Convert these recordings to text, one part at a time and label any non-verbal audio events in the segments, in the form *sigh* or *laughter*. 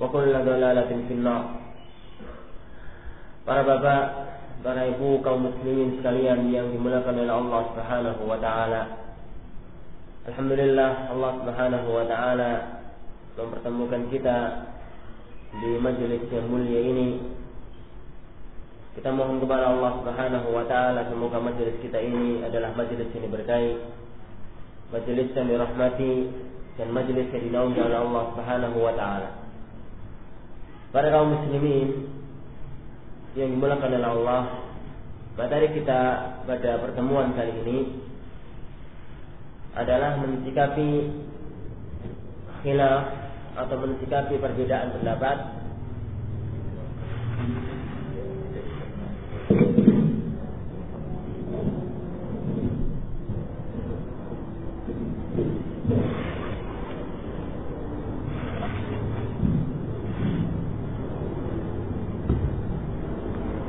Wa kullu dhalalatin finnar. Para bapak, para ibu kaum muslimin sekalian yang dimuliakan oleh Allah Subhanahu wa taala. Alhamdulillah Allah Subhanahu wa taala mempertemukan kita di majelis yang mulia ini. Kita mohon kepada Allah Subhanahu wa taala semoga majelis kita ini adalah majelis yang diberkahi, majelis yang dirahmati dan majelis yang dinaungi oleh Allah Subhanahu wa taala. Para kaum muslimin yang dimulakan oleh Allah, materi kita pada pertemuan kali ini adalah mensikapi khilaf atau mensikapi perbedaan pendapat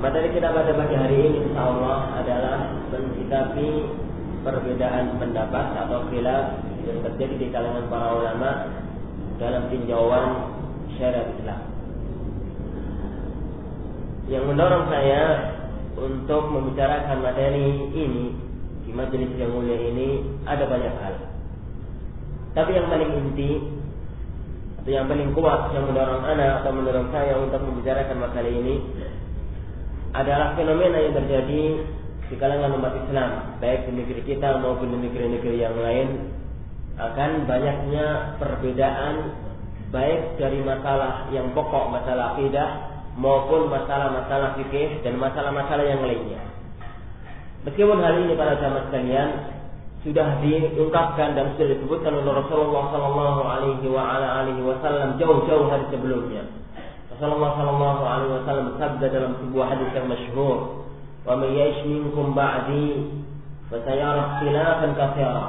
Materi kita pada pagi hari ini insya Allah adalah mensikapi perbedaan pendapat atau khilaf yang terjadi di kalangan para ulama dalam tinjauan syariat Islam. Yang mendorong saya untuk membicarakan materi ini di majelis yang mulia ini ada banyak hal. Tapi yang paling inti atau yang paling kuat yang mendorong anak atau mendorong saya untuk membicarakan masalah ini adalah fenomena yang terjadi di kalangan umat Islam, baik di negeri kita maupun di negeri-negeri yang lain, akan banyaknya perbedaan baik dari masalah yang pokok, masalah akidah maupun masalah-masalah fikih dan masalah-masalah yang lainnya. Meskipun hal ini para jamaah sekalian sudah diungkapkan dan sudah disebutkan oleh Rasulullah Sallallahu Alaihi Wasallam jauh-jauh hari sebelumnya. Rasulullah Shallallahu Alaihi Wasallam bersabda dalam sebuah hadis yang masyhur, "Wa may ya'ish minkum ba'di fasayara ikhtilafan katsira."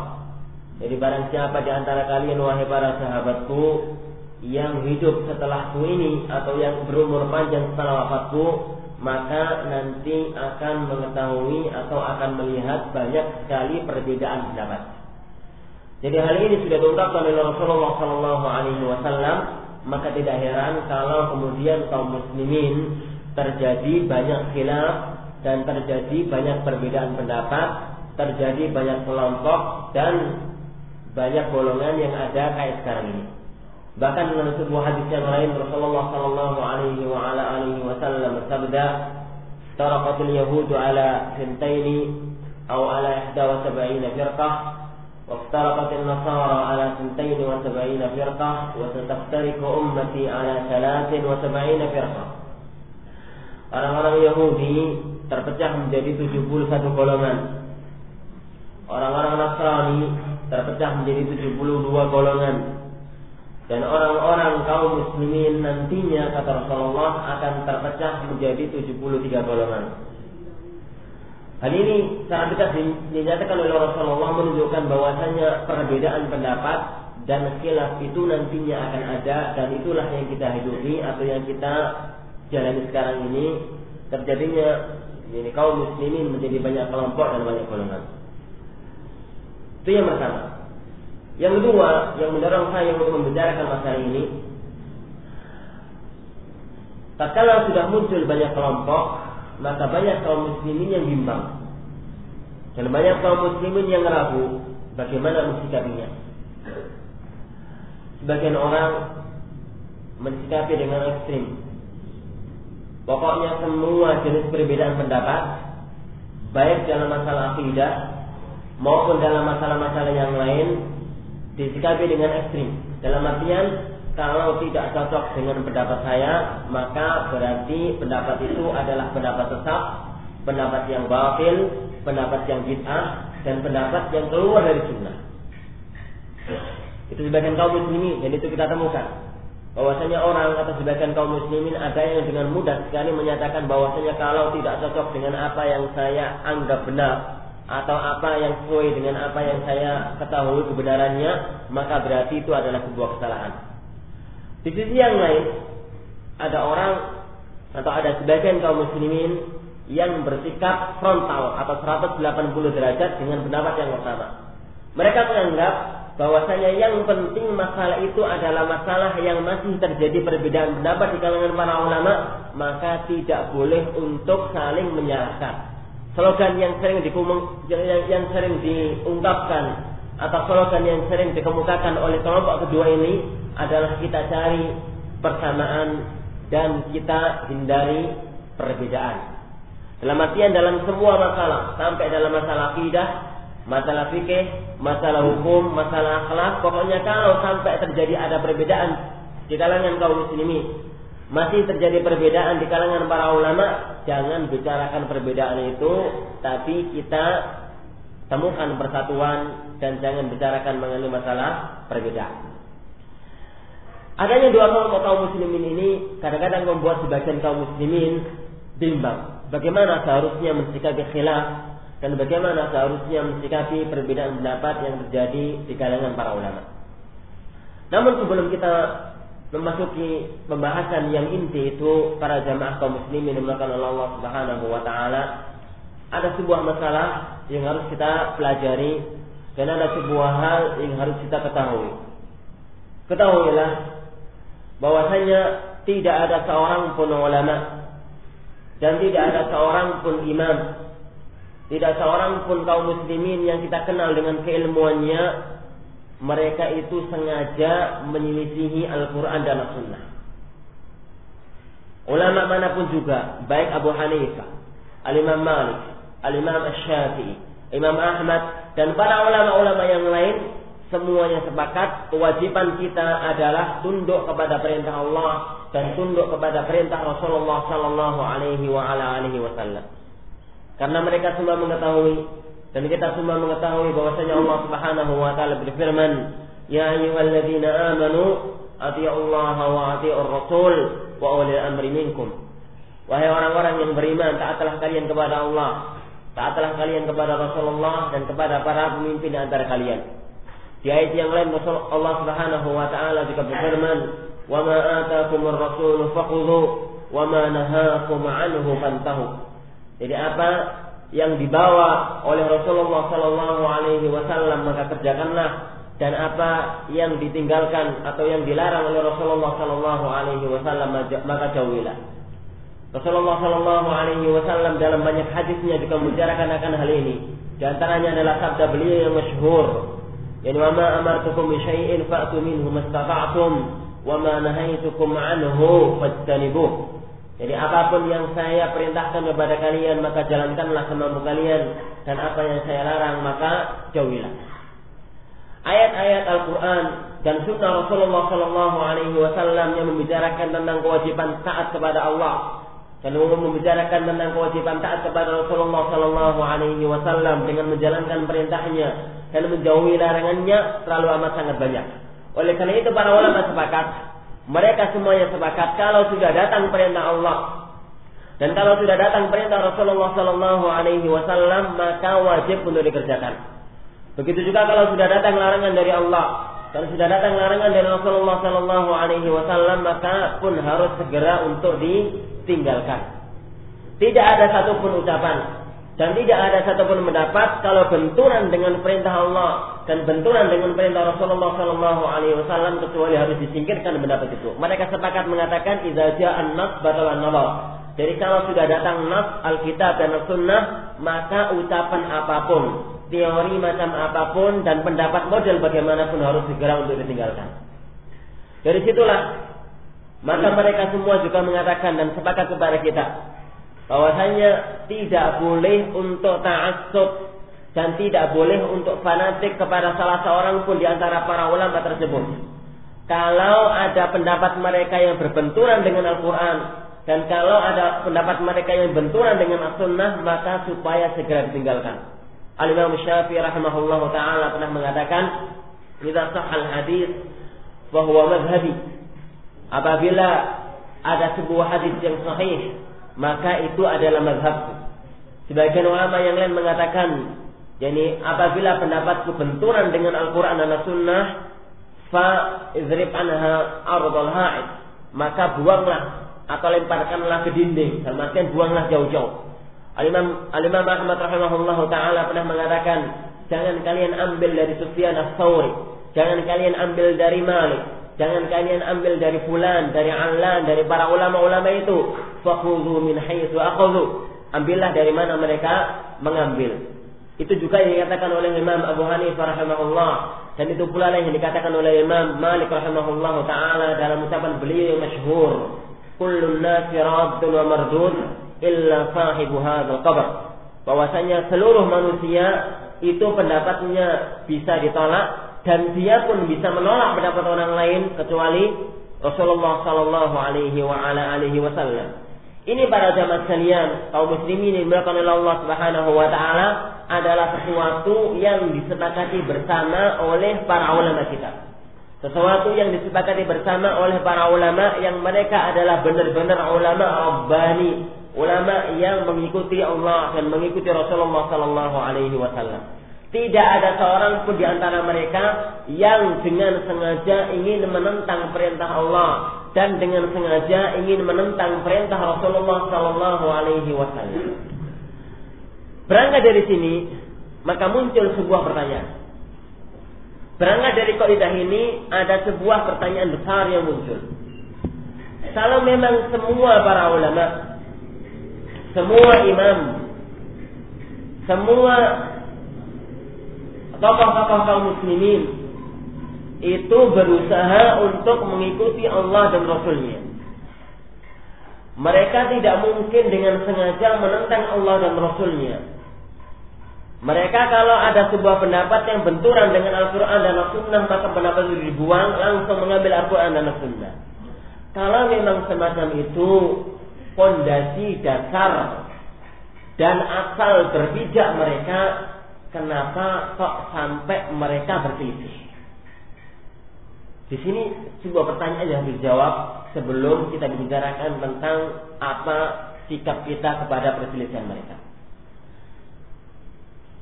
Jadi barang siapa di antara kalian wahai para sahabatku yang hidup setelahku ini atau yang berumur panjang setelah wafatku, maka nanti akan mengetahui atau akan melihat banyak sekali perbedaan pendapat. Jadi hal ini sudah diungkapkan oleh Rasulullah Shallallahu Alaihi Wasallam maka tidak heran kalau kemudian kaum muslimin terjadi banyak khilaf dan terjadi banyak perbedaan pendapat, terjadi banyak kelompok dan banyak golongan yang ada kayak sekarang ini. Bahkan dalam sebuah hadis yang lain Rasulullah Shallallahu Alaihi wa ala alihi Wasallam bersabda, "Taraqatul Yahudu ala sintaini atau ala ihda wa sab'ina firqah وافترقت النصارى على سنتين وسبعين فرقة وستفترق أمتي على ثلاث وسبعين فرقة Orang-orang Yahudi terpecah menjadi 71 golongan. Orang-orang Nasrani terpecah menjadi 72 golongan. Dan orang-orang kaum muslimin nantinya kata Rasulullah akan terpecah menjadi 73 golongan. Hal ini sangat dekat dinyatakan oleh Rasulullah menunjukkan bahwasanya perbedaan pendapat dan khilaf itu nantinya akan ada dan itulah yang kita hidupi atau yang kita jalani sekarang ini terjadinya ini kaum muslimin menjadi banyak kelompok dan banyak golongan. Itu yang pertama. Yang kedua, yang mendorong saya untuk membicarakan masalah ini, tatkala sudah muncul banyak kelompok, maka banyak kaum muslimin yang bimbang. Dan banyak kaum muslimin yang ragu bagaimana mensikapinya. Sebagian orang mensikapi dengan ekstrim. Pokoknya semua jenis perbedaan pendapat, baik dalam masalah akidah maupun dalam masalah-masalah yang lain, disikapi dengan ekstrim. Dalam artian kalau tidak cocok dengan pendapat saya, maka berarti pendapat itu adalah pendapat sesat, pendapat yang batil, pendapat yang bid'ah, dan pendapat yang keluar dari sunnah. Itu sebagian kaum muslimin dan itu kita temukan. Bahwasanya orang atau sebagian kaum muslimin ada yang dengan mudah sekali menyatakan bahwasanya kalau tidak cocok dengan apa yang saya anggap benar atau apa yang sesuai dengan apa yang saya ketahui kebenarannya, maka berarti itu adalah sebuah kesalahan. Di sisi yang lain, ada orang atau ada sebagian kaum muslimin yang bersikap frontal atau 180 derajat dengan pendapat yang pertama. Mereka menganggap bahwasanya yang penting masalah itu adalah masalah yang masih terjadi perbedaan pendapat di kalangan para ulama, maka tidak boleh untuk saling menyalahkan. Slogan yang sering dikumung, yang, yang sering diungkapkan atau slogan yang sering dikemukakan oleh kelompok kedua ini adalah kita cari persamaan dan kita hindari perbedaan. Dalam artian dalam semua masalah, sampai dalam masalah akidah, masalah fikih, masalah hukum, masalah akhlak, pokoknya kalau sampai terjadi ada perbedaan di kalangan kaum muslimin, masih terjadi perbedaan di kalangan para ulama, jangan bicarakan perbedaan itu, tapi kita temukan persatuan dan jangan bicarakan mengenai masalah perbedaan. Adanya dua kelompok kaum muslimin ini kadang-kadang membuat sebagian kaum muslimin bimbang. Bagaimana seharusnya mensikapi khilaf dan bagaimana seharusnya mensikapi perbedaan pendapat yang terjadi di kalangan para ulama. Namun sebelum kita memasuki pembahasan yang inti itu para jamaah kaum muslimin yang melakukan Allah Subhanahu wa taala, ada sebuah masalah yang harus kita pelajari dan ada sebuah hal yang harus kita ketahui. Ketahuilah bahwasanya tidak ada seorang pun ulama dan tidak ada seorang pun imam tidak seorang pun kaum muslimin yang kita kenal dengan keilmuannya mereka itu sengaja menyelisihi Al-Quran dan As-Sunnah ulama mana pun juga baik Abu Hanifah Al-Imam Malik Al-Imam Ash-Syafi'i Imam Ahmad dan para ulama-ulama yang lain semuanya sepakat kewajiban kita adalah tunduk kepada perintah Allah dan tunduk kepada perintah Rasulullah Sallallahu Alaihi Wasallam. Karena mereka semua mengetahui dan kita semua mengetahui bahwasanya Allah Subhanahu Wa Taala berfirman, Ya ayyuhalladzina amanu Allah wa ati'ur rasul wa ulil amri minkum. Wahai orang-orang yang beriman, taatlah kalian kepada Allah, taatlah kalian kepada Rasulullah dan kepada para pemimpin antara kalian. Di ayat yang lain Allah Subhanahu wa taala juga berfirman, "Wa ma ataakumur rasul fakhudhu wa ma nahakum anhu fantahu." Jadi apa yang dibawa oleh Rasulullah sallallahu alaihi wasallam maka kerjakanlah dan apa yang ditinggalkan atau yang dilarang oleh Rasulullah sallallahu alaihi wasallam maka jauhilah. Rasulullah sallallahu alaihi wasallam dalam banyak hadisnya juga membicarakan akan hal ini. Di antaranya adalah sabda beliau yang masyhur Yani wa ma amartukum bi syai'in fa'tu minhu mastata'tum wa ma nahaitukum anhu fajtanibuh. Jadi apa pun yang saya perintahkan kepada kalian maka jalankanlah semampu kalian dan apa yang saya larang maka jauhilah. Ayat-ayat Al-Quran dan Sunnah Rasulullah Sallallahu Alaihi Wasallam yang membicarakan tentang kewajiban taat kepada Allah dan membicarakan tentang kewajiban taat kepada Rasulullah Sallallahu Alaihi Wasallam dengan menjalankan perintahnya dan menjauhi larangannya terlalu amat sangat banyak. Oleh karena itu para ulama sepakat, mereka semuanya sepakat kalau sudah datang perintah Allah dan kalau sudah datang perintah Rasulullah Sallallahu Alaihi Wasallam maka wajib untuk dikerjakan. Begitu juga kalau sudah datang larangan dari Allah dan sudah datang larangan dari Rasulullah Sallallahu Alaihi Wasallam maka pun harus segera untuk ditinggalkan. Tidak ada satupun ucapan Dan tidak ada satupun pendapat kalau benturan dengan perintah Allah dan benturan dengan perintah Rasulullah Sallallahu Alaihi Wasallam kecuali harus disingkirkan pendapat itu. Mereka sepakat mengatakan idza ja'an nas batalan nazar. Jadi kalau sudah datang nas Alkitab dan Sunnah, maka ucapan apa pun, teori macam apa pun dan pendapat model bagaimanapun harus segera untuk ditinggalkan. Dari situlah maka mereka semua juga mengatakan dan sepakat kepada kita bahwasanya tidak boleh untuk ta'assub dan tidak boleh untuk fanatik kepada salah seorang pun di antara para ulama tersebut. Kalau ada pendapat mereka yang berbenturan dengan Al-Quran dan kalau ada pendapat mereka yang benturan dengan As-Sunnah maka supaya segera ditinggalkan. Al-Imam Syafi'i rahimahullah taala pernah mengatakan, "Idza sahal hadis bahwa madhhabi." Apabila ada sebuah hadis yang sahih maka itu adalah mazhab. Sebagian ulama yang lain mengatakan, yani apabila pendapatku benturan dengan Al-Quran dan As-Sunnah, fa izrib anha ardal ha'id, maka buanglah atau lemparkanlah ke dinding, dalam artian buanglah jauh-jauh. Al-Imam Al-Imam Ahmad rahimahullah taala pernah mengatakan, jangan kalian ambil dari Sufyan Ats-Tsauri, jangan kalian ambil dari Malik, Jangan kalian ambil dari fulan, dari alan, dari para ulama-ulama itu. Fakhudhu min haitsu akhudhu. Ambillah dari mana mereka mengambil. Itu juga yang dikatakan oleh Imam Abu Hanifah rahimahullah dan itu pula yang dikatakan oleh Imam Malik rahimahullah taala dalam ucapan beliau yang masyhur. Kullun nasi raddun wa mardud illa sahibu hadzal qabr. Bahwasanya seluruh manusia itu pendapatnya bisa ditolak dan dia pun bisa menolak pendapat orang lain kecuali Rasulullah Sallallahu Alaihi wa ala alihi Wasallam. Ini para jamaah sekalian, kaum muslimin yang melakukan oleh Allah Subhanahu wa taala adalah sesuatu yang disepakati bersama oleh para ulama kita. Sesuatu yang disepakati bersama oleh para ulama yang mereka adalah benar-benar ulama rabbani, ulama yang mengikuti Allah dan mengikuti Rasulullah sallallahu alaihi wasallam. Tidak ada seorang pun di antara mereka yang dengan sengaja ingin menentang perintah Allah dan dengan sengaja ingin menentang perintah Rasulullah Sallallahu Alaihi Wasallam. Berangkat dari sini, maka muncul sebuah pertanyaan. Berangkat dari kaidah ini ada sebuah pertanyaan besar yang muncul. Kalau memang semua para ulama, semua imam, semua tokoh-tokoh kaum muslimin itu berusaha untuk mengikuti Allah dan Rasulnya. Mereka tidak mungkin dengan sengaja menentang Allah dan Rasulnya. Mereka kalau ada sebuah pendapat yang benturan dengan Al-Quran dan Al-Sunnah, maka pendapat itu dibuang, langsung mengambil Al-Quran dan Al-Sunnah. Kalau memang semacam itu, fondasi dasar dan asal berpijak mereka kenapa kok sampai mereka berselisih? Di sini sebuah pertanyaan yang dijawab sebelum kita membicarakan tentang apa sikap kita kepada perselisihan mereka.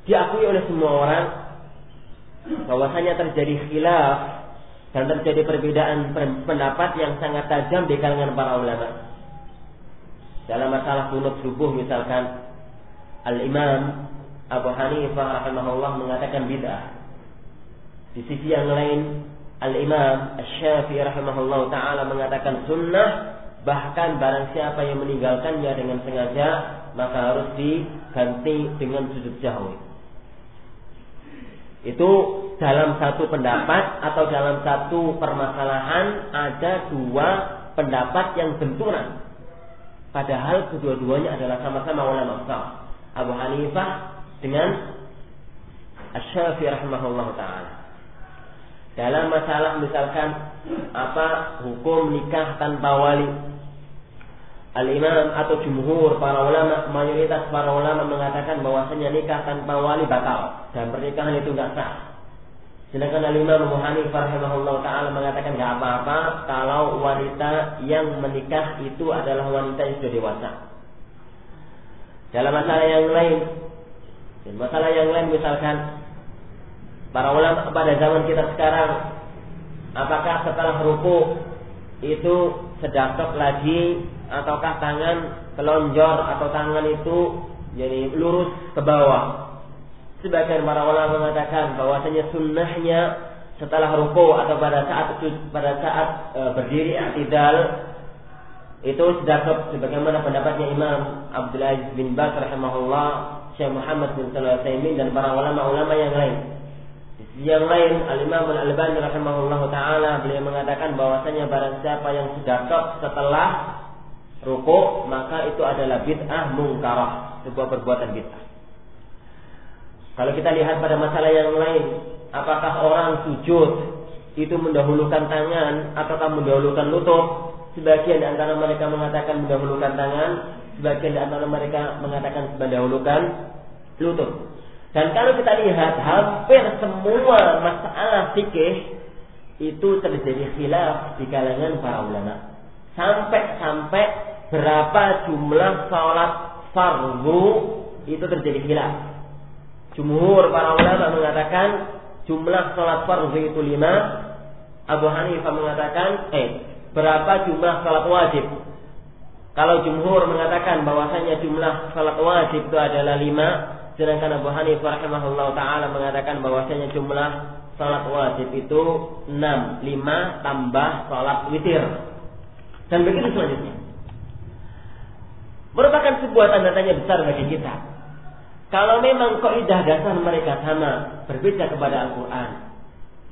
Diakui oleh semua orang bahwasanya terjadi khilaf dan terjadi perbedaan pendapat yang sangat tajam di kalangan para ulama. Dalam masalah kunut subuh misalkan Al-Imam Abu Hanifah rahimahullah mengatakan bid'ah. Di sisi yang lain, Al-Imam Asy-Syafi'i rahimahullah taala mengatakan sunnah bahkan barang siapa yang meninggalkannya dengan sengaja maka harus diganti dengan sujud jahwi. Itu dalam satu pendapat atau dalam satu permasalahan ada dua pendapat yang benturan. Padahal kedua-duanya adalah sama-sama ulama besar. Abu Hanifah dengan Asy-Syafi'i rahimahullah taala. Dalam masalah misalkan apa hukum nikah tanpa wali. Al-Imam atau jumhur para ulama, mayoritas para ulama mengatakan bahwasanya nikah tanpa wali batal dan pernikahan itu enggak sah. Sedangkan Al-Imam Abu Hanifah rahimahullah taala mengatakan enggak apa-apa kalau wanita yang menikah itu adalah wanita yang sudah dewasa. Dalam masalah yang lain, masalah yang lain misalkan para ulama pada zaman kita sekarang apakah setelah ruku itu sedekap lagi ataukah tangan telonjor atau tangan itu jadi lurus ke bawah. Sebagian para ulama mengatakan bahwasanya sunnahnya setelah ruku atau pada saat pada saat e, berdiri i'tidal itu sudah sebagaimana pendapatnya Imam Abdul Aziz bin Baz rahimahullah, Syekh Muhammad bin Shalih Al dan para ulama-ulama yang lain. Yang lain, Al-Imam Al-Albani rahimahullah taala beliau mengatakan bahwasanya barang siapa yang sudah top setelah ruku maka itu adalah bid'ah mungkarah, sebuah perbuatan bid'ah. Kalau kita lihat pada masalah yang lain, apakah orang sujud itu mendahulukan tangan ataukah mendahulukan lutut? Sebagian di antara mereka mengatakan mendahulukan tangan, sebagian di antara mereka mengatakan mendahulukan lutut. Dan kalau kita lihat hampir semua masalah fikih itu terjadi khilaf di kalangan para ulama. Sampai-sampai berapa jumlah sholat fardu itu terjadi khilaf. Jumhur para ulama mengatakan jumlah sholat fardu itu lima. Abu Hanifah mengatakan, eh berapa jumlah salat wajib. Kalau jumhur mengatakan bahwasanya jumlah salat wajib itu adalah lima, sedangkan Abu Hanifah rahimahullah taala mengatakan bahwasanya jumlah salat wajib itu enam, lima tambah salat witir. Dan begitu selanjutnya. Merupakan sebuah tanda tanya besar bagi kita. Kalau memang kaidah dasar mereka sama, berbeda kepada Al-Quran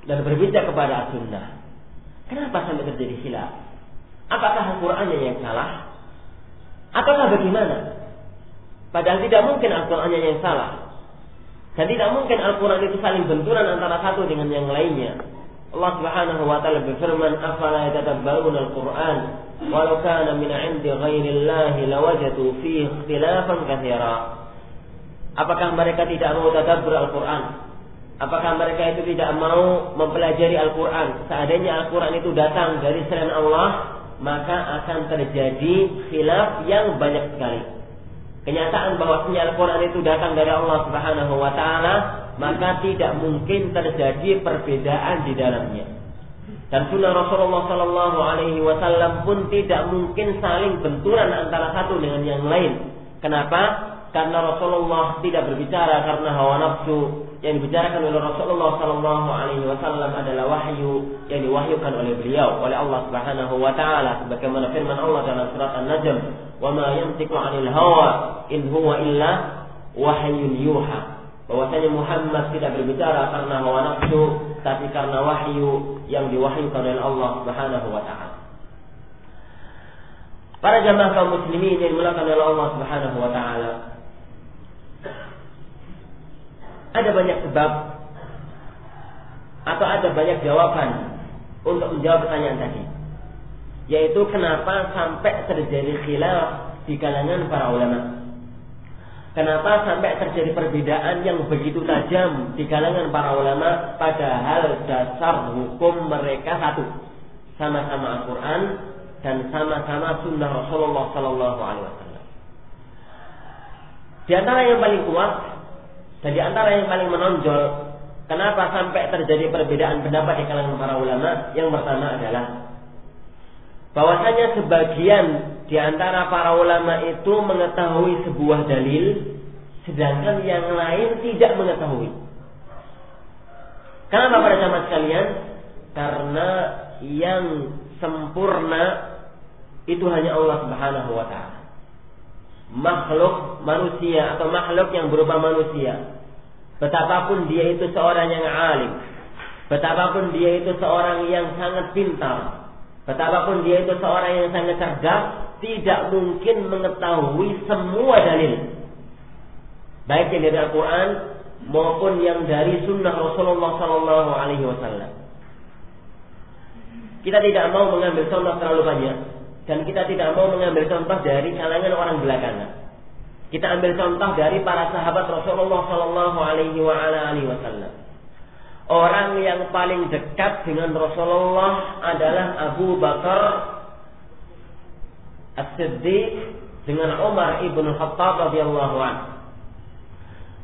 dan berbeda kepada As-Sunnah, Kenapa sampai terjadi khilaf? Apakah Al-Qur'annya yang salah? Ataukah bagaimana? Padahal tidak mungkin Al-Qur'annya yang salah. Dan tidak mungkin Al-Quran itu saling benturan antara satu dengan yang lainnya. Allah Subhanahu wa taala berfirman, "Afala yatadabbarun al-Qur'an walau kana min 'indi ghairi lawajadu fihi ikhtilafan katsira." Apakah mereka tidak mau tadabbur Al-Qur'an? Apakah mereka itu tidak mau mempelajari Al-Quran? Seandainya Al-Quran itu datang dari selain Allah, maka akan terjadi khilaf yang banyak sekali. Kenyataan bahwasanya Al-Quran itu datang dari Allah Subhanahu wa taala, maka tidak mungkin terjadi perbedaan di dalamnya. Dan sunnah Rasulullah Sallallahu Alaihi Wasallam pun tidak mungkin saling benturan antara satu dengan yang lain. Kenapa? Karena Rasulullah tidak berbicara karena hawa nafsu, yang dibicarakan oleh Rasulullah Sallallahu Alaihi Wasallam adalah wahyu yang diwahyukan oleh beliau oleh Allah Subhanahu Wa Taala sebagaimana firman Allah dalam surat An-Najm wa ma yantiqu 'anil hawa in huwa illa wahyun yuha bahwasanya Muhammad tidak berbicara karena hawa nafsu tapi karena wahyu yang diwahyukan oleh Allah Subhanahu wa taala. Para jamaah kaum muslimin yang dimuliakan oleh Allah Subhanahu wa taala, ada banyak sebab atau ada banyak jawaban untuk menjawab pertanyaan tadi. Yaitu kenapa sampai terjadi khilaf di kalangan para ulama. Kenapa sampai terjadi perbedaan yang begitu tajam di kalangan para ulama padahal dasar hukum mereka satu. Sama-sama Al-Quran dan sama-sama sunnah Rasulullah Sallallahu Alaihi Wasallam. Di antara yang paling kuat dan di antara yang paling menonjol, kenapa sampai terjadi perbedaan pendapat di kalangan para ulama? Yang pertama adalah bahwasanya sebagian di antara para ulama itu mengetahui sebuah dalil, sedangkan yang lain tidak mengetahui. Kenapa para jamaah sekalian? Karena yang sempurna itu hanya Allah Subhanahu wa taala makhluk manusia atau makhluk yang berupa manusia. Betapapun dia itu seorang yang alim, betapapun dia itu seorang yang sangat pintar, betapapun dia itu seorang yang sangat cerdas, tidak mungkin mengetahui semua dalil. Baik yang dari Al-Quran maupun yang dari Sunnah Rasulullah Sallallahu Alaihi Wasallam. Kita tidak mau mengambil contoh terlalu banyak, dan kita tidak mau mengambil contoh dari kalangan orang belakangan. Kita ambil contoh dari para sahabat Rasulullah Sallallahu Alaihi Wasallam. Orang yang paling dekat dengan Rasulullah adalah Abu Bakar As-Siddiq dengan Umar ibn Khattab radhiyallahu anhu.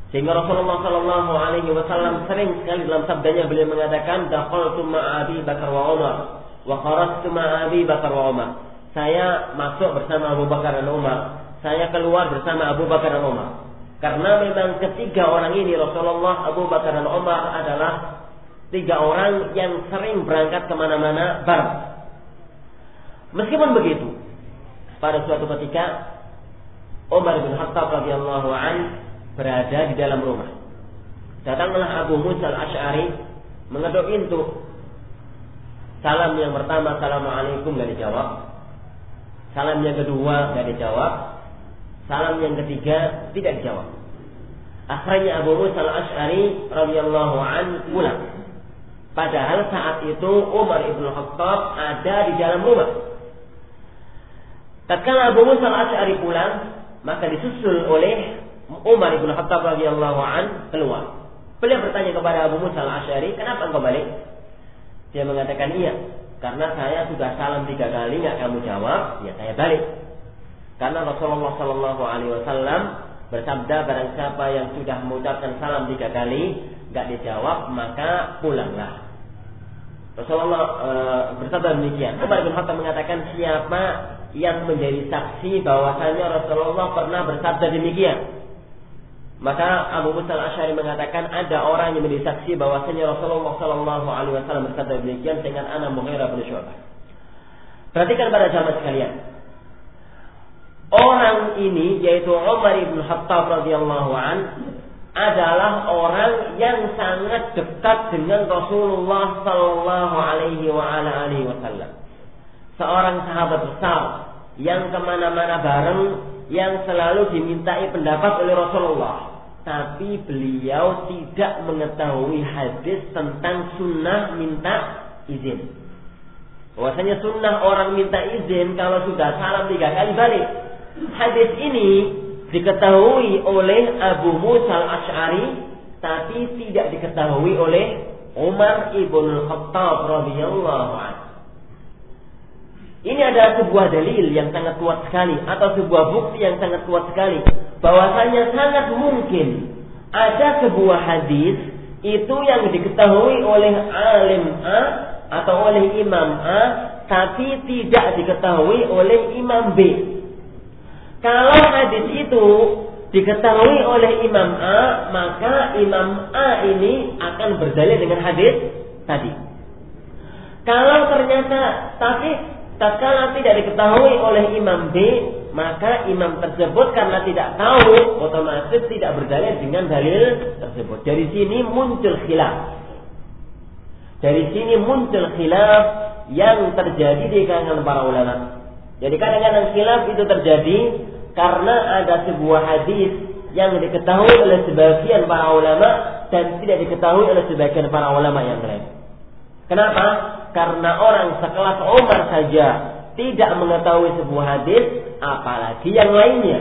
Sehingga Rasulullah Sallallahu Alaihi Wasallam sering sekali dalam sabdanya beliau mengatakan, "Dakhaltu Abi Bakar wa Umar, wa kharajtu Abi Bakar wa Umar." Saya masuk bersama Abu Bakar dan Umar. Saya keluar bersama Abu Bakar dan Umar. Karena memang ketiga orang ini Rasulullah, Abu Bakar dan Umar adalah tiga orang yang sering berangkat ke mana-mana bareng. Meskipun begitu, pada suatu ketika Umar bin Khattab radhiyallahu an berada di dalam rumah. Datanglah Abu Musa al-Ash'ari mengetuk pintu. Salam yang pertama, Assalamualaikum, gak dijawab. Salam yang kedua, gak dijawab. Salam yang ketiga tidak dijawab. Akhirnya Abu Musa al-Ash'ari radhiyallahu an pulang. Padahal saat itu Umar ibn Khattab ada di dalam rumah. Tatkala Abu Musa al-Ash'ari pulang, maka disusul oleh Umar ibn Khattab radhiyallahu an keluar. Beliau bertanya kepada Abu Musa al-Ash'ari, "Kenapa engkau balik?" Dia mengatakan, "Iya, karena saya sudah salam tiga kali nggak kamu jawab, ya saya balik." Karena Rasulullah Shallallahu Alaihi Wasallam bersabda barang siapa yang sudah mengucapkan salam tiga kali nggak dijawab maka pulanglah. Rasulullah e, bersabda demikian. Umar bin Khattab mengatakan siapa yang menjadi saksi bahwasanya Rasulullah pernah bersabda demikian. Maka Abu Musa al-Ashari mengatakan ada orang yang menjadi saksi bahwasanya Rasulullah Shallallahu Alaihi Wasallam bersabda demikian dengan anak Mughirah bin Syu'bah. Perhatikan pada jamaah sekalian. Orang ini yaitu Umar bin Khattab radhiyallahu an adalah orang yang sangat dekat dengan Rasulullah sallallahu alaihi wasallam. Seorang sahabat besar yang ke mana-mana bareng, yang selalu dimintai pendapat oleh Rasulullah. Tapi beliau tidak mengetahui hadis tentang sunnah minta izin. Bahwasanya sunnah orang minta izin kalau sudah salam tiga kali balik hadis ini diketahui oleh Abu Musa al-Ash'ari tapi tidak diketahui oleh Umar ibn Khattab radhiyallahu. Ini adalah sebuah dalil yang sangat kuat sekali atau sebuah bukti yang sangat kuat sekali bahwasanya sangat mungkin ada sebuah hadis itu yang diketahui oleh alim A atau oleh imam A tapi tidak diketahui oleh imam B. Kalau hadis itu diketahui oleh Imam A, maka Imam A ini akan berdalil dengan hadis tadi. Kalau ternyata tapi tatkala tidak diketahui oleh Imam B, maka imam tersebut karena tidak tahu otomatis tidak berdalil dengan dalil tersebut. Dari sini muncul khilaf. Dari sini muncul khilaf yang terjadi di kalangan para ulama. Jadi kadang-kadang khilaf itu terjadi karena ada sebuah hadis yang diketahui oleh sebagian para ulama dan tidak diketahui oleh sebagian para ulama yang lain. Kenapa? Karena orang sekelas Umar saja tidak mengetahui sebuah hadis, apalagi yang lainnya.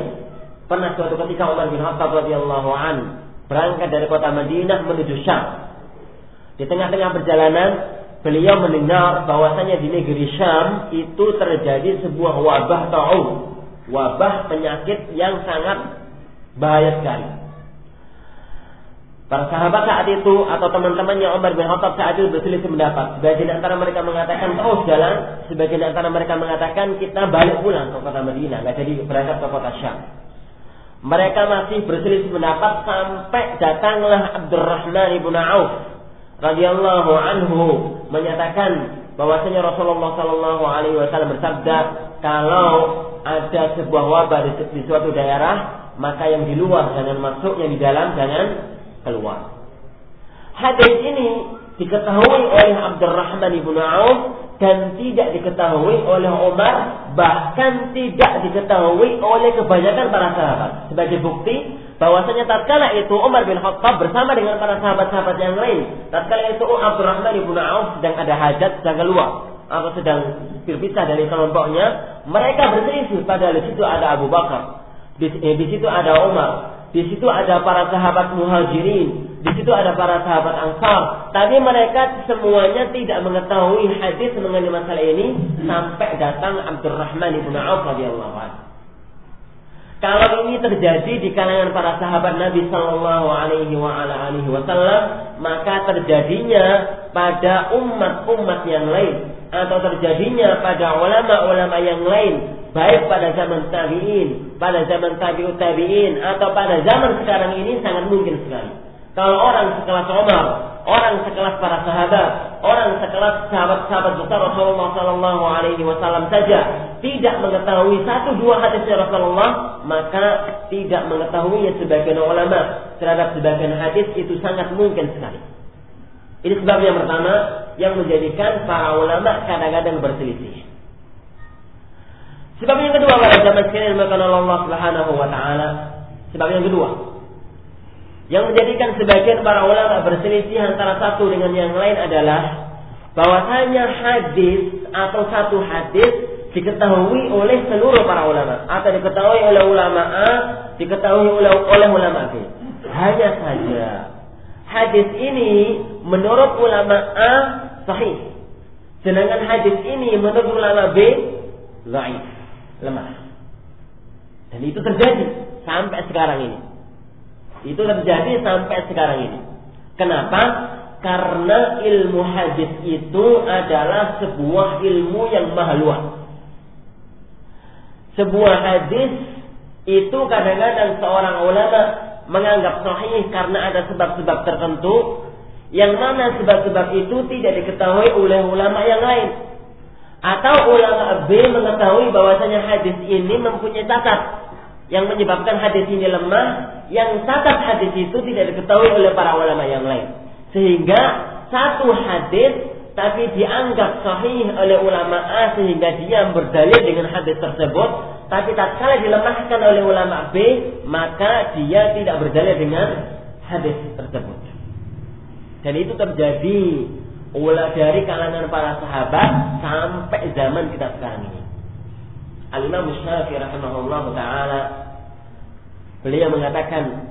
Pernah suatu ketika Umar bin Khattab radhiyallahu an berangkat dari kota Madinah menuju Syam. Di tengah-tengah perjalanan, beliau mendengar bahwasanya di negeri Syam itu terjadi sebuah wabah taun wabah penyakit yang sangat bahaya sekali. Para sahabat saat itu atau teman-temannya Umar bin Khattab saat itu berselisih pendapat. Sebagian antara mereka mengatakan terus jalan, sebagian antara mereka mengatakan kita balik pulang ke kota Madinah, nggak jadi berangkat ke kota Syam. Mereka masih berselisih pendapat sampai datanglah Abdurrahman ibn Auf radhiyallahu anhu menyatakan bahwasanya Rasulullah Shallallahu Alaihi Wasallam bersabda, kalau ada sebuah wabah di, di suatu daerah, maka yang di luar jangan masuk, yang di dalam jangan keluar. Hadis ini diketahui oleh Abdurrahman ibnu Auf dan tidak diketahui oleh Umar, bahkan tidak diketahui oleh kebanyakan para sahabat. Sebagai bukti bahwasanya tatkala itu Umar bin Khattab bersama dengan para sahabat-sahabat yang lain, tatkala itu Abdurrahman ibnu Auf sedang ada hajat sedang keluar atau sedang berpisah dari kelompoknya, mereka berselisih pada di situ ada Abu Bakar, di, eh, di situ ada Umar, di situ ada para sahabat muhajirin, di situ ada para sahabat ansar. Tapi mereka semuanya tidak mengetahui hadis mengenai masalah ini sampai datang Abdurrahman ibn Auf radhiyallahu anhu. Kalau ini terjadi di kalangan para sahabat Nabi Shallallahu Alaihi Wasallam, maka terjadinya pada umat-umat yang lain atau terjadinya pada ulama-ulama yang lain baik pada zaman tabi'in, pada zaman tabi'ut tabi'in atau pada zaman sekarang ini sangat mungkin sekali. Kalau orang sekelas Umar, orang sekelas para sahabat, orang sekelas sahabat-sahabat besar Rasulullah Sallallahu Alaihi Wasallam saja tidak mengetahui satu dua hadis Rasulullah, maka tidak mengetahuinya sebagian ulama terhadap sebagian hadis itu sangat mungkin sekali. Ini sebab yang pertama yang menjadikan para ulama kadang-kadang berselisih. Sebab yang kedua pada zaman sekalian maka Allah Subhanahu wa taala. Sebab yang kedua yang menjadikan sebagian para ulama berselisih antara satu dengan yang lain adalah bahwasanya hadis atau satu hadis diketahui oleh seluruh para ulama atau diketahui oleh ulama A, diketahui oleh, oleh ulama B. Hanya saja hadis ini menurut ulama A sahih. Sedangkan hadis ini menurut ulama B dhaif lemah. Dan itu terjadi sampai sekarang ini. Itu terjadi sampai sekarang ini. Kenapa? Karena ilmu hadis itu adalah sebuah ilmu yang maha luas. Sebuah hadis itu kadang-kadang seorang ulama menganggap sahih karena ada sebab-sebab tertentu yang mana sebab-sebab itu tidak diketahui oleh ulama yang lain. Atau ulama B mengetahui bahwasanya hadis ini mempunyai catat yang menyebabkan hadis ini lemah, yang catat hadis itu tidak diketahui oleh para ulama yang lain. Sehingga satu hadis tapi dianggap sahih oleh ulama A sehingga dia berdalil dengan hadis tersebut, tapi tak tatkala dilemahkan oleh ulama B, maka dia tidak berdalil dengan hadis tersebut. Dan itu terjadi Ula dari kalangan para sahabat sampai zaman kita sekarang ini. Al-Imam Syafi'i rahimahullah taala beliau mengatakan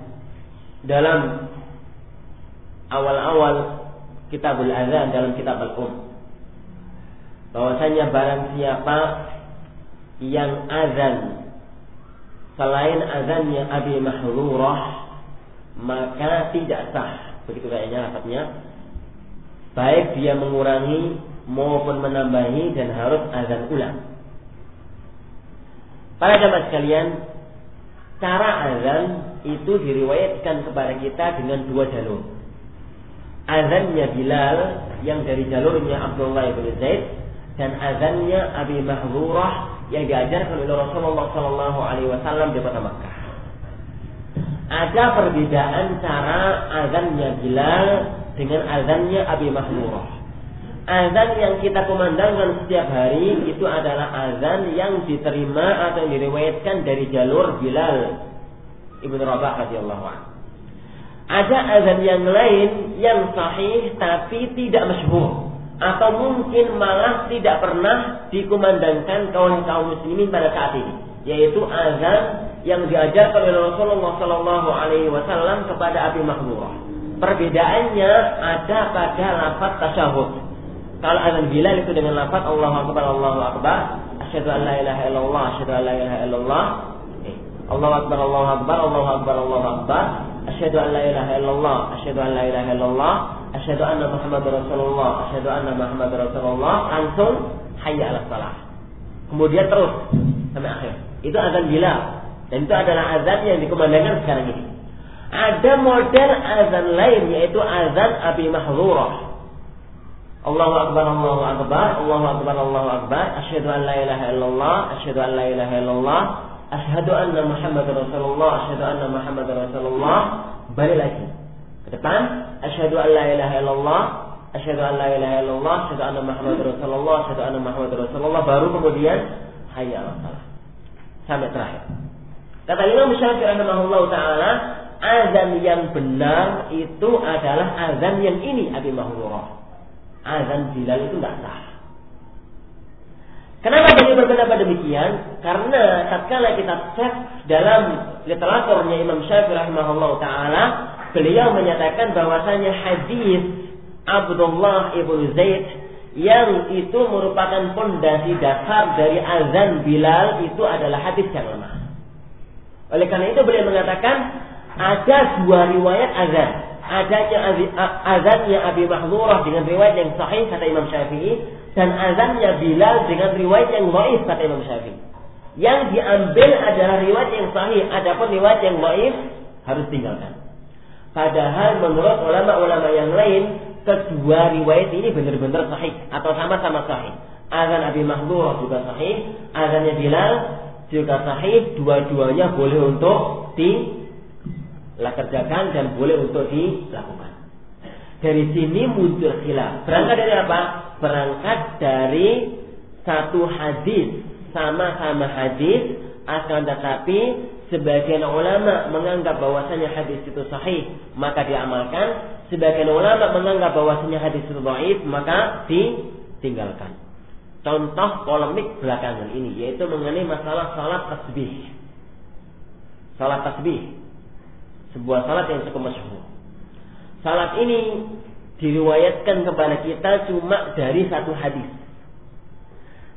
dalam awal-awal kitabul azan dalam kitab al-um bahwasanya barang siapa yang azan selain azannya Abi Mahrurah maka tidak sah begitu kayaknya lafadznya baik dia mengurangi maupun menambahi dan harus azan ulang. Para jamaah sekalian, cara azan itu diriwayatkan kepada kita dengan dua jalur. Azannya Bilal yang dari jalurnya Abdullah bin Zaid dan azannya Abi Mahdurah yang diajarkan oleh Rasulullah Shallallahu Alaihi Wasallam di kota Makkah. Ada perbedaan cara azannya Bilal dengan azannya Abi Mahmurah. Azan yang kita kumandangkan setiap hari itu adalah azan yang diterima atau diriwayatkan dari jalur Bilal Ibnu Rabah radhiyallahu. Ada azan yang lain yang sahih tapi tidak masyhur atau mungkin malah tidak pernah dikumandangkan kaum kaum muslimin pada saat ini yaitu azan yang diajarkan oleh Rasulullah Shallallahu Alaihi Wasallam kepada Abi Mahmurah. Perbedaannya ada pada lafaz tasyahud. Kalau azan Bilal itu dengan lafaz Allahu Akbar, Allahu Akbar, asyhadu an la ilaha illallah, asyhadu an la ilaha illallah. Eh, Allahu Akbar, Allahu Akbar, Allahu Akbar, Allahu Akbar, asyhadu an la ilaha illallah, asyhadu an la ilaha illallah, asyhadu anna Muhammadar Rasulullah, asyhadu anna Muhammadar Rasulullah, langsung hayya 'alas salah. Kemudian terus sampai akhir. Itu azan Bilal dan itu adalah azan yang dikumandangkan sekarang ini. Ada model azan lain yaitu azan Abi Mahzurah. Allahu akbar Allahu akbar Allahu akbar Allahu akbar. Asyhadu an la ilaha illallah asyhadu an la ilaha illallah. Asyhadu anna Muhammadar Rasulullah asyhadu anna Muhammadar Rasulullah. Balik lagi. Ke depan asyhadu an la ilaha illallah asyhadu an la ilaha illallah asyhadu anna Muhammadar Rasulullah asyhadu anna Muhammadar Rasulullah. Baru kemudian hayya 'alas salah sampai terakhir. Kata Imam Syafi'i rahimahullah taala azan yang benar itu adalah azan yang ini Abi Mahdurah. Azan Bilal itu tidak sah. Kenapa beliau berpendapat demikian? Karena tatkala kita cek dalam literaturnya Imam Syafi'i rahimahullah taala, beliau menyatakan bahwasanya hadis Abdullah ibnu Zaid yang itu merupakan pondasi dasar dari azan Bilal itu adalah hadis yang lemah. Oleh karena itu beliau mengatakan ada dua riwayat azan. Adanya azannya Abi Mahzurah dengan riwayat yang sahih kata Imam Syafi'i dan azannya Bilal dengan riwayat yang dhaif kata Imam Syafi'i. Yang diambil adalah riwayat yang sahih, adapun riwayat yang dhaif harus tinggalkan. Padahal menurut ulama-ulama yang lain, kedua riwayat ini benar-benar sahih atau sama-sama sahih. Azan Abi Mahdur juga sahih, azannya Bilal juga sahih, dua-duanya boleh untuk dilakerjakan dan boleh untuk dilakukan. Dari sini muncul khilaf. Berangkat dari apa? Berangkat dari satu hadis sama-sama hadis akan tetapi sebagian ulama menganggap bahwasanya hadis itu sahih maka diamalkan sebagian ulama menganggap bahwasanya hadis itu dhaif maka ditinggalkan contoh polemik belakangan ini yaitu mengenai masalah salat tasbih salat tasbih sebuah salat yang cukup masyhur salat ini diriwayatkan kepada kita cuma dari satu hadis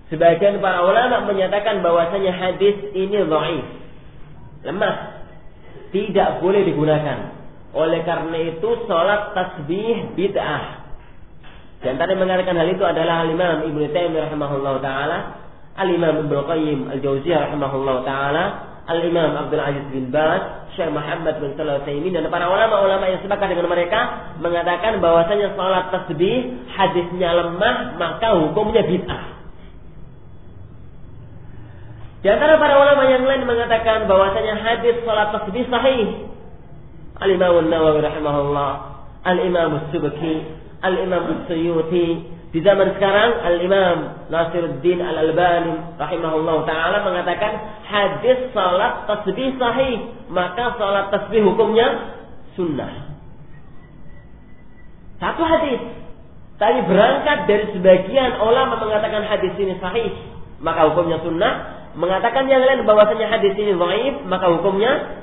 Sebagian para ulama menyatakan bahwasanya hadis ini dhaif. Lemah. Tidak boleh digunakan. Oleh karena itu salat tasbih bid'ah. Dan tadi mengatakan hal itu adalah Al-Imam Ibnu Taimiyah rahimahullah taala, Al-Imam Ibnu Qayyim Al-Jauziyah rahimahullah taala, Al-Imam Abdul Aziz bin Baz, Syekh Muhammad bin Shalih Utsaimin dan para ulama-ulama yang sepakat dengan mereka mengatakan bahwasanya salat tasbih hadisnya lemah maka hukumnya bid'ah. Di antara para ulama yang lain mengatakan bahwasanya hadis salat tasbih sahih. Al-Imam An-Nawawi rahimahullah, Al-Imam As-Subki, Al-Imam As-Suyuti, di zaman sekarang Al-Imam Nasiruddin Al-Albani rahimahullah taala mengatakan hadis salat tasbih sahih, maka salat tasbih hukumnya sunnah. Satu hadis. Tapi berangkat dari sebagian ulama mengatakan hadis ini sahih, maka hukumnya sunnah mengatakan yang lain bahwasanya hadis ini dhaif, maka hukumnya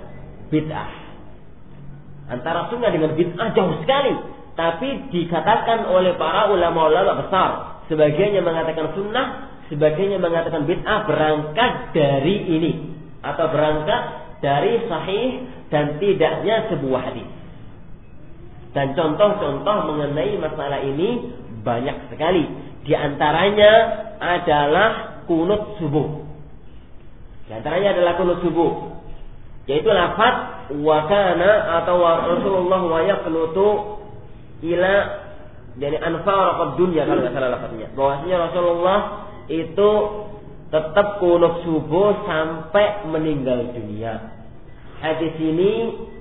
bid'ah. Antara sunnah dengan bid'ah jauh sekali. Tapi dikatakan oleh para ulama-ulama besar. Sebagiannya mengatakan sunnah, sebagiannya mengatakan bid'ah berangkat dari ini. Atau berangkat dari sahih dan tidaknya sebuah hadis. Dan contoh-contoh mengenai masalah ini banyak sekali. Di antaranya adalah kunut subuh. Di antaranya adalah kunut subuh. Yaitu lafaz wa kana atau wa Rasulullah wa yaqnutu ila dari anfaraqad dunya kalau nggak salah lafaznya. Bahwasanya Rasulullah itu tetap kunut subuh sampai meninggal dunia. Hadis ini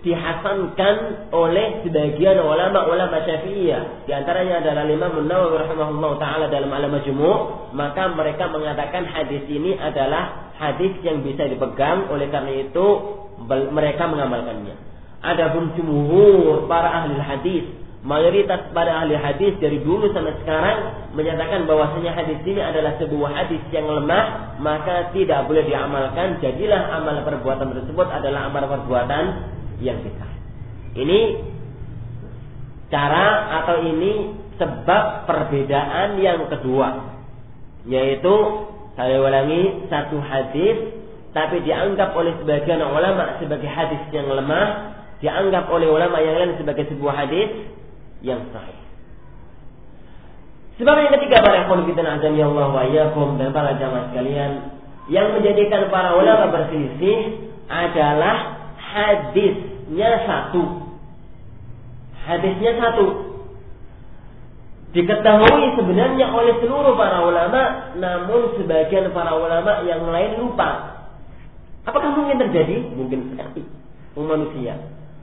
dihasankan oleh sebagian ulama-ulama Syafi'iyah. Di antaranya adalah Imam Nawawi rahimahullah taala dalam Al-Majmu', maka mereka mengatakan hadis ini adalah hadis yang bisa dipegang oleh karena itu mereka mengamalkannya. Adapun jumhur para ahli hadis, mayoritas para ahli hadis dari dulu sampai sekarang menyatakan bahwasanya hadis ini adalah sebuah hadis yang lemah, maka tidak boleh diamalkan. Jadilah amal perbuatan tersebut adalah amal perbuatan yang kita. Ini cara atau ini sebab perbedaan yang kedua yaitu saya ulangi satu hadis tapi dianggap oleh sebagian ulama sebagai hadis yang lemah, dianggap oleh ulama yang lain sebagai sebuah hadis yang sahih. Sebab yang ketiga para ikhwan kita azani Allah wa dan para jamaah sekalian yang menjadikan para ulama berselisih adalah hadisnya satu. Hadisnya satu. Diketahui sebenarnya oleh seluruh para ulama, namun sebagian para ulama yang lain lupa. Apakah mungkin terjadi? Mungkin sekali. Manusia.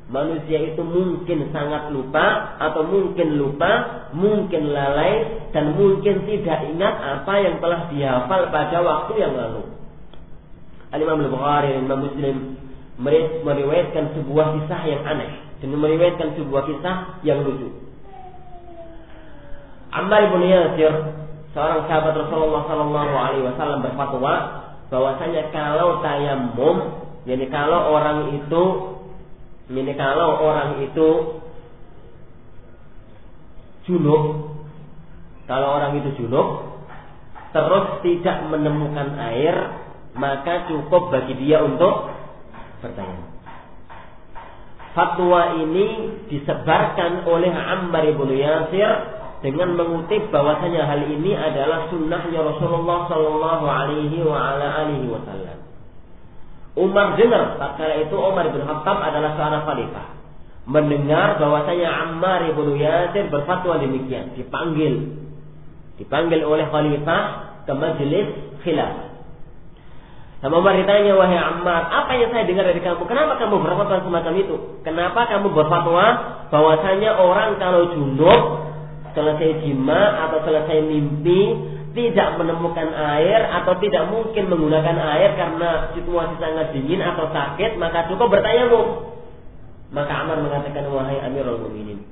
Manusia itu mungkin sangat lupa atau mungkin lupa, mungkin lalai dan mungkin tidak ingat apa yang telah dihafal pada waktu yang lalu. Al-Imam Al-Bukhari dan Imam Muslim meriwayatkan sebuah kisah yang aneh dan meriwayatkan sebuah kisah yang lucu. Ammar bin Yasir, seorang sahabat Rasulullah Sallallahu Alaihi Wasallam berfatwa bahwasanya kalau tayamum, jadi kalau orang itu, ini kalau orang itu junub, kalau orang itu junub, terus tidak menemukan air, maka cukup bagi dia untuk bertayamum. Fatwa ini disebarkan oleh Ammar bin Yasir dengan mengutip bahwasanya hal ini adalah sunnahnya Rasulullah Shallallahu Alaihi Wasallam. Umar dengar tatkala itu Umar bin Khattab adalah seorang khalifah. Mendengar bahwasanya Ammar bin Yasir berfatwa demikian, dipanggil dipanggil oleh khalifah ke majelis khilaf. Sama Umar ditanya, wahai Ammar, apa yang saya dengar dari kamu? Kenapa kamu berfatwa semacam itu? Kenapa kamu berfatwa bahwasanya orang kalau junub selesai jima atau selesai mimpi tidak menemukan air atau tidak mungkin menggunakan air karena situasi sangat dingin atau sakit, maka cukup bertanya bu. Maka Ammar mengatakan, wahai Amirul Mukminin,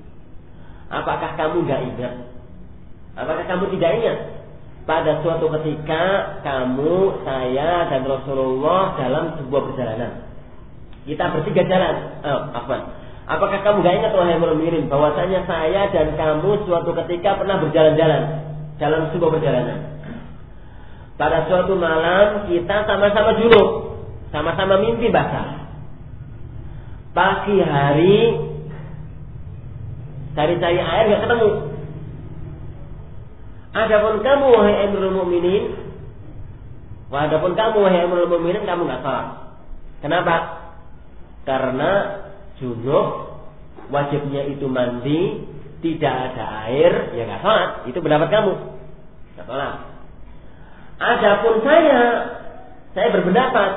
apakah kamu nggak ingat? Apakah kamu tidak ingat pada suatu ketika kamu, saya dan Rasulullah dalam sebuah perjalanan. Kita bertiga jalan. Oh, apa? Apakah kamu gak ingat wahai Mu'minin bahwasanya saya dan kamu suatu ketika pernah berjalan-jalan dalam sebuah perjalanan. Pada suatu malam kita sama-sama junub, sama-sama mimpi basah. Pagi hari cari-cari air gak ketemu. Adapun kamu wahai Amirul Mukminin, Adapun kamu wahai Amirul Mukminin kamu nggak salah. Kenapa? Karena junub wajibnya itu mandi, tidak ada air, ya nggak salat. Itu pendapat kamu. Nggak salat. Adapun saya, saya berpendapat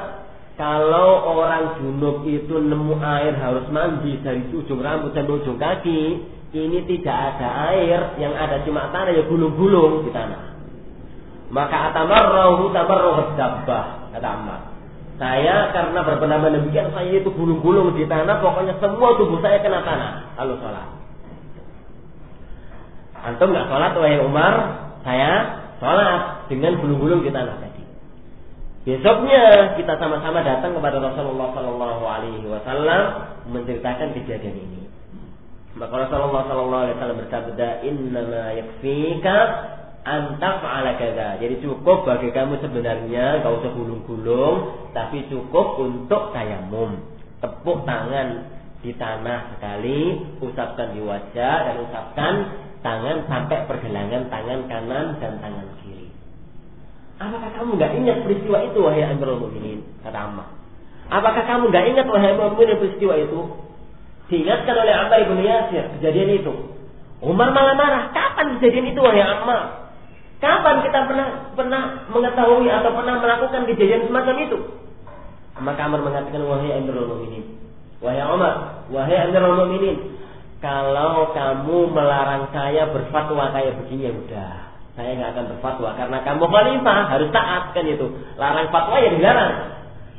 kalau orang junub itu nemu air harus mandi dari ujung rambut sampai ujung kaki, ini tidak ada air, yang ada cuma tanah ya gulung-gulung di tanah. Maka atamarrahu tamarruh dabbah, kata. Saya karena berpendapat demikian saya itu gulung-gulung di tanah, pokoknya semua tubuh saya kena tanah kalau sholat. Antum nggak sholat wahai Umar, saya sholat dengan gulung-gulung di tanah tadi. Besoknya kita sama-sama datang kepada Rasulullah Shallallahu Alaihi Wasallam menceritakan kejadian ini. Maka Rasulullah Sallallahu Alaihi Wasallam bersabda, Inna yakfika antaf ala. Jadi cukup bagi kamu sebenarnya, kau usah gulung-gulung, tapi cukup untuk tayamum. Tepuk tangan di tanah sekali, usapkan di wajah dan usapkan tangan sampai pergelangan tangan kanan dan tangan kiri. Apakah kamu nggak ingat peristiwa itu wahai Amirul Mukminin? Kata Ammar. Apakah kamu nggak ingat wahai Amirul Mukminin peristiwa itu? Diingatkan oleh Ammar ibn Yasir kejadian itu. Umar malah marah. Kapan kejadian itu wahai Ammar? Kapan kita pernah pernah mengetahui atau pernah melakukan kejadian semacam itu? Maka Ammar mengatakan wahai Amirul Mukminin. Wahai Umar, wahai Amirul Mukminin, kalau kamu melarang saya berfatwa kayak begini ya udah. Saya nggak akan berfatwa karena kamu khalifah harus taat kan itu. Larang fatwa ya dilarang.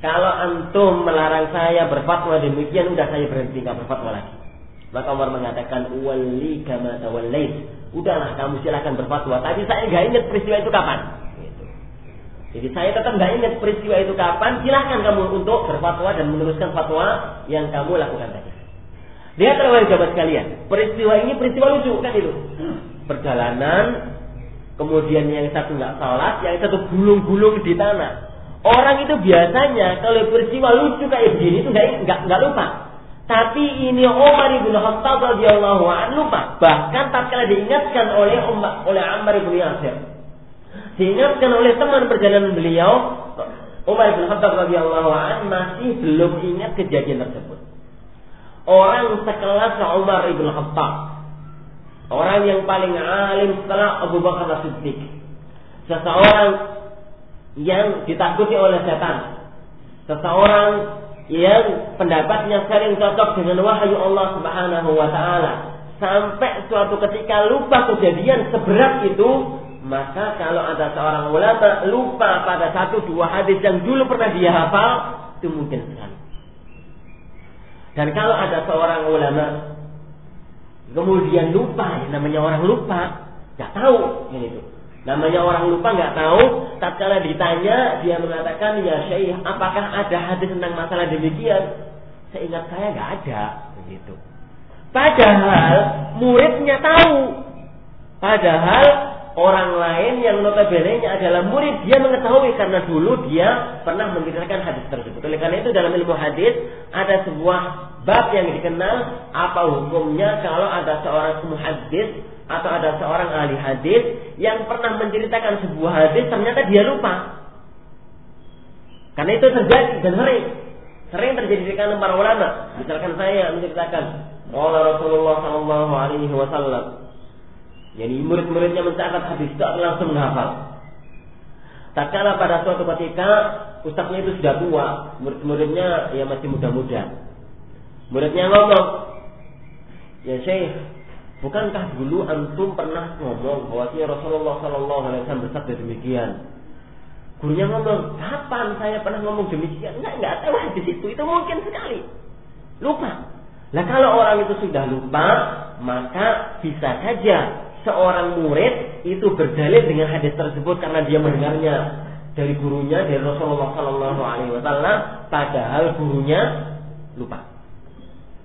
Kalau antum melarang saya berfatwa demikian, udah saya berhenti nggak berfatwa lagi. Maka Umar mengatakan, wali kama tawallait. Udahlah kamu silahkan berfatwa. Tapi saya nggak ingat peristiwa itu kapan. Gitu. Jadi saya tetap nggak ingat peristiwa itu kapan. Silahkan kamu untuk berfatwa dan meneruskan fatwa yang kamu lakukan tadi. Lihat oleh jabat sekalian. Peristiwa ini peristiwa lucu kan itu. Perjalanan, kemudian yang satu nggak sholat, yang satu gulung-gulung di tanah. Orang itu biasanya kalau peristiwa lucu kayak begini itu nggak nggak nggak lupa. Tapi ini Umar ibn Khattab radhiyallahu anhu lupa. Bahkan tatkala diingatkan oleh Umar, oleh Ammar ibn Yasir. Diingatkan oleh teman perjalanan beliau, Umar ibn Khattab radhiyallahu anhu masih belum ingat kejadian tersebut. Orang sekelas Umar ibn Khattab, orang yang paling alim setelah Abu Bakar As-Siddiq, seseorang yang ditakuti oleh setan. Seseorang yang pendapatnya sering cocok dengan wahyu Allah Subhanahu wa taala. Sampai suatu ketika lupa kejadian seberat itu maka kalau ada seorang ulama lupa pada satu dua hadis yang dulu pernah dia hafal itu mungkin sekali dan kalau ada seorang ulama kemudian lupa namanya orang lupa nggak tahu ini Namanya orang lupa nggak tahu, tatkala ditanya dia mengatakan ya Syekh, apakah ada hadis tentang masalah demikian? Seingat saya nggak ada begitu. Padahal muridnya tahu. Padahal orang lain yang notabene-nya adalah murid dia mengetahui karena dulu dia pernah menceritakan hadis tersebut. Oleh karena itu dalam ilmu hadis ada sebuah bab yang dikenal apa hukumnya kalau ada seorang muhaddis atau ada seorang ahli hadis yang pernah menceritakan sebuah hadis ternyata dia lupa. Karena itu terjadi dan sering. Sering terjadi di kalangan para ulama. Misalkan saya menceritakan Rasulullah Shallallahu Alaihi Wasallam. Jadi murid-muridnya mencatat hadis itu langsung menghafal. Tak kala pada suatu ketika ustaznya itu sudah tua, murid-muridnya ya masih muda-muda. Muridnya ngomong, ya Syekh, bukankah dulu antum pernah ngomong bahwa Rasulullah Shallallahu Alaihi Wasallam bersabda demikian? Gurunya ngomong, kapan saya pernah ngomong demikian? Enggak, enggak tahu hadis itu. Itu mungkin sekali. Lupa. Nah kalau orang itu sudah lupa, maka bisa saja seorang murid itu berdalil dengan hadis tersebut karena dia mendengarnya dari gurunya dari Rasulullah Shallallahu Alaihi Wasallam, padahal gurunya lupa.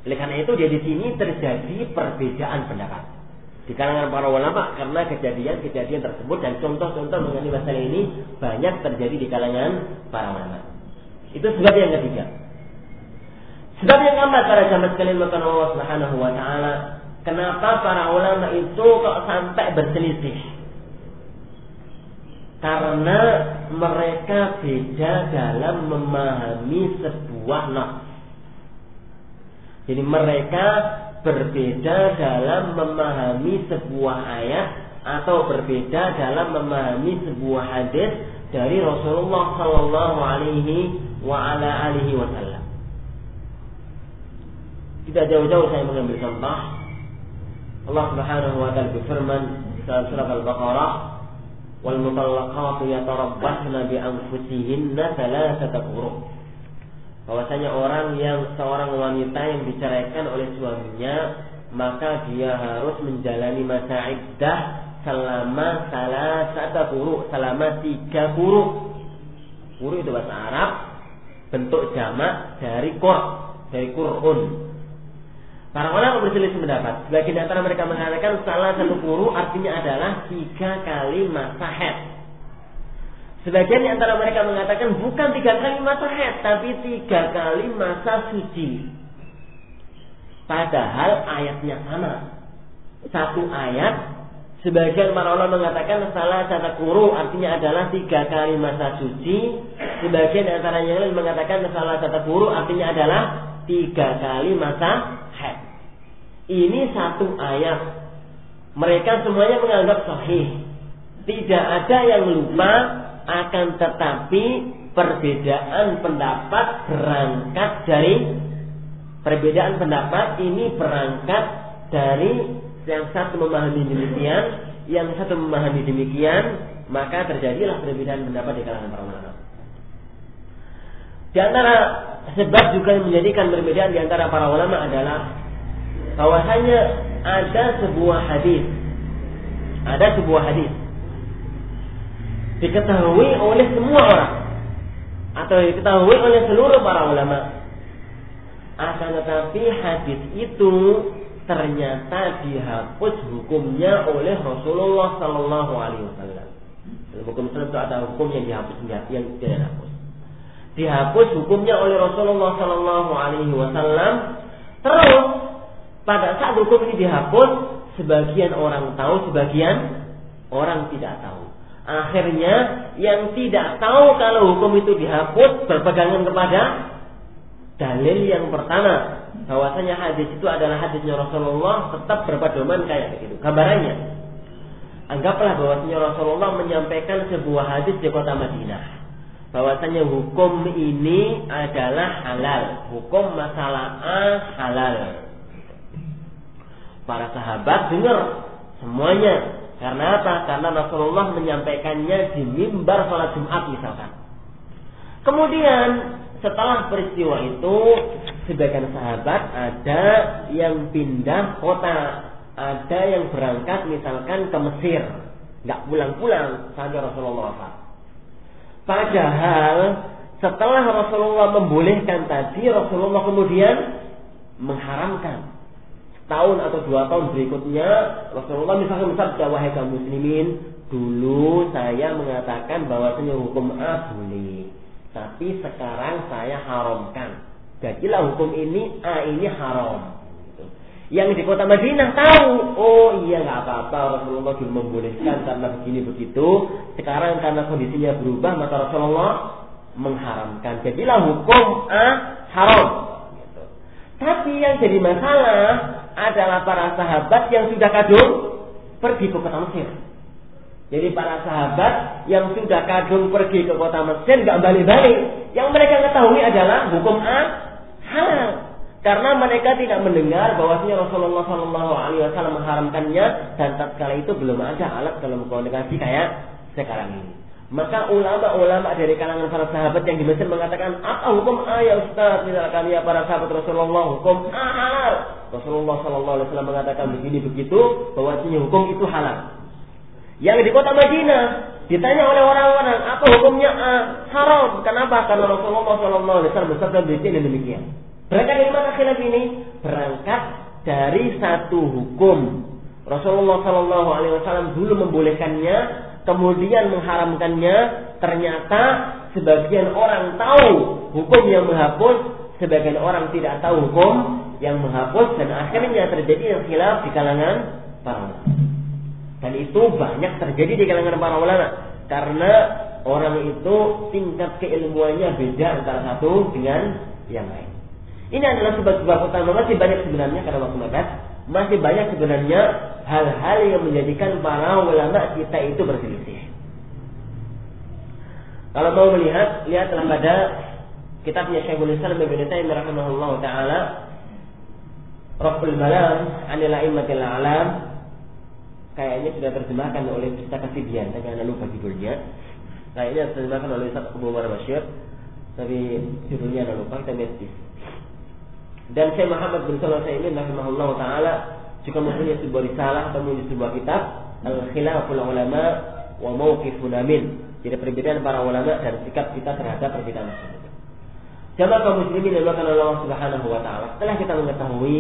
Oleh karena itu dia di sini terjadi perbedaan pendapat di kalangan para ulama karena kejadian-kejadian tersebut dan contoh-contoh mengenai masalah ini banyak terjadi di kalangan para ulama. Itu sebab yang ketiga. Sebab yang keempat para jamaah sekalian Allah Subhanahu wa taala, kenapa para ulama itu kok sampai berselisih? Karena mereka beda dalam memahami sebuah nas. Jadi mereka berbeda dalam memahami sebuah ayat atau berbeda dalam memahami sebuah hadis dari Rasulullah Sallallahu Alaihi Wasallam. Tidak jauh-jauh saya mengambil contoh. Allah Subhanahu wa taala berfirman dalam surat Al-Baqarah, "Wal mutallaqatu yatarabbasna bi anfusihinna thalathata quru'." bahwasanya orang yang seorang wanita yang diceraikan oleh suaminya maka dia harus menjalani masa iddah selama salah satu huruf selama tiga huruf huruf itu bahasa Arab bentuk jamak dari kur dari kurun para ulama berselisih pendapat sebagian antara mereka mengatakan salah satu huruf artinya adalah tiga kali masa head Sebagian antara mereka mengatakan bukan tiga kali masa haid, tapi tiga kali masa suci. Padahal ayatnya sama. Satu ayat, sebagian para ulama mengatakan salah satu kuru artinya adalah tiga kali masa suci. Sebagian antara yang lain mengatakan salah satu kuru artinya adalah tiga kali masa. Ini satu ayat. Mereka semuanya menganggap sahih. Tidak ada yang lupa akan tetapi perbedaan pendapat berangkat dari perbedaan pendapat ini berangkat dari yang satu memahami demikian, yang satu memahami demikian, maka terjadilah perbedaan pendapat di kalangan para ulama. Di antara sebab juga yang menjadikan perbedaan di antara para ulama adalah bahwasanya ada sebuah hadis, ada sebuah hadis diketahui oleh semua orang atau diketahui oleh seluruh para ulama. Akan tetapi hadis itu ternyata dihapus hukumnya oleh Rasulullah Sallallahu Alaihi Wasallam. Dalam hukum Islam itu ada hukum yang dihapus yang tidak dihapus. Dihapus hukumnya oleh Rasulullah Sallallahu Alaihi Wasallam. Terus pada saat hukum ini dihapus, sebagian orang tahu, sebagian orang tidak tahu. Akhirnya yang tidak tahu kalau hukum itu dihapus berpegangan kepada dalil yang pertama bahwasanya hadis itu adalah hadisnya Rasulullah tetap berpedoman kayak begitu. Gambarannya, anggaplah bahwasanya Rasulullah menyampaikan sebuah hadis di kota Madinah bahwasanya hukum ini adalah halal, hukum masalah A halal. Para sahabat dengar semuanya karena apa? Karena Rasulullah menyampaikannya di mimbar sholat Jumat misalkan. Kemudian setelah peristiwa itu sebagian sahabat ada yang pindah kota, ada yang berangkat misalkan ke Mesir, nggak pulang-pulang sampai Rasulullah wafat. Padahal setelah Rasulullah membolehkan tadi, Rasulullah kemudian mengharamkan tahun atau dua tahun berikutnya Rasulullah misalnya bersabda wahai kaum muslimin dulu saya mengatakan bahwasanya hukum A boleh tapi sekarang saya haramkan jadilah hukum ini A ini haram Yang di kota Madinah tahu, oh iya nggak apa-apa Rasulullah dulu membolehkan karena begini begitu. Sekarang karena kondisinya berubah maka Rasulullah mengharamkan. Jadilah hukum ah, haram. Tapi yang jadi masalah adalah para sahabat yang sudah kadung pergi ke kota Mesir. Jadi para sahabat yang sudah kadung pergi ke kota Mesir nggak balik-balik. Yang mereka ketahui adalah hukum ah, halal. Karena mereka tidak mendengar bahwasanya Rasulullah Shallallahu Alaihi Wasallam mengharamkannya dan tatkala itu belum ada alat dalam komunikasi kayak sekarang ini. Maka ulama-ulama dari kalangan para sahabat yang di Mesir mengatakan apa hukum ayat Ustaz misalkan ya para sahabat Rasulullah hukum halal. Rasulullah Shallallahu Alaihi Wasallam mengatakan begini begitu bahwasanya hukum itu halal. Yang di kota Madinah ditanya oleh orang-orang apa hukumnya ah, haram. Kenapa? Karena Rasulullah Shallallahu Alaihi Wasallam bersabda demikian. Berangkat dari mana khilaf ini? Berangkat dari satu hukum. Rasulullah Shallallahu Alaihi Wasallam dulu membolehkannya, kemudian mengharamkannya. Ternyata sebagian orang tahu hukum yang menghapus, sebagian orang tidak tahu hukum yang menghapus, dan akhirnya terjadi yang khilaf di kalangan para ulama. Dan itu banyak terjadi di kalangan para ulama karena orang itu tingkat keilmuannya beda antara satu dengan yang lain. Ini adalah sebab-sebab utama masih banyak sebenarnya karena waktu mepet masih banyak sebenarnya hal-hal yang menjadikan para ulama kita itu berselisih. Kalau mau melihat, lihatlah pada kitabnya Syekhul Islam Ibnu Taimiyah rahimahullah taala Rabbul Malam Anil A'immatil Alam kayaknya sudah terjemahkan oleh Ustaz Kasibian, tapi anda lupa judulnya. Kayaknya terjemahkan oleh Ustaz Abu Umar Bashir, tapi judulnya anda lupa, kita lihat dan Syekh Muhammad bin Shalih Utsaimin rahimahullah taala juga mempunyai sebuah risalah atau mempunyai sebuah kitab Al-Khilaful Ulama wa Mauqifun Amin. Jadi perbedaan para ulama dan sikap kita terhadap perbedaan tersebut. Jamaah kaum muslimin yang dilakukan Allah Subhanahu wa taala. Setelah kita mengetahui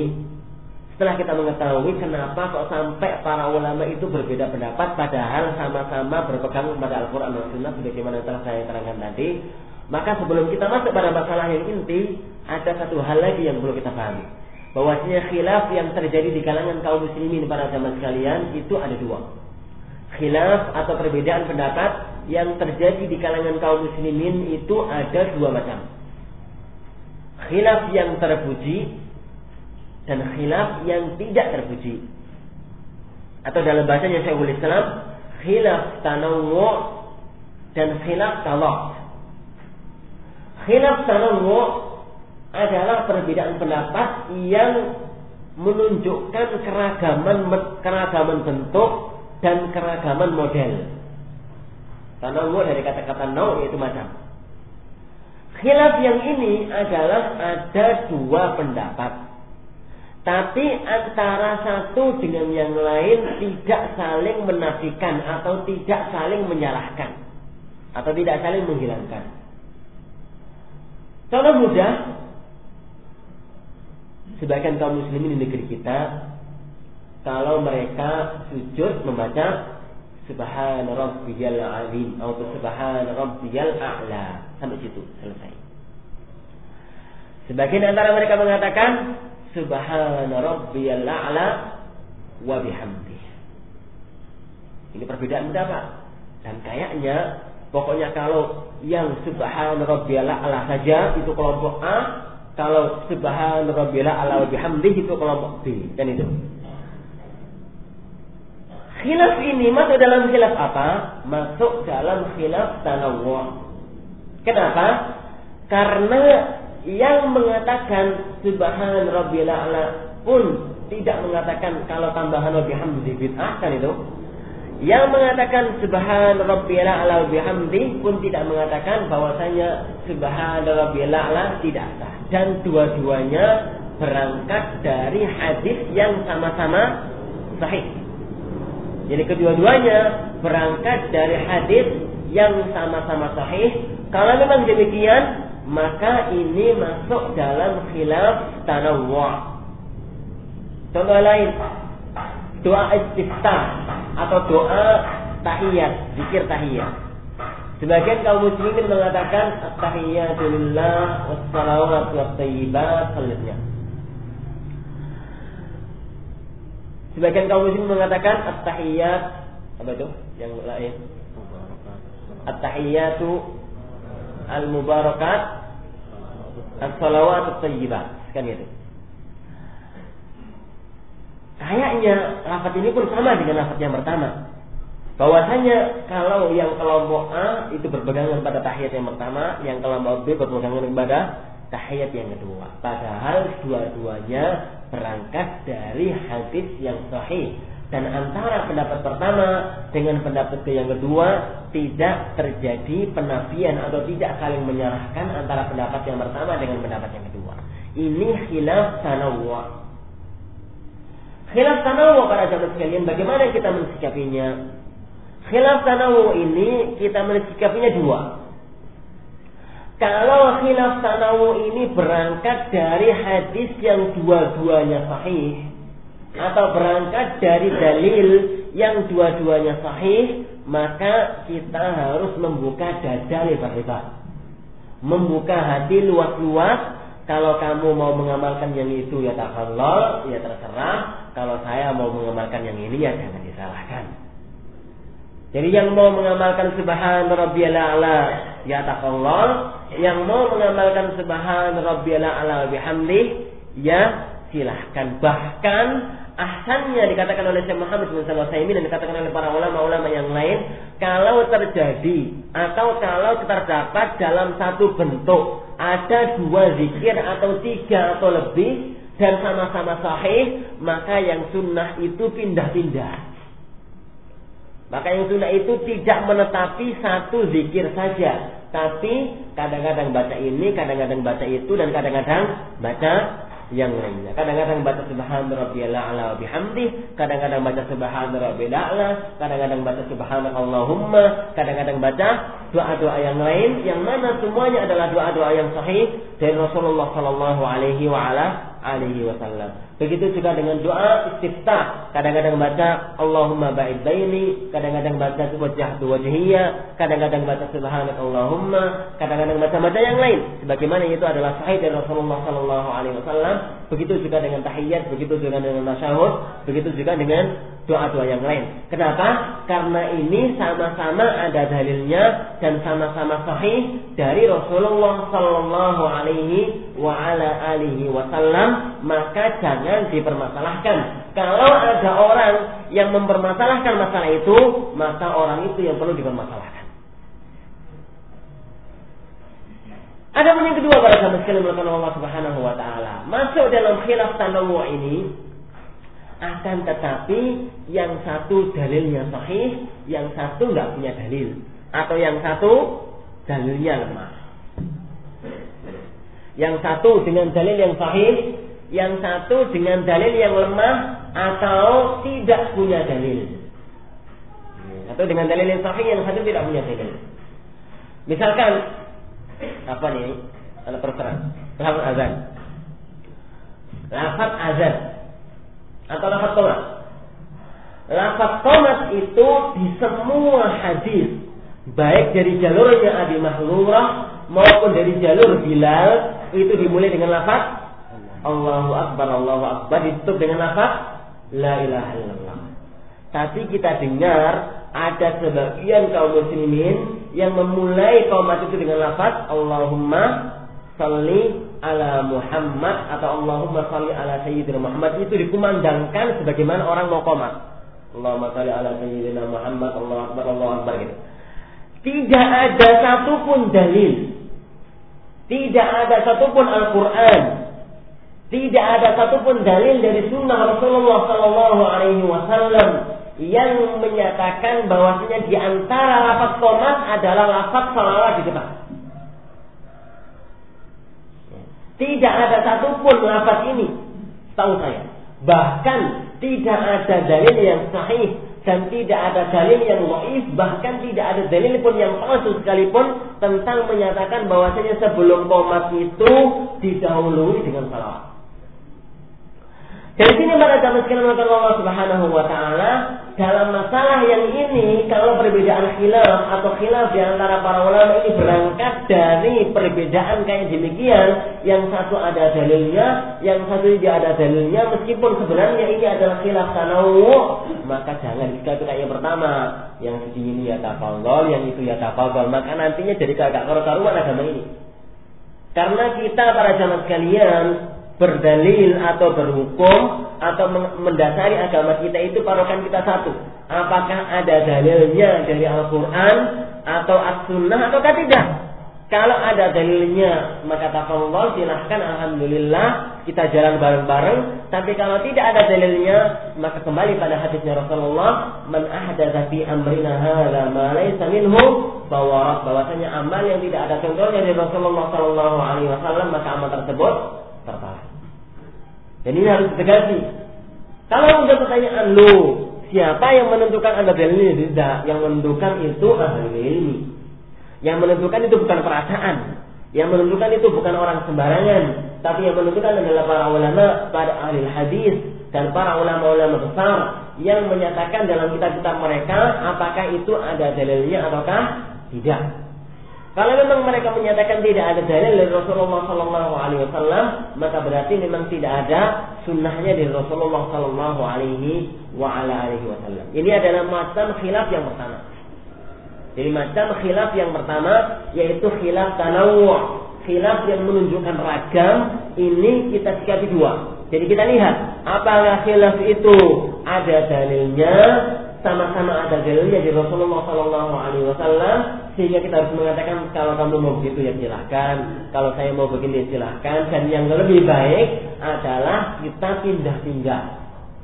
setelah kita mengetahui kenapa kok sampai para ulama itu berbeda pendapat padahal sama-sama berpegang pada Al-Qur'an dan Sunnah sebagaimana telah saya terangkan tadi, maka sebelum kita masuk pada masalah yang inti, ada satu hal lagi yang perlu kita pahami. Bahwasanya khilaf yang terjadi di kalangan kaum muslimin pada zaman sekalian itu ada dua. Khilaf atau perbedaan pendapat yang terjadi di kalangan kaum muslimin itu ada dua macam. Khilaf yang terpuji dan khilaf yang tidak terpuji. Atau dalam bahasanya Syekhul Islam, khilaf tanawwu dan khilaf talaq. Khilaf tanawwu adalah perbedaan pendapat yang menunjukkan keragaman keragaman bentuk dan keragaman model. Tanawwu dari kata-kata nau yaitu macam. Khilaf yang ini adalah ada dua pendapat. Tapi antara satu dengan yang lain tidak saling menafikan atau tidak saling menyalahkan. Atau tidak saling menghilangkan. Contoh mudah, sebagian kaum muslimin di negeri kita, kalau mereka sujud membaca Subhan Rabbiyal Azim atau Subhan Rabbiyal A'la sampai situ selesai. Sebagian antara mereka mengatakan Subhan Rabbiyal A'la wa. Ini perbedaan pendapat. Dan kayaknya Pokoknya kalau yang subhan rabbiyal a'la saja itu kelompok A, kalau subhan rabbiyal a'la wa bihamdih itu kelompok B. Dan itu. Khilaf ini masuk dalam khilaf apa? Masuk dalam khilaf tanawwu. Kenapa? Karena yang mengatakan subhan rabbiyal a'la pun tidak mengatakan kalau tambahan wa bihamdih bid'ah kan itu yang mengatakan subhan rabbiyal a'la bihamdi pun tidak mengatakan bahwasanya subhan rabbiyal a'la tidak sah. Dan dua-duanya berangkat dari hadis yang sama-sama sahih. Jadi kedua-duanya berangkat dari hadis yang sama-sama sahih. Kalau memang demikian, maka ini masuk dalam khilaf tanawwu. Contoh lain, doa istiftah atau doa tahiyat, zikir tahiyat. Sebagian kaum muslimin mengatakan at-tahiyatulillah wassalawat wattayyibat selanjutnya. Sebagian kaum muslim mengatakan at-tahiyyat apa itu? Yang lain. At-tahiyyatu al-mubarakat as-salawat at-tayyibat. Kan itu. Kayaknya lafaz ini pun sama dengan lafaz yang pertama. Bahwasanya kalau yang kelompok A itu berpegangan pada tahiyat yang pertama, yang kelompok B berpegangan kepada tahiyat yang kedua. Padahal dua-duanya berangkat dari hadis yang sahih dan antara pendapat pertama dengan pendapat yang kedua tidak terjadi penafian atau tidak saling menyalahkan antara pendapat yang pertama dengan pendapat yang kedua. Ini khilaf tanawwa. Khilaf tanawwu para jamaah sekalian, bagaimana kita mensikapinya? Khilaf tanawwu ini kita mensikapinya dua. Kalau khilaf tanawwu ini berangkat dari hadis yang dua-duanya sahih atau berangkat dari dalil yang dua-duanya sahih, maka kita harus membuka dada lebar-lebar. Membuka hati luas-luas kalau kamu mau mengamalkan yang itu ya tak halal, ya terserah. Kalau saya mau mengamalkan yang ini ya jangan disalahkan. Jadi yang mau mengamalkan subhan rabbiyal a'la ya halal, yang mau mengamalkan subhan rabbiyal a'la bihamdi ya silahkan. Bahkan ahsannya dikatakan oleh Syekh Muhammad bin Shalih dan dikatakan oleh para ulama-ulama yang lain, kalau terjadi atau kalau terdapat dalam satu bentuk ada dua zikir atau tiga atau lebih dan sama-sama sahih, maka yang sunnah itu pindah-pindah. Maka yang sunnah itu tidak menetapi satu zikir saja, tapi kadang-kadang baca ini, kadang-kadang baca itu, dan kadang-kadang baca yang lainnya. Kadang-kadang baca subhan rabbiyal a'la wa kadang-kadang baca subhan rabbiyal a'la, kadang-kadang baca subhanallahumma, kadang-kadang baca doa-doa yang lain yang mana semuanya adalah doa-doa yang sahih dari Rasulullah sallallahu alaihi wasallam. Begitu juga dengan doa istiftah. Kadang-kadang baca Allahumma ba'id baini, kadang-kadang baca wajah wajhiyya, kadang-kadang baca subhanak Allahumma, kadang-kadang baca baca yang lain. Sebagaimana itu adalah sahih dari Rasulullah sallallahu alaihi wasallam. Begitu juga dengan tahiyat, begitu juga dengan masyahud, begitu juga dengan doa-doa yang lain. Kenapa? Karena ini sama-sama ada dalilnya dan sama-sama sahih dari Rasulullah sallallahu alaihi wa ala alihi wasallam, maka jangan jangan dipermasalahkan. Kalau ada orang yang mempermasalahkan masalah itu, maka orang itu yang perlu dipermasalahkan. Ada yang kedua pada sahabat sekalian melakukan Allah Subhanahu wa taala. Masuk dalam khilaf tanawu ini akan tetapi yang satu dalilnya sahih, yang satu nggak punya dalil, atau yang satu dalilnya lemah. Yang satu dengan dalil yang sahih, yang satu dengan dalil yang lemah atau tidak punya dalil. Atau dengan dalil yang sahih yang satu tidak punya dalil. Misalkan apa nih? Ada perkara. Lafaz azan. Lafaz azan atau lafaz tomat. Lafaz tomat itu di semua hadis baik dari jalurnya Abi Mahlurah maupun dari jalur Bilal itu dimulai dengan lafaz Allahu Akbar, Allahu Akbar ditutup dengan apa? La ilaha illallah. Tapi kita dengar ada sebagian kaum muslimin yang memulai kalimat itu dengan lafaz Allahumma salli ala Muhammad atau Allahumma salli ala Sayyidina Muhammad itu dikumandangkan sebagaimana orang mau komat. Allahumma salli ala Sayyidina Muhammad, Allahu Akbar, Allahu Akbar gitu. Tidak ada satupun dalil. Tidak ada satupun Al-Quran tidak ada satupun dalil dari sunnah Rasulullah Sallallahu Alaihi Wasallam yang menyatakan bahwasanya di antara lafaz qomat adalah lafaz salawat di depan. Tidak ada satupun lafaz ini, tahu saya. Bahkan tidak ada dalil yang sahih dan tidak ada dalil yang waif, bahkan tidak ada dalil pun yang palsu sekalipun tentang menyatakan bahwasanya sebelum komat itu didahului dengan salawat. Dari sini para jamaah sekalian Allah Subhanahu wa taala dalam masalah yang ini kalau perbedaan khilaf atau khilaf di antara para ulama ini berangkat dari perbedaan kayak demikian, yang satu ada dalilnya, yang satu tidak ada dalilnya, meskipun sebenarnya ini adalah khilaf tanawu, maka jangan jika itu kayak yang pertama, yang ini ya tafadhol, yang itu ya tafadhol, maka nantinya jadi kagak karu-karuan agama ini. Karena kita para jamaah sekalian berdalil atau berhukum atau mendasari agama kita itu parokan kita satu. Apakah ada dalilnya dari Al-Quran atau As-Sunnah atau tidak? Kalau ada dalilnya maka tafawwal silahkan Alhamdulillah kita jalan bareng-bareng. Tapi kalau tidak ada dalilnya maka kembali pada hadisnya Rasulullah man ahdatsa fi amrina hadza ma minhu bahwa bahwasanya amal yang tidak ada contohnya dari Rasulullah Shallallahu Alaihi Wasallam maka amal tersebut tertolak. Dan ini harus ditegasi. Kalau udah pertanyaan lu, siapa yang menentukan ada dalilnya? Tidak. Yang menentukan itu ahli ilmi. Yang menentukan itu bukan perasaan. Yang menentukan itu bukan orang sembarangan. Tapi yang menentukan adalah para ulama, para ahli hadis, dan para ulama-ulama besar yang menyatakan dalam kitab-kitab mereka apakah itu ada dalilnya ataukah tidak. Kalau memang mereka menyatakan tidak ada dalil dari Rasulullah Sallallahu Alaihi Wasallam, maka berarti memang tidak ada sunnahnya dari Rasulullah Sallallahu Alaihi Wasallam. Ini adalah macam khilaf yang pertama. Jadi macam khilaf yang pertama yaitu khilaf tanawu, khilaf yang menunjukkan ragam. Ini kita sikapi dua. Jadi kita lihat apakah khilaf itu ada dalilnya sama-sama ada dalilnya di Rasulullah Sallallahu Alaihi Wasallam sehingga kita harus mengatakan kalau kamu mau begitu ya silahkan kalau saya mau begini ya silahkan dan yang lebih baik adalah kita pindah-pindah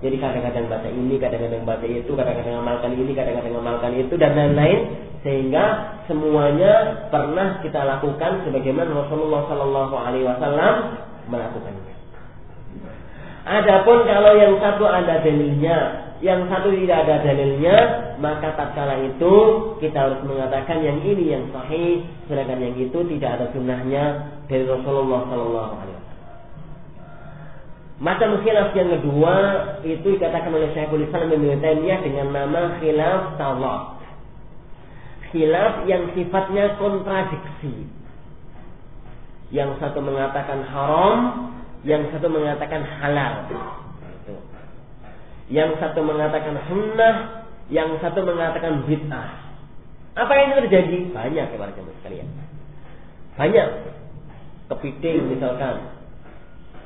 jadi kadang-kadang baca ini kadang-kadang baca itu kadang-kadang amalkan ini kadang-kadang amalkan itu dan lain-lain sehingga semuanya pernah kita lakukan sebagaimana Rasulullah Sallallahu Alaihi Wasallam melakukannya. Adapun kalau yang satu ada dalilnya, yang satu tidak ada dalilnya, maka tatkala itu kita harus mengatakan yang ini yang sahih, sedangkan yang itu tidak ada sunnahnya dari Rasulullah Sallallahu Alaihi Wasallam. Macam khilaf yang kedua itu dikatakan oleh Syekhul Islam Ibnu Taimiyah dengan nama khilaf tawaf. Khilaf yang sifatnya kontradiksi. Yang satu mengatakan haram, yang satu mengatakan halal. Yang satu mengatakan sunnah, yang satu mengatakan bid'ah. Apa yang terjadi? Banyak ya para jemaah sekalian. Banyak. Kepiting misalkan.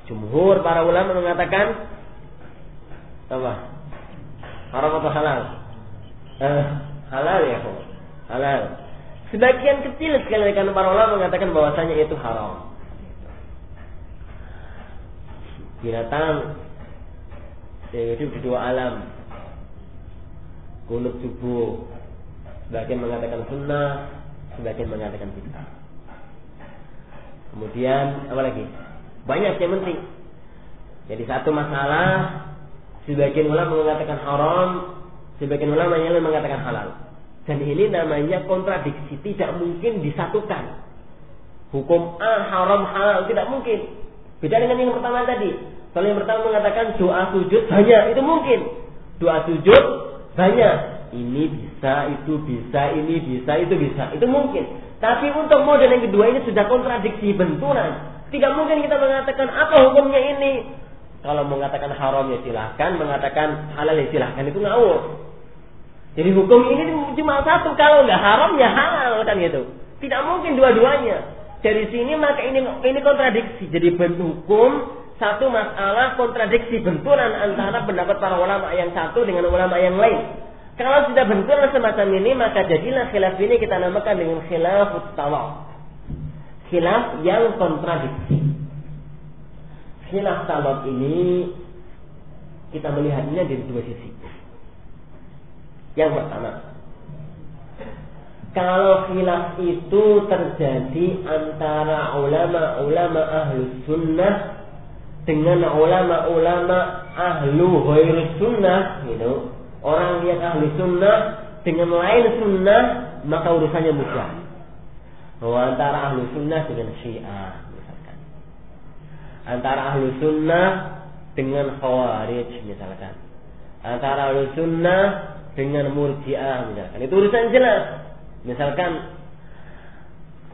Jumhur para ulama mengatakan apa? Haram atau halal? Eh, halal ya kok. Halal. Sebagian kecil sekali karena para ulama mengatakan bahwasanya itu haram. Binatang yang hidup di dua alam. Kunut subuh sebagian mengatakan sunnah sebagian mengatakan bid'ah kemudian apa lagi? Banyak yang penting. Jadi satu masalah sebagian ulama mengatakan haram sebagian ulama yang lain mengatakan halal. Dan ini namanya kontradiksi tidak mungkin disatukan. Hukum A haram halal tidak mungkin. Beda dengan yang pertama tadi kalau yang pertama mengatakan doa sujud banyak, itu mungkin. Doa sujud banyak. Ini bisa, itu bisa, ini bisa, itu bisa. Itu mungkin. Tapi untuk model yang kedua ini sudah kontradiksi benturan. Tidak mungkin kita mengatakan apa hukumnya ini. Kalau mengatakan haram ya silahkan, mengatakan halal ya silahkan. Itu ngawur. Jadi hukum ini cuma satu. Kalau nggak haram ya halal kan gitu. Tidak mungkin dua-duanya. Dari sini maka ini ini kontradiksi. Jadi bentuk hukum satu masalah kontradiksi benturan antara pendapat para ulama yang satu dengan ulama yang lain. Kalau sudah benturan semacam ini, maka jadilah khilaf ini kita namakan dengan khilaf tawaf. Khilaf yang kontradiksi. Khilaf tawaf ini kita melihatnya dari dua sisi. Yang pertama, kalau khilaf itu terjadi antara ulama-ulama ahlu sunnah dengan ulama-ulama ahlu ghairi sunnah gitu orang yang ahli sunnah dengan lain sunnah maka urusannya mudah bahwa antara ahlu sunnah dengan syiah misalkan antara ahlu sunnah dengan khawarij misalkan antara ahlu sunnah dengan murjiah misalkan. Itu urusan jelas. Misalkan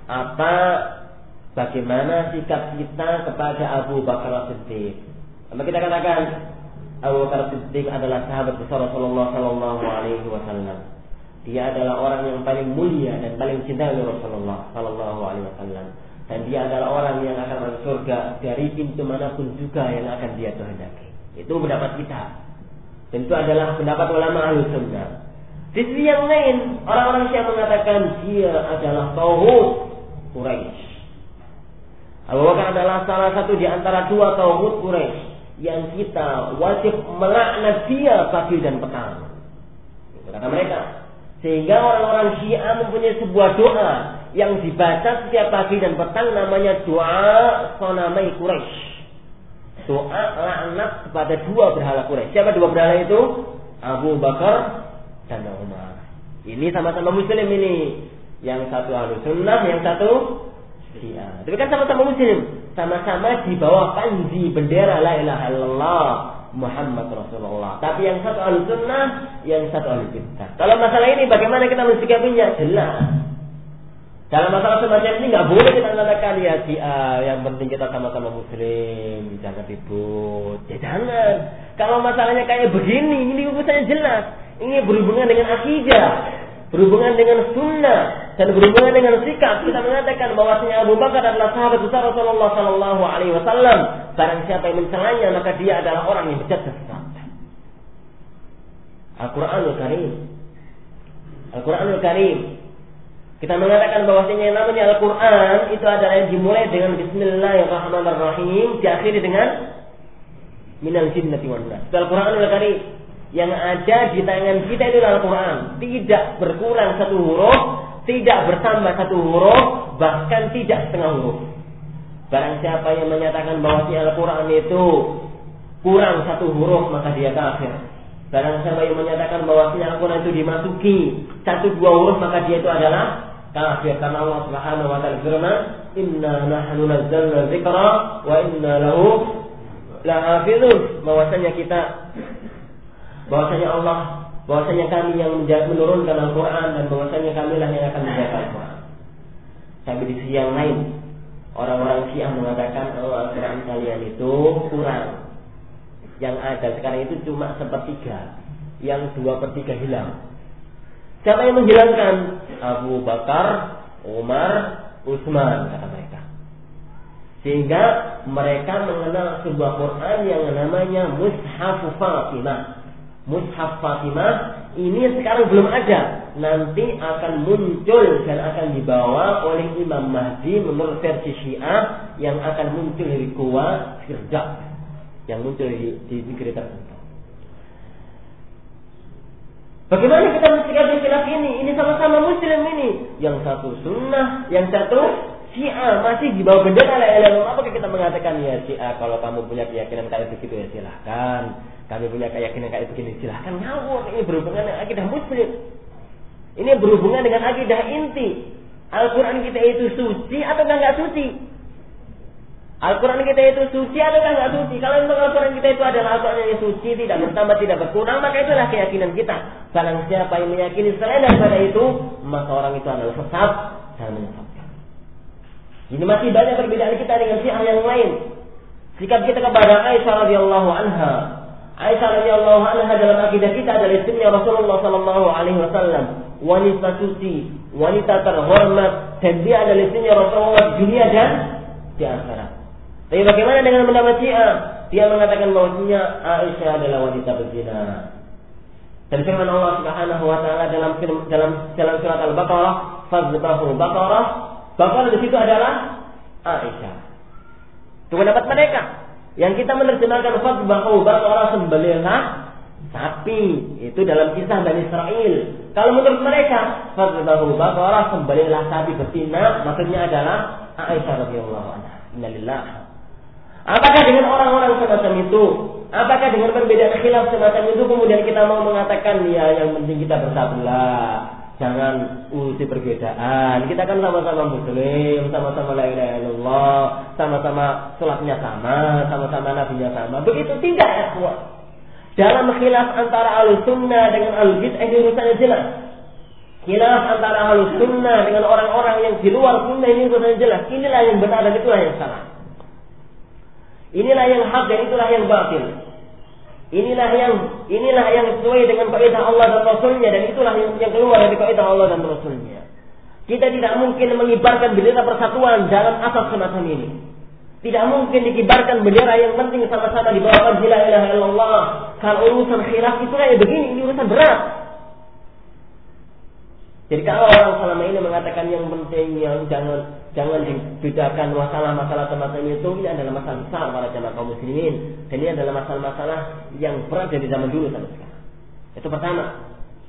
apa bagaimana sikap kita kepada Abu Bakar Siddiq. Apa kita katakan Abu Bakar Siddiq adalah sahabat besar Rasulullah Sallallahu Alaihi Wasallam. Dia adalah orang yang paling mulia dan paling cinta oleh Rasulullah Sallallahu Alaihi Wasallam. Dan dia adalah orang yang akan masuk surga dari pintu mana pun juga yang akan dia kehendaki. Itu pendapat kita. Dan itu adalah pendapat ulama ahli sunnah. Di sisi yang lain, orang-orang yang mengatakan dia adalah tauhid Quraisy. Abu Bakar adalah salah satu di antara dua tauhid Quraisy yang kita wajib melaknat dia pagi dan petang. Kata mereka. Sehingga orang-orang Syiah mempunyai sebuah doa yang dibaca setiap pagi dan petang namanya doa Sonamai Quraisy. Doa laknat kepada dua berhala Quraisy. Siapa dua berhala itu? Abu Bakar dan Umar. Ini sama-sama muslim ini. Yang satu ahlu sunnah, yang satu Syiah. Tapi kan sama-sama muslim. Sama-sama di bawah panji bendera la ilaha illallah Muhammad Rasulullah. Tapi yang satu ahlu sunnah, yang satu ahlu bid'ah. Kalau masalah ini bagaimana kita mensikapinya? Jelas. Dalam masalah semacam ini nggak boleh kita mengatakan ya si A, yang penting kita sama-sama muslim, jangan ribut. Ya jangan. Kalau masalahnya kayak begini, ini urusannya jelas. Ini berhubungan dengan akidah, berhubungan dengan sunnah, dan berhubungan dengan sikap. Kita mengatakan bahwasanya Abu Bakar adalah sahabat besar Rasulullah Sallallahu Alaihi Wasallam. Barang siapa yang mencelanya, maka dia adalah orang yang bejat dan sesat. Al-Quranul Karim. Al-Quranul Karim kita mengatakan bahwasanya yang namanya Al-Quran itu adalah yang dimulai dengan Bismillahirrahmanirrahim, diakhiri dengan minal jinnati wan nas. Al-Quran Al-Karim yang ada di tangan kita itu Al-Quran, tidak berkurang satu huruf, tidak bertambah satu huruf, bahkan tidak setengah huruf. Barang siapa yang menyatakan bahwasanya Al-Quran itu kurang satu huruf maka dia kafir. Barang siapa yang menyatakan bahwasanya Al-Quran itu dimasuki satu dua huruf maka dia itu adalah kafir karena Allah Subhanahu wa taala firman, "Inna nahnu nazzalna dzikra wa inna lahu lahafizun." Bahwasanya kita bahwasanya Allah bahwasanya kami yang menurunkan Al-Qur'an dan bahwasanya kami lah yang akan menjaga Al-Qur'an. Tapi di sisi yang lain, orang-orang Syiah mengatakan bahwa Al-Qur'an kalian itu kurang. Yang ada sekarang itu cuma sepertiga, yang dua per tiga hilang. Siapa yang menghilangkan? Abu Bakar, Umar, Utsman kata mereka. Sehingga mereka mengenal sebuah Quran yang namanya Mushaf Fatimah. Mushaf Fatimah ini sekarang belum ada. Nanti akan muncul dan akan dibawa oleh Imam Mahdi menurut versi Syiah yang akan muncul dari Kuwa Firda yang muncul di, di negeri tertentu. Bagaimana kita mensikapi khilaf ini? Ini sama-sama muslim ini. Yang satu sunnah, yang satu Syiah masih di bawah bendera ilaha Apakah kita mengatakan ya Syiah kalau kamu punya keyakinan kayak begitu ya silahkan. Kami punya keyakinan kayak begini silahkan ngawur. Ini berhubungan dengan akidah muslim. Ini berhubungan dengan akidah inti. Al-Quran kita itu suci atau enggak suci? Al-Quran kita itu suci atau enggak suci? Kalau memang Al-Quran kita itu adalah Al-Quran yang suci, tidak bertambah, tidak berkurang, maka itulah keyakinan kita. Barang siapa yang meyakini selain daripada itu, maka orang itu adalah sesat dan menyesatkan. Ini masih banyak perbedaan kita dengan syiah yang lain. Sikap kita kepada Aisyah radhiyallahu anha. Aisyah radhiyallahu anha dalam akidah kita adalah istrinya Rasulullah sallallahu alaihi wasallam. Wanita suci, wanita terhormat, dan dia adalah istrinya Rasulullah di dunia dan di akhirat. Tapi bagaimana dengan pendapat Syiah? Dia mengatakan bahwasanya Aisyah adalah wanita berzina. Dan firman Allah Subhanahu wa taala dalam dalam dalam surat Al-Baqarah, "Fadzbahu Baqarah." Baqarah di situ adalah Aisyah. Itu pendapat mereka. Yang kita menerjemahkan "Fadzbahu Baqarah" sembelihlah sapi. Itu dalam kisah Bani Israel. Kalau menurut mereka, "Fadzbahu Baqarah" sembelihlah sapi betina, maksudnya adalah Aisyah radhiyallahu anha. Innalillah Apakah dengan orang-orang semacam itu? Apakah dengan perbedaan khilaf semacam itu kemudian kita mau mengatakan ya yang penting kita bersatulah, jangan urusi perbedaan. Kita kan sama-sama muslim, sama-sama la ilaha illallah, sama-sama sholatnya sama, sama-sama nabinya sama. Begitu tidak ya. Dalam khilaf antara ahlu sunnah dengan ahlu bid'ah ini urusannya jelas. Khilaf antara ahlu sunnah dengan orang-orang yang di luar sunnah ini urusannya jelas. Inilah yang benar dan itulah yang salah. Inilah yang hak dan itulah yang batil. Inilah yang inilah yang sesuai dengan kaidah Allah dan Rasulnya dan itulah yang, yang keluar dari kaidah Allah dan Rasulnya. Kita tidak mungkin mengibarkan bendera persatuan dalam asas semacam ini. Tidak mungkin dikibarkan bendera yang penting sama-sama di bawah la ilaha illallah. Kalau urusan khilaf itulah ya begini, ini urusan berat. Jadi kalau orang selama ini mengatakan yang penting yang jangan jangan dibedakan masalah-masalah semacam itu ini adalah masalah besar para jamaah kaum muslimin dan ini adalah masalah-masalah yang berat dari zaman dulu sampai sekarang. Itu pertama.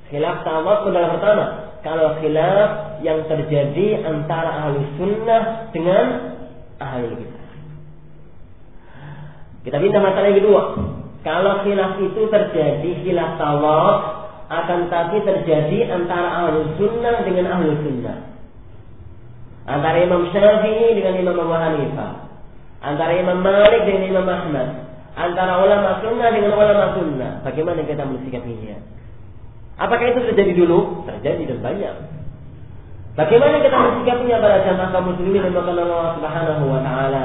Khilaf tawaf adalah pertama. Kalau khilaf yang terjadi antara ahli sunnah dengan ahli kita. Kita pindah masalah yang kedua. Kalau khilaf itu terjadi khilaf tawaf akan tapi terjadi antara ahli sunnah dengan ahli sunnah. Antara Imam Syafi'i dengan Imam Abu Hanifah. Antara Imam Malik dengan Imam Ahmad. Antara ulama sunnah dengan ulama sunnah. Bagaimana kita mensikapinya? Apakah itu terjadi dulu? Terjadi dan banyak. Bagaimana kita mensikapinya pada jamaah kaum muslimin makan Allah Subhanahu wa taala?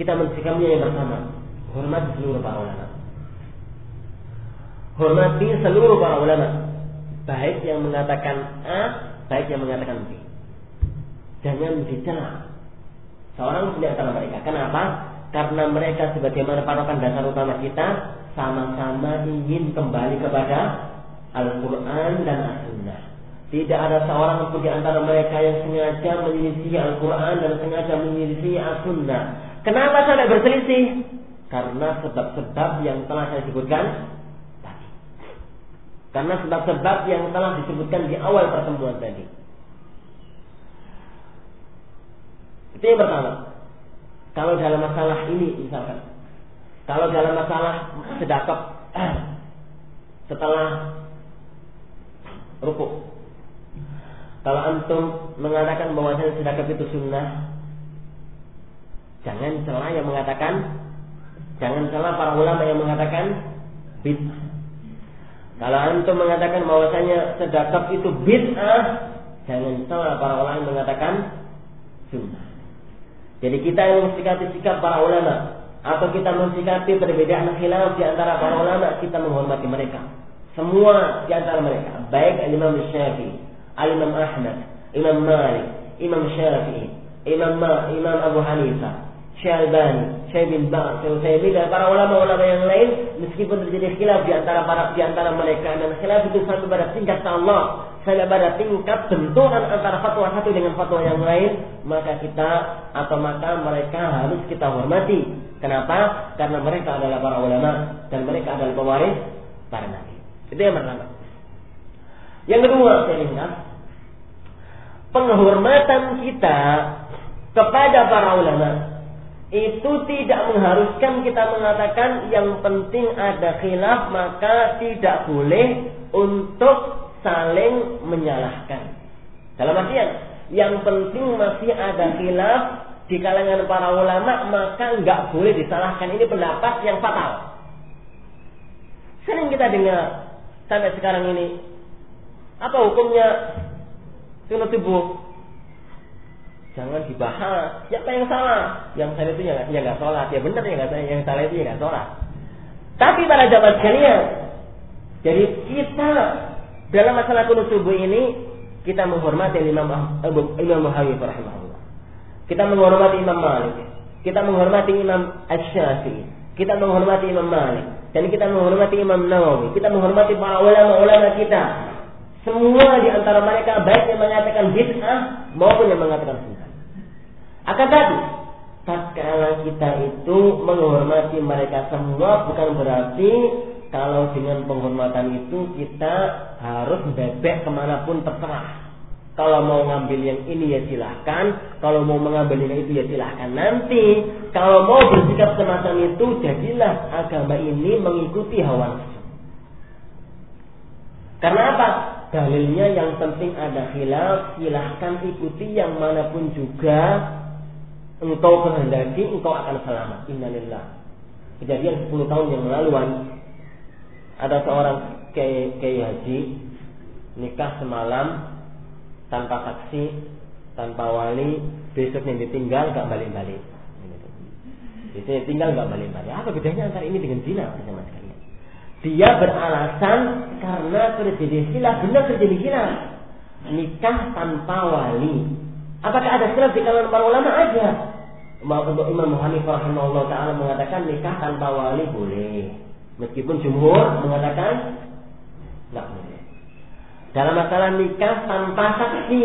Kita mensikapinya yang pertama, hormati seluruh para ulama. Hormati seluruh para ulama. Baik yang mengatakan A, baik yang mengatakan B jangan dicela seorang di antara mereka. Kenapa? Karena mereka sebagaimana patokan dasar utama kita sama-sama ingin kembali kepada Al-Quran dan As-Sunnah. Tidak ada seorang pun di antara mereka yang sengaja menyelisih Al-Quran dan sengaja menyelisih As-Sunnah. Kenapa saya berselisih? Karena sebab-sebab yang telah saya sebutkan. Karena sebab-sebab yang telah disebutkan di awal pertemuan tadi. Itu yang pertama. Kalau dalam masalah ini misalkan, kalau dalam masalah sedekap *clears throat* setelah rukuk, kalau antum mengatakan bahwa sedekap itu sunnah, jangan celah yang mengatakan, jangan celah para ulama yang mengatakan bid'ah. Kalau antum mengatakan bahwasanya sedekap itu bid'ah, jangan celah para ulama mengatakan sunnah. Jadi kita yang mensikapi sikap para ulama atau kita mensikapi perbedaan khilaf di antara para ulama, kita menghormati mereka. Semua di antara mereka, baik Imam Syafi'i, Imam Ahmad, Imam Malik, Imam Syafi'i, Imam Ma, Imam Abu Hanifah, Syalbani, Syekh bin Ba'as, Syekh dan para ulama-ulama yang lain meskipun terjadi khilaf di antara para di antara mereka dan khilaf itu sampai pada tingkat Allah sampai pada tingkat benturan antara fatwa satu dengan fatwa yang lain maka kita atau maka mereka harus kita hormati. Kenapa? Karena mereka adalah para ulama dan mereka adalah pewaris para nabi. Itu yang pertama. Yang kedua saya ingat penghormatan kita kepada para ulama itu tidak mengharuskan kita mengatakan yang penting ada khilaf maka tidak boleh untuk saling menyalahkan. Dalam artian yang penting masih ada khilaf di kalangan para ulama maka nggak boleh disalahkan ini pendapat yang fatal. Sering kita dengar sampai sekarang ini apa hukumnya sunat tubuh Jangan dibahas. Siapa yang salah? Yang salah itu yang ya nggak sholat. Ya benar ya nggak yang salah itu ya nggak sholat. Tapi para jabat sekalian, jadi kita dalam masalah kunut subuh ini kita menghormati Imam Imam Muhammad rahimahullah. Kita menghormati Imam Malik. Kita menghormati Imam Asy-Syafi'i. Kita menghormati Imam Malik. Dan kita menghormati Imam Nawawi. Kita menghormati para ulama-ulama kita. Semua di antara mereka baik yang mengatakan bid'ah maupun yang mengatakan sunnah. Akan tetapi, tatkala kita itu menghormati mereka semua bukan berarti kalau dengan penghormatan itu kita harus bebek ke mana pun terserah. Kalau mau ngambil yang ini ya silahkan, kalau mau mengambil yang itu ya silahkan. Nanti kalau mau bersikap semacam itu, jadilah agama ini mengikuti hawa nafsu. Karena apa? Dalilnya yang penting ada khilaf, silahkan ikuti yang mana pun juga engkau kehendaki engkau akan selamat. Innalillah. Kejadian 10 tahun yang lalu ada seorang kiai haji nikah semalam tanpa saksi, tanpa wali, besoknya ditinggal gak balik-balik. Biasanya tinggal gak balik-balik. Apa bedanya antara ini dengan zina sama sekali? Dia beralasan karena terjadi khilaf, benar terjadi khilaf. Nikah tanpa wali. Apakah ada khilaf di kalangan para ulama aja? Untuk Imam Muhammad rahimahullah taala mengatakan nikah tanpa wali boleh. Meskipun jumhur mengatakan nggak boleh. Dalam masalah nikah tanpa saksi,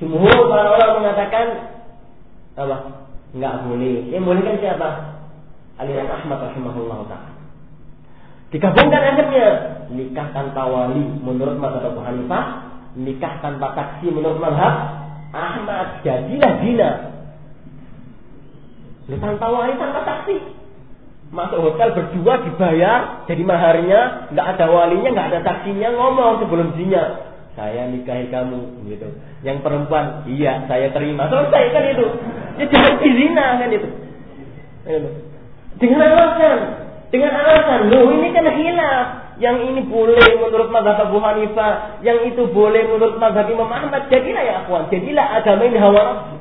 jumhur para ulama mengatakan apa? Nggak boleh. Yang boleh kan siapa? Aliran Ahmad rahimahullah taala. Digabungkan akhirnya nikah tanpa wali menurut mazhab Abu Hanifah, nikah tanpa saksi menurut mazhab Ahmad jadilah zina. Tanpa wali tanpa saksi. Masuk hotel berdua dibayar jadi maharnya nggak ada walinya nggak ada saksinya ngomong sebelum zina. Saya nikahi kamu gitu. Yang perempuan iya saya terima. Selesai kan itu. Ya jangan zina kan itu. Gitu. dengan alasan. Dengan alasan lo ini kan hilaf yang ini boleh menurut mazhab Abu Hanifah yang itu boleh menurut mazhab Imam Ahmad. Jadilah ya akhwan jadilah agama ini hawa nafsu.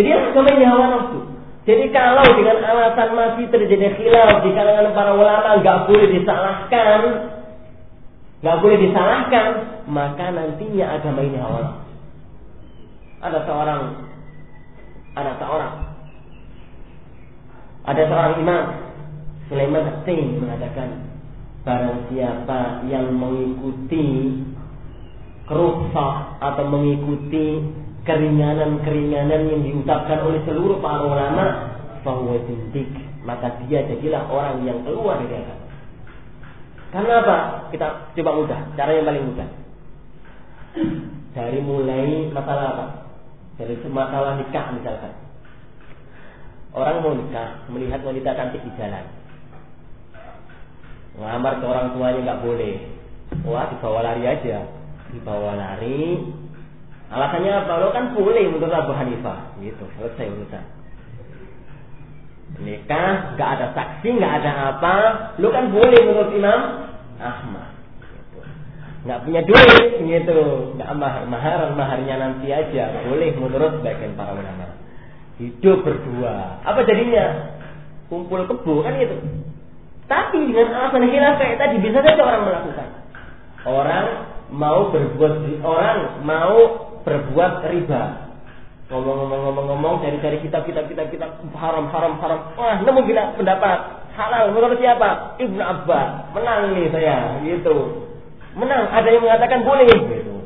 Jadilah agama ini hawa nafsu. Jadi kalau dengan alasan masih terjadi khilaf di kalangan para ulama nggak boleh disalahkan, nggak boleh disalahkan, maka nantinya agama ini hawa Ada seorang, ada seorang, ada seorang imam Sulaiman Hussein mengatakan barang siapa yang mengikuti kerufah atau mengikuti keringanan-keringanan yang diucapkan oleh seluruh para ulama bahwa zindik maka dia jadilah orang yang keluar dari agama karena apa? kita coba mudah cara yang paling mudah dari mulai masalah apa? dari masalah nikah misalkan orang mau nikah melihat wanita cantik di jalan ngelamar ke orang tuanya nggak boleh wah dibawa lari aja dibawa lari Alasannya apa? Lo kan boleh menurut Abu Hanifah. Gitu, selesai urusan. Nikah, gak ada saksi, gak ada apa. Lo kan boleh menurut Imam Ahmad. Gitu. Gak punya duit, gitu. Gak mahar, mahar, maharnya nanti aja. Boleh menurut bagian para ulama. Hidup berdua. Apa jadinya? Kumpul kebo kan gitu. Tapi dengan alasan hilaf kayak tadi bisa saja orang melakukan. Orang mau berbuat orang mau berbuat riba. Ngomong-ngomong-ngomong-ngomong cari-cari kitab kitab kitab kitab haram haram haram. Wah, nemu bilang pendapat halal menurut siapa? Ibnu Abbas. Menang nih saya, gitu. Menang. Ada yang mengatakan boleh, gitu.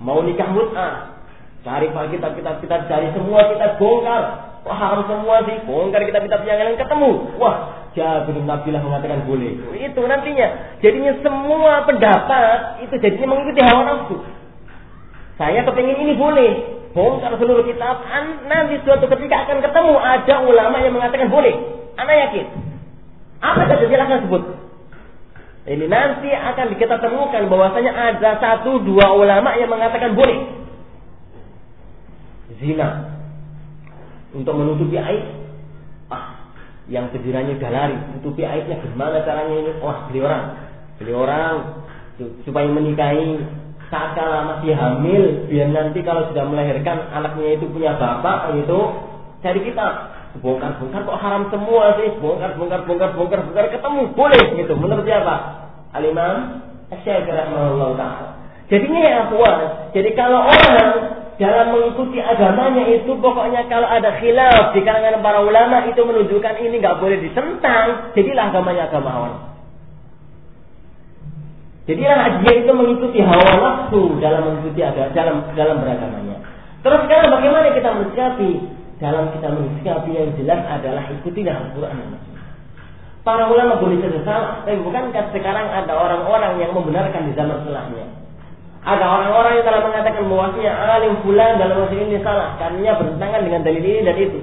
Mau nikah mut'ah. Cari kitab kitab kitab cari semua kita bongkar. Wah haram semua sih. Bongkar kitab-kitab yang lain ketemu. Wah Jabir bin Abdullah mengatakan boleh. Itu nantinya. Jadinya semua pendapat itu jadinya mengikuti hawa nafsu. Saya kepingin ini boleh. Bongkar seluruh kitab. Nanti suatu ketika akan ketemu ada ulama yang mengatakan boleh. Anda yakin? Apa saja silahkan sebut. Ini nanti akan kita temukan bahwasanya ada satu dua ulama yang mengatakan boleh. Zina. Untuk menutupi aib. Yang pikirannya galari. Tutupi aibnya gimana caranya ini? Wah, beli orang. Beli orang supaya menikahi. Saat kala masih hamil biar nanti kalau sudah melahirkan anaknya itu punya bapak itu cari kita. Bongkar bongkar kok haram semua sih? Bongkar bongkar bongkar bongkar bongkar ketemu boleh gitu. Menurut siapa? Alimam Syafi'i taala. Jadinya ya puas. Jadi kalau orang dalam mengikuti agamanya itu pokoknya kalau ada khilaf di kalangan para ulama itu menunjukkan ini nggak boleh ditentang jadilah agamanya agama awal Jadilah dia itu mengikuti hawa nafsu dalam mengikuti agama, dalam dalam beragamanya. Terus sekarang bagaimana kita mensikapi? Dalam kita mensikapi yang jelas adalah ikuti dalam Quran Para ulama boleh saja salah, tapi bukankah sekarang ada orang-orang yang membenarkan di zaman setelahnya? Ada orang-orang yang telah mengatakan bahwasanya alim fulan dalam masalah ini salah karena bertentangan dengan dalil ini dan itu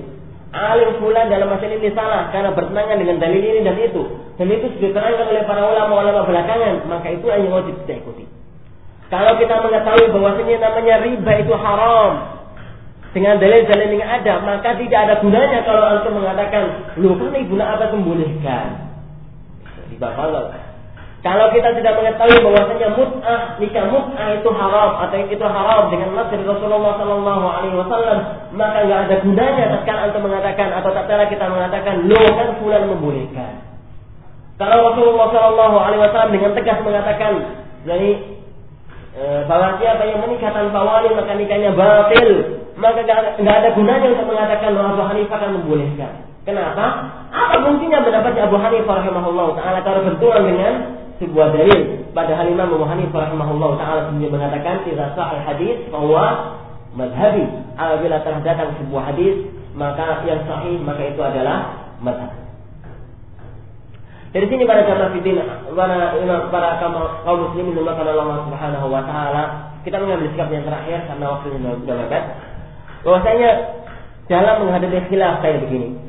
alim fulan dalam masalah ini salah karena bertentangan dengan dalil ini dan itu. Dan itu sudah diterangkan oleh para ulama-ulama belakangan, maka itu yang wajib kita ikuti. Kalau kita mengetahui bahwasanya namanya riba itu haram, dengan dalil-dalil yang ada, maka tidak ada gunanya kalau antum mengatakan, lu kan guna apa membolehkan? Dibatalkan. Kalau kita tidak mengetahui bahwasanya mut'ah, nikah mut'ah itu haram atau itu haram dengan nas dari Rasulullah Sallallahu Alaihi Wasallam, maka nggak ada gunanya tatkala antum mengatakan atau tatkala kita mengatakan, lo kan fulan membolehkan. Kalau Rasulullah Sallallahu Alaihi Wasallam dengan tegas mengatakan, jadi e, bahwa siapa yang menikah tanpa wali maka nikahnya batil, maka nggak ada gunanya untuk mengatakan bahwa Abu Hanifah akan membolehkan. Kenapa? Apa mungkinnya mendapatnya Abu Hanifah rahimahullah taala kalau benturan dengan sebuah dalil. Padahal Imam Abu Hanifah rahimahullah taala sendiri mengatakan tidak sahih hadis bahwa madhabi apabila telah datang sebuah hadis maka yang sahih maka itu adalah madhab. Dari sini para jamaah fitin, para para kaum muslimin dimakan Allah Subhanahu wa taala, kita mengambil sikap yang terakhir karena waktunya sudah mepet. Bahwasanya dalam menghadapi khilaf kayak begini,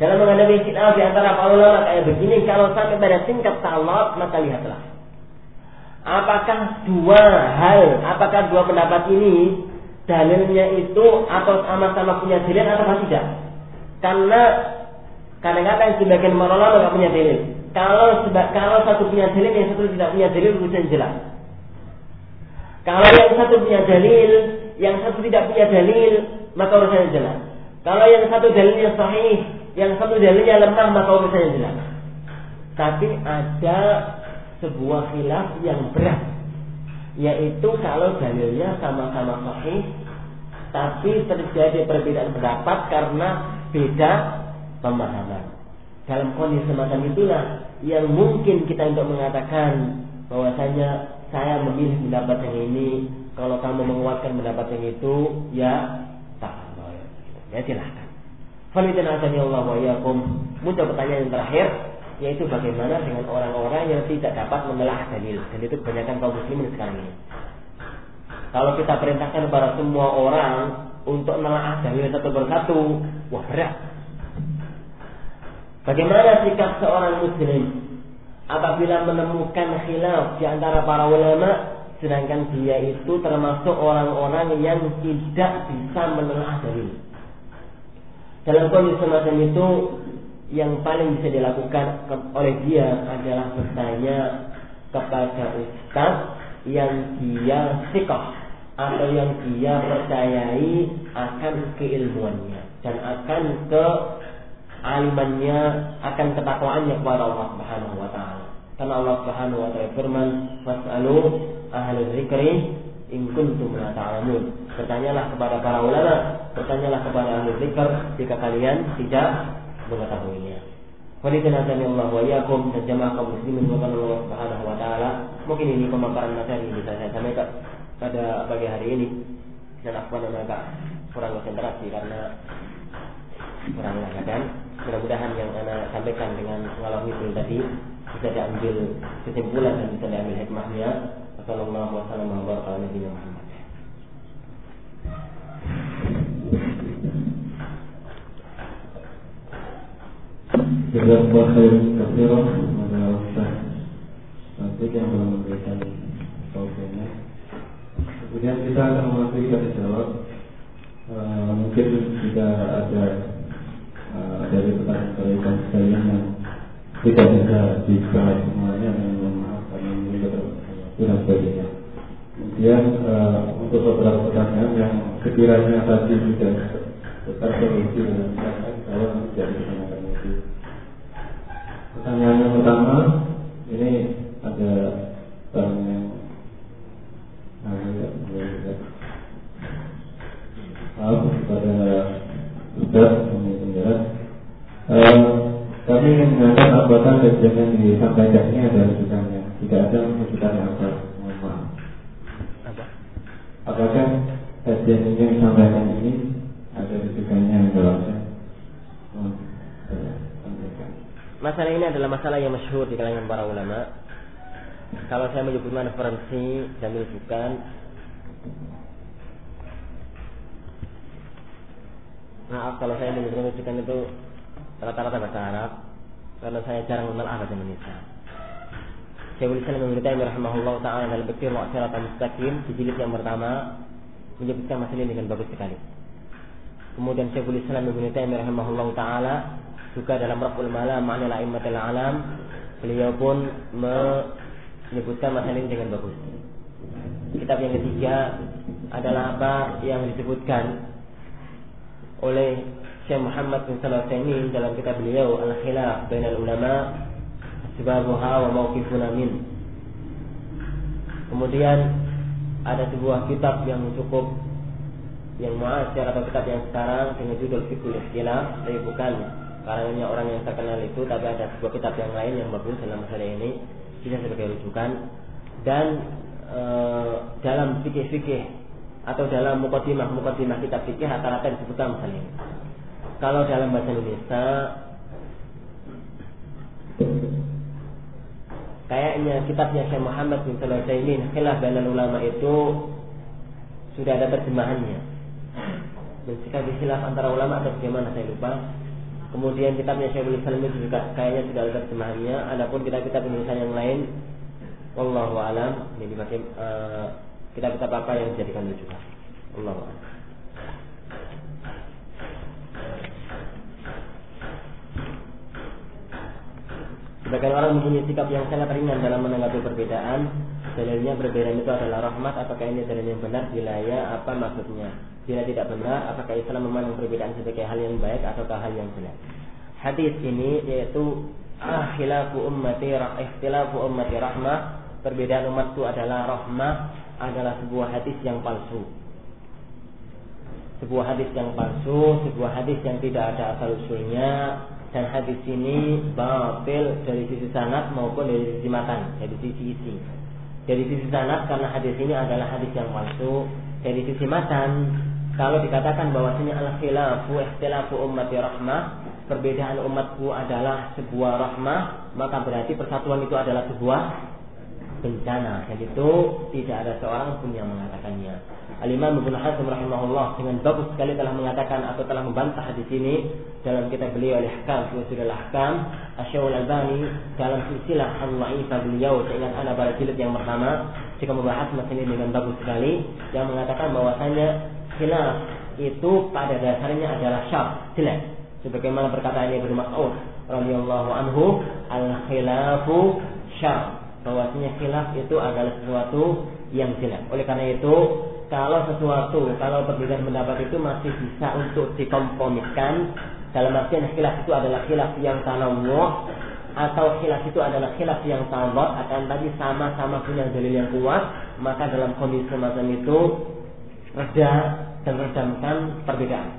dalam menghadapi khilaf di antara para ulama kayak begini, kalau sampai pada tingkat salat, maka lihatlah. Apakah dua hal, apakah dua pendapat ini dalilnya itu atau sama-sama punya dalil atau tidak? Karena kadang-kadang sebagian para ulama tidak punya dalil. Kalau kalau satu punya dalil, yang satu tidak punya dalil, urusan jelas. Kalau yang satu punya dalil, yang satu tidak punya dalil, maka urusannya jelas. Kalau yang satu dalilnya sahih, yang satu dalilnya lemah maka urusannya jelas. Tapi ada sebuah khilaf yang berat yaitu kalau dalilnya sama-sama sahih tapi terjadi perbedaan pendapat karena beda pemahaman. Dalam kondisi semacam itulah yang mungkin kita untuk mengatakan bahwasanya saya memilih pendapat yang ini, kalau kamu menguatkan pendapat yang itu, ya tak boleh. Ya silahkan. Allah wa yakum. Muncul pertanyaan yang terakhir yaitu bagaimana dengan orang-orang yang tidak dapat memelah dalil. Dan itu kebanyakan kaum muslimin sekarang ini. Kalau kita perintahkan kepada semua orang untuk menelaah dalil satu persatu, wah berat. Bagaimana sikap seorang muslim apabila menemukan khilaf di antara para ulama sedangkan dia itu termasuk orang-orang yang tidak bisa menelaah dalil. Dalam kondisi semacam itu yang paling bisa dilakukan oleh dia adalah bertanya kepada ustaz yang dia sikap atau yang dia percayai akan keilmuannya dan akan ke alimannya akan ketakwaannya kepada Allah Subhanahu wa taala. Karena Allah Subhanahu wa taala firman, "Fas'alu ahli dzikri in kuntum la ta'lamun." Bertanyalah kepada para ulama, bertanyalah kepada ahli zikr jika kalian tidak mengetahuinya. Walidan azani Allah wa yakum dan jamaah kaum muslimin wa Allah Subhanahu wa taala. Mungkin ini pemaparan materi yang bisa saya sampaikan pada pagi hari ini. Dan aku agak kurang konsentrasi karena kurang keadaan. Mudah-mudahan yang saya sampaikan dengan mengalami itu tadi bisa diambil kesimpulan dan bisa diambil hikmahnya. Wassalamualaikum warahmatullahi wabarakatuh. Jazakallah khairan katsiran kepada Ustaz Nanti yang memberikan tausiahnya. Kemudian kita akan memasuki tanya jawab. Uh, mungkin ada uh, dari pertanyaan sekalian yang tidak bisa semuanya dan sebagainya. Kemudian uh, untuk beberapa pertanyaan yang sekiranya tadi sudah tetap solusi dengan baik kalau tidak ditanyakan lagi. Pertanyaan yang pertama ini ada pertanyaan nah, ya, ya, ya. Maaf kepada Ustaz kami penjelas. Uh, kami ingin menanyakan apakah kajian yang disampaikan ini ada rujukannya. Tidak ada rujukannya apa? Mohon maaf. Apakah kajian ini yang disampaikan ini ada rujukannya yang jelasnya? Masalah ini adalah masalah yang masyhur di kalangan para ulama. Kalau saya menyebutkan referensi dan rujukan Maaf kalau saya menyebutkan rujukan itu rata-rata bahasa Arab karena saya jarang mengenal bahasa Indonesia. Syaikhul Islam Ibnu Taimiyah rahimahullah taala dalam Bikir Mu'asyarat Mustaqim di jilid yang pertama menyebutkan masalah ini dengan bagus sekali. kemudian Syekhul Islam Ibnu Taimiyah rahimahullah taala juga dalam Rabbul Malam Ma'nil A'immatil Alam beliau pun menyebutkan masalah ini dengan bagus. Kitab yang ketiga adalah apa yang disebutkan oleh Syekh Muhammad bin Salah dalam kitab beliau Al-Khilaf Bainal Ulama Sebabuha wa Mawqifuna Min. Kemudian ada sebuah kitab yang cukup yang muasir atau kitab yang sekarang dengan judul Fikul Ikhtilaf tapi bukan. Karangannya orang yang terkenal itu tapi ada sebuah kitab yang lain yang bagus dalam masalah ini bisa sebagai rujukan. Dan e, dalam fikih-fikih atau dalam mukadimah mukadimah kitab fikih rata-rata disebutkan misalnya kalau dalam bahasa Indonesia kayaknya kitabnya Syekh Muhammad bin Shalih Utsaimin Khilaf Bainal Ulama itu sudah ada terjemahannya. Dan jika disilaf antara ulama atau bagaimana saya lupa. Kemudian kitabnya Syekhul Islam itu juga kayaknya sudah ada terjemahannya. Adapun kitab-kitab Indonesia yang lain Wallahu alam. Ini pakai uh, kitab-kitab apa yang dijadikan rujukan Wallahu alam Sebagian orang mempunyai sikap yang sangat ringan dalam menanggapi perbedaan. Dalilnya perbedaan itu adalah rahmat. Apakah ini dalil yang benar? Bila apa maksudnya? Bila tidak benar, apakah Islam memandang perbedaan sebagai hal yang baik ataukah hal yang jelek? Hadis ini yaitu akhilafu ummati ikhtilafu ummati rahmah perbedaan umatku adalah rahmah adalah sebuah hadis yang palsu sebuah hadis yang palsu sebuah hadis yang tidak ada asal usulnya dan hadis ini batil dari sisi sanad maupun dari sisi matan dari sisi isi. Dari sisi sanad karena hadis ini adalah hadis yang palsu. Dari sisi matan kalau dikatakan bahwasanya al khilafu ikhtilafu ummati rahmah perbedaan umatku adalah sebuah rahmah maka berarti persatuan itu adalah sebuah bencana. Dan itu tidak ada seorang pun yang mengatakannya Al-Imam Ibnu Hazm rahimahullah dengan bagus sekali telah mengatakan atau telah membantah hadis ini dalam kitab beliau Al-Ahkam Usul Al-Ahkam Asyaul Albani dalam silsilah Al-Ma'ifah beliau seingat anda pada jilid yang pertama. Jika membahas masalah ini dengan bagus sekali yang mengatakan bahwasanya khilaf itu pada dasarnya adalah syar jelek. Sebagaimana perkataan Ibnu Mas'ud radhiyallahu anhu al-khilafu syar. Bahwasanya khilaf itu adalah sesuatu yang jelek. Oleh karena itu kalau sesuatu, kalau perbedaan pendapat itu masih bisa untuk dikompromikan dalam artian khilaf itu adalah khilaf yang tanamu atau khilaf itu adalah khilaf yang tabat akan tadi sama-sama punya dalil yang kuat maka dalam kondisi semacam itu reda dan redamkan perbedaan.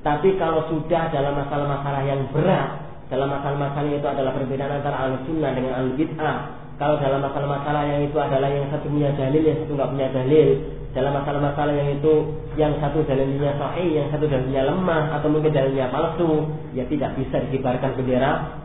Tapi kalau sudah dalam masalah-masalah yang berat dalam masalah-masalah itu adalah perbedaan antara al sunnah dengan al bid'ah kalau dalam masalah-masalah yang itu adalah yang satu punya dalil yang satu nggak punya dalil dalam masalah-masalah yang itu yang satu dalilnya sahih, yang satu dalilnya lemah atau mungkin dalilnya palsu, ya tidak bisa dikibarkan bendera.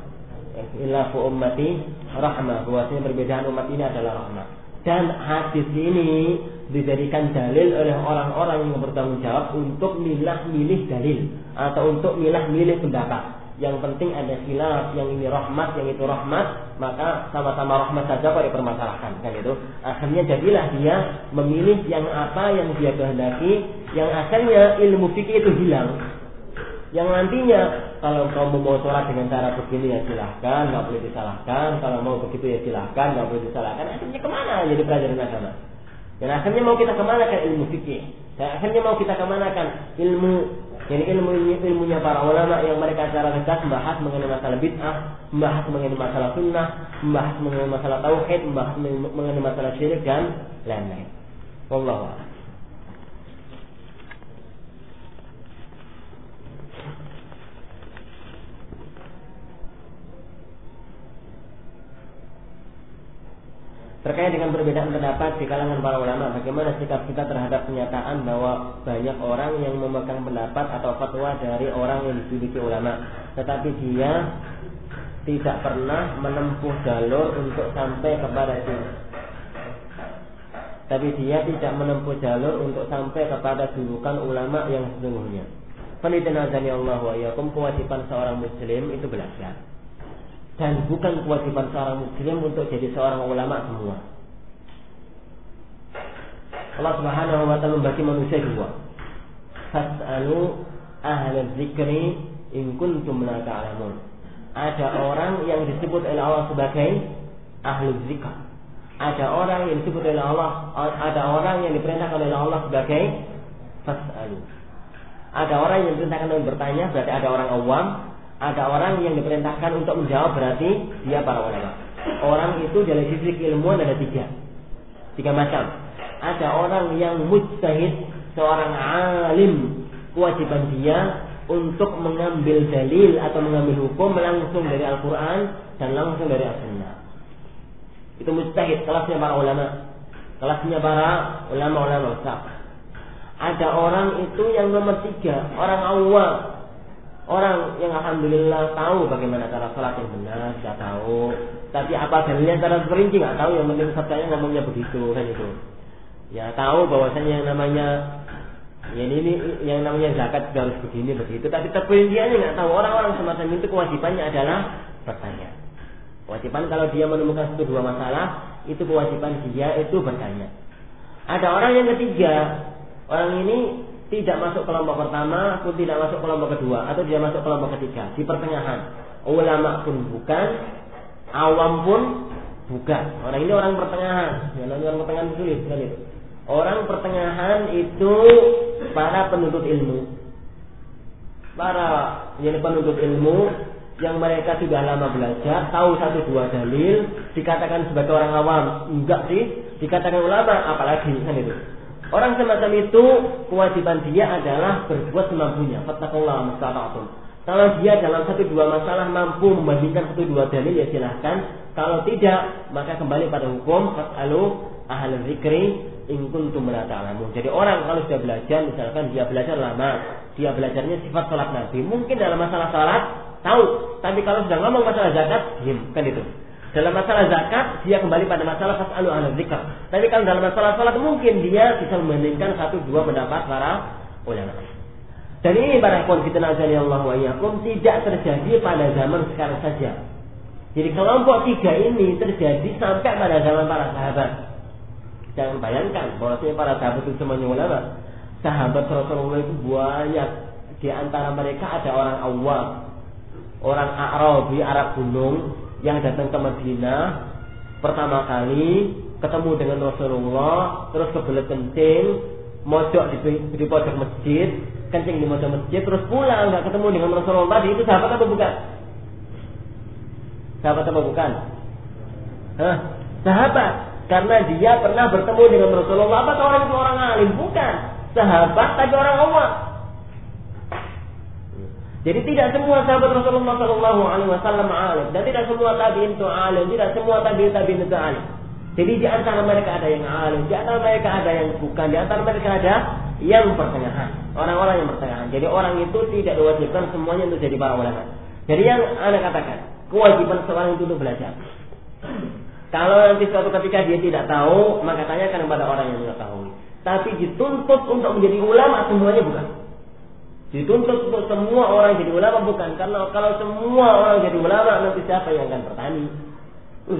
Ilafu ummati rahmah. Bahwasanya perbedaan umat ini adalah rahmah. Dan hadis ini dijadikan dalil oleh orang-orang yang bertanggung jawab untuk milah-milih dalil atau untuk milah-milih pendapat yang penting ada khilaf yang ini rahmat yang itu rahmat maka sama-sama rahmat saja kok dipermasalahkan kan itu akhirnya jadilah dia memilih yang apa yang dia kehendaki yang akhirnya ilmu fikih itu hilang. Yang nantinya kalau kamu mau sholat dengan cara begini ya silahkan nggak boleh disalahkan. Kalau mau begitu ya silahkan nggak boleh disalahkan. Akhirnya ke mana jadi pelajaran agama? Dan akhirnya mau kita ke mana kan ilmu fikih? Dan akhirnya mau kita ke mana kan ilmu jadi ilmu ilmunya para ulama yang mereka secara tegas membahas mengenai masalah bid'ah, membahas mengenai masalah sunnah, membahas mengenai masalah tauhid, membahas mengenai masalah syirik dan lain-lain. Wallahu a'lam. Terkait dengan perbedaan pendapat di kalangan para ulama, bagaimana sikap kita terhadap kenyataan bahwa banyak orang yang memegang pendapat atau fatwa dari orang yang dijuluki ulama, tetapi dia tidak pernah menempuh jalur untuk sampai kepada itu. Tapi dia tidak menempuh jalur untuk sampai kepada julukan ulama yang sesungguhnya. Penelitian Allah wa kewajiban seorang muslim itu belajar dan bukan kewajiban seorang muslim untuk jadi seorang ulama semua. Allah Subhanahu wa taala membagi manusia dua. Fas'alu ahli dzikri in kuntum la ta'lamun. Ada orang yang disebut oleh Allah sebagai ahli zikr. Ada orang yang disebut oleh Allah, ada orang yang diperintahkan oleh Allah sebagai fas'alu. Ada orang yang diperintahkan untuk bertanya, berarti ada orang awam. Ada orang yang diperintahkan untuk menjawab, berarti dia para ulama. Orang itu dari sisi keilmuan ada tiga. Tiga macam. Ada orang yang mujtahid, seorang alim. Kewajiban dia untuk mengambil dalil atau mengambil hukum langsung dari Al-Quran dan langsung dari As-Sunnah. Itu mujtahid, kelasnya para ulama. Kelasnya para ulama-ulama. Ada orang itu yang nomor tiga, orang awam. Orang yang alhamdulillah tahu bagaimana cara sholat yang benar, sudah tahu. Tapi apa dalilnya cara perinci nggak tahu. Yang penting sabdanya ngomongnya begitu kan itu. Ya tahu bahwasanya yang namanya ya ini yang namanya zakat harus begini begitu. Tapi terperinciannya nggak tahu. Orang-orang semacam itu kewajibannya adalah bertanya. Kewajiban kalau dia menemukan satu dua masalah, itu kewajiban dia itu bertanya. Ada orang yang ketiga, orang ini tidak masuk kelompok pertama, pun tidak masuk kelompok kedua, atau dia masuk kelompok ketiga, di pertengahan. Ulama pun bukan, awam pun bukan. Orang ini orang pertengahan. Ya, orang pertengahan sulit sekali. Orang pertengahan itu para penuntut ilmu. Para yang penuntut ilmu yang mereka sudah lama belajar, tahu satu dua dalil, dikatakan sebagai orang awam, enggak sih, dikatakan ulama, apalagi kan itu. Orang semacam itu kewajiban dia adalah berbuat semampunya. Fattakullah mustata'atum. Kalau dia dalam satu dua masalah mampu membandingkan satu dua dalil ya silahkan. Kalau tidak maka kembali pada hukum fasalu ahal zikri in kuntum Jadi orang kalau sudah belajar misalkan dia belajar lama, dia belajarnya sifat salat Nabi, mungkin dalam masalah salat tahu. Tapi kalau sudah ngomong masalah zakat, diam kan itu. Dalam masalah zakat, dia kembali pada masalah fasalu ahla zikr. Tapi kalau dalam masalah salat mungkin dia bisa membandingkan satu dua pendapat para ulama. Dan ini para fitnah Allah wa yakum tidak terjadi pada zaman sekarang saja. Jadi kelompok tiga ini terjadi sampai pada zaman para sahabat. Jangan bayangkan bahwasanya para sahabat itu semuanya ulama. Sahabat Rasulullah itu banyak. Di antara mereka ada orang awam, orang Arabi, Arab gunung yang datang ke Madinah pertama kali ketemu dengan Rasulullah, terus kebelet kencing, mojok di, di pojok masjid, kencing di pojok masjid, terus pulang nggak ketemu dengan Rasulullah tadi itu sahabat atau bukan? Sahabat atau bukan? Hah? Sahabat karena dia pernah bertemu dengan Rasulullah. Apa orang itu orang alim? Bukan. Sahabat tapi orang awam. Jadi tidak semua sahabat Rasulullah Shallallahu Alaihi Wasallam alim dan tidak semua tabiin itu alim, tidak semua tabiin tabiin itu alim. Jadi di antara mereka ada yang alim, di antara mereka ada yang bukan, di antara mereka ada yang pertengahan, orang-orang yang pertengahan. Jadi orang itu tidak diwajibkan semuanya untuk jadi para ulama. Jadi yang anda katakan, kewajiban seorang itu untuk belajar. Kalau nanti suatu ketika dia tidak tahu, maka tanyakan kepada orang yang mengetahui. Tapi dituntut untuk menjadi ulama semuanya bukan. Dituntut untuk semua orang jadi ulama bukan karena kalau semua orang jadi ulama nanti siapa yang akan bertani?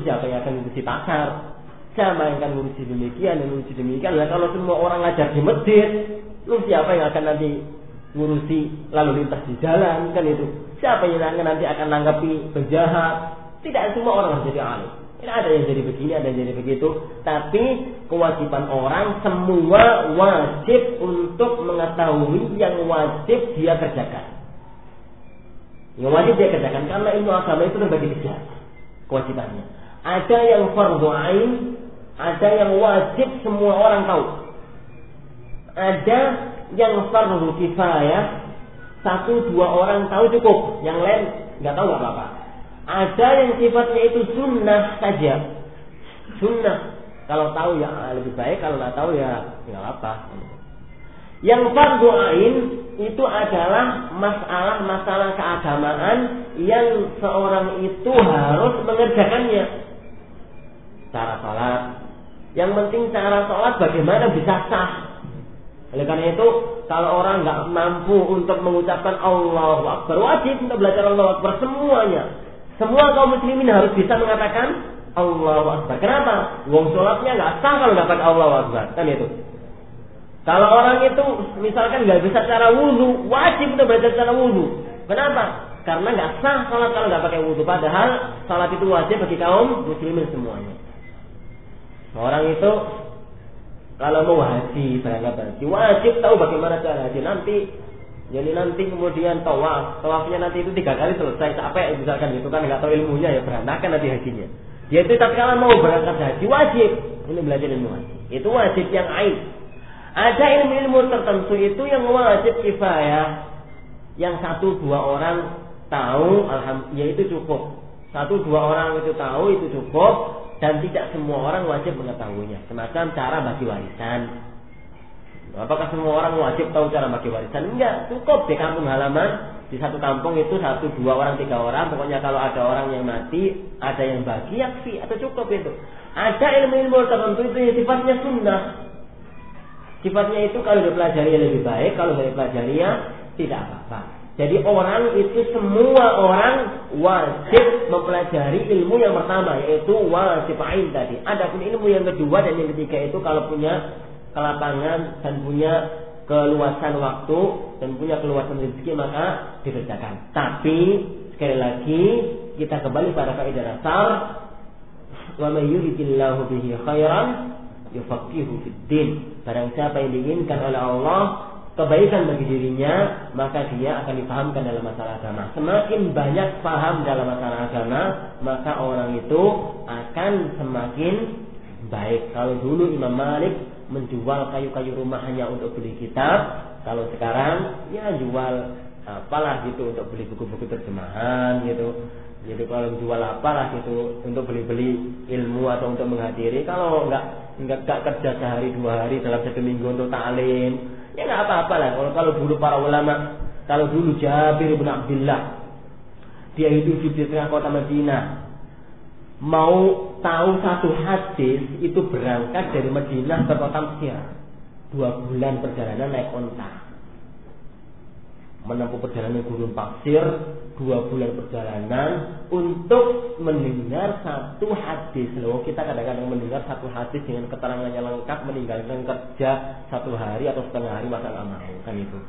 Siapa yang akan ngurusi pasar? Siapa yang akan ngurusi demikian dan ngurusi demikian? Nah, kalau semua orang ngajar di masjid, lu siapa yang akan nanti ngurusi lalu lintas di jalan kan itu? Siapa yang nanti akan nanggapi penjahat? Tidak semua orang harus jadi alim. Ini ada yang jadi begini, ada yang jadi begitu. Tapi kewajiban orang semua wajib untuk mengetahui yang wajib dia kerjakan. Yang wajib dia kerjakan karena ilmu agama itu terbagi tiga kewajibannya. Ada yang fardu ain, ada yang wajib semua orang tahu. Ada yang fardu kifayah, satu dua orang tahu cukup, yang lain nggak tahu apa-apa. Ada yang sifatnya itu sunnah saja. Sunnah. Kalau tahu ya lebih baik, kalau nggak tahu ya nggak apa. Yang fardu ain itu adalah masalah-masalah keagamaan yang seorang itu harus mengerjakannya. Cara sholat. Yang penting cara sholat bagaimana bisa sah. Oleh karena itu, kalau orang nggak mampu untuk mengucapkan Allah Akbar, wajib untuk belajar Allah Akbar semuanya. Semua kaum muslimin harus bisa mengatakan Allahu Akbar. Kenapa? Wong sholatnya nggak sah kalau dapat Allahu Akbar. Kan itu. Kalau orang itu misalkan nggak bisa cara wudhu, wajib untuk belajar cara wudhu. Kenapa? Karena nggak sah sholat kalau nggak pakai wudhu. Padahal sholat itu wajib bagi kaum muslimin semuanya. Orang itu kalau mau haji, berangkat haji, wajib tahu bagaimana cara haji. Nanti jadi nanti kemudian tawaf, tawafnya nanti itu tiga kali selesai. Capek misalkan itu kan nggak tahu ilmunya ya berantakan nanti hajinya. Dia itu kalau mau berangkat haji wajib ini belajar ilmu haji. Itu wajib yang ain. Ada ilmu-ilmu tertentu itu yang wajib kifayah. Yang satu dua orang tahu, alhamdulillah ya itu cukup. Satu dua orang itu tahu itu cukup dan tidak semua orang wajib mengetahuinya. Semacam cara bagi warisan. Apakah semua orang wajib tahu cara bagi warisan? Enggak, cukup di kampung halaman di satu kampung itu satu dua orang tiga orang pokoknya kalau ada orang yang mati ada yang bagi yakfi atau cukup itu ada ilmu-ilmu tertentu itu yang sifatnya sunnah Sifatnya itu kalau dipelajari lebih baik, kalau dipelajari ya tidak apa-apa. Jadi orang itu semua orang wajib mempelajari ilmu yang pertama yaitu wajib ain tadi. Adapun ilmu yang kedua dan yang ketiga itu kalau punya kelapangan dan punya keluasan waktu dan punya keluasan rezeki maka dikerjakan. Tapi sekali lagi kita kembali pada kaidah dasar wa may yuridillahu bihi khairan yufaqihu fid din. Barang siapa yang diinginkan oleh Allah kebaikan bagi dirinya, maka dia akan dipahamkan dalam masalah agama. Semakin banyak paham dalam masalah agama, maka orang itu akan semakin baik. Kalau dulu Imam Malik menjual kayu-kayu rumah hanya untuk beli kitab, kalau sekarang ya jual apalah gitu untuk beli buku-buku terjemahan gitu. Jadi kalau jual apalah gitu untuk beli-beli ilmu atau untuk menghadiri, kalau enggak nggak kerja sehari dua hari dalam satu minggu untuk taklim ya nggak apa-apa lah. Kalau kalau dulu para ulama kalau dulu Jabir bin Abdullah dia hidup di tengah kota Madinah mau tahu satu hadis itu berangkat dari Madinah ke kota Mesir. Dua bulan perjalanan naik onta. Menempuh perjalanan gurun pasir dua bulan perjalanan untuk mendengar satu hadis. Loh kita kadang-kadang mendengar satu hadis dengan keterangannya lengkap meninggalkan kerja satu hari atau setengah hari masa nggak mau kan itu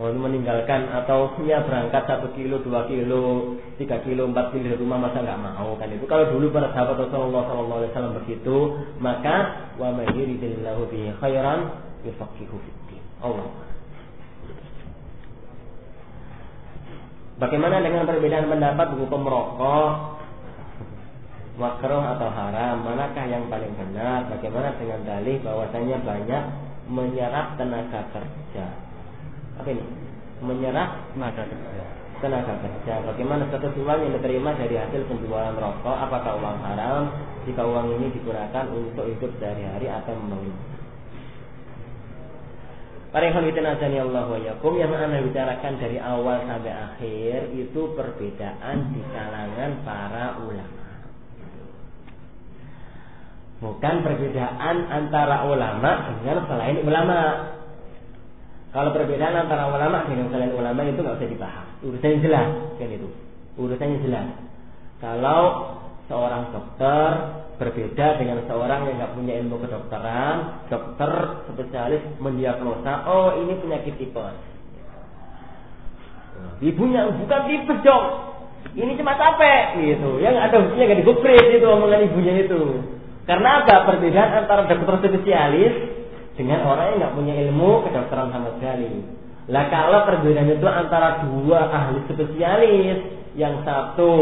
meninggalkan atau ya berangkat satu kilo dua kilo tiga kilo empat kilo dari rumah masa nggak mau kan itu kalau dulu para sahabat Rasulullah Shallallahu Alaihi Wasallam begitu maka wa mayyiridillahu bihi khairan yufaqihu fiddin Allah Bagaimana dengan perbedaan pendapat hukum merokok makruh atau haram? Manakah yang paling benar? Bagaimana dengan dalih bahwasanya banyak menyerap tenaga kerja? Apa ini? Menyerap tenaga kerja. Tenaga kerja. Bagaimana status uang yang diterima dari hasil penjualan rokok? Apakah uang haram? Jika uang ini digunakan untuk hidup sehari-hari atau membangun Para ikhwan azani Allah wa yakum yang anda bicarakan dari awal sampai akhir itu perbedaan di kalangan para ulama. Bukan perbedaan antara ulama dengan selain ulama. Kalau perbedaan antara ulama dengan selain ulama itu nggak usah dibahas. Urusannya jelas kan itu. Urusannya jelas. Kalau seorang dokter berbeda dengan seorang yang nggak punya ilmu kedokteran, dokter spesialis mendiagnosa, oh ini penyakit tipes. Ibunya bukan tipes dong, ini cuma capek gitu. Yang ada buktinya nggak digupres itu omongan ibunya itu. Karena apa? Perbedaan antara dokter spesialis dengan orang yang nggak punya ilmu kedokteran sama sekali. Lah kalau perbedaan itu antara dua ahli spesialis, yang satu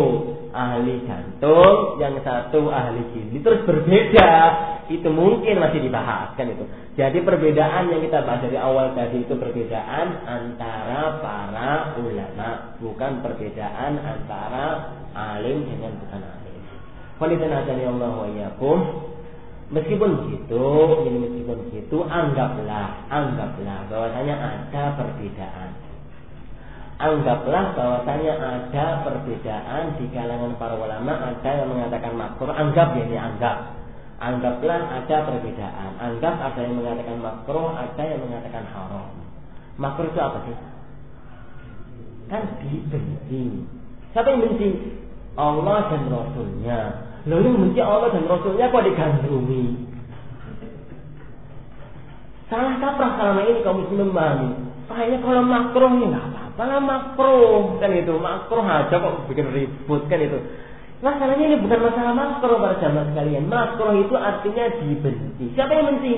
ahli jantung, yang satu ahli gizi, terus berbeda, itu mungkin masih dibahas kan itu. Jadi perbedaan yang kita bahas dari awal tadi itu perbedaan antara para ulama, bukan perbedaan antara alim dengan bukan alim. Qulidana Allah wa Meskipun begitu, ini meskipun begitu, anggaplah, anggaplah bahwasanya ada perbedaan. Anggaplah bahwasanya ada perbedaan di kalangan para ulama ada yang mengatakan makruh anggap ya ini anggap. Anggaplah ada perbedaan anggap ada yang mengatakan makruh ada yang mengatakan haram. Makruh itu apa sih? Kan dibenci. Siapa yang benci? Allah dan Rasulnya lalu benci Allah dan Rasulnya kok digandrungi Salah kaprah selama ini kaum muslimin memahami. Kayaknya kalau makruh ya nggak apa-apa lah makruh kan itu makruh aja kok bikin ribut kan itu. Masalahnya ini bukan masalah makruh para jamaah sekalian. Makruh itu artinya dibenci. Siapa yang benci?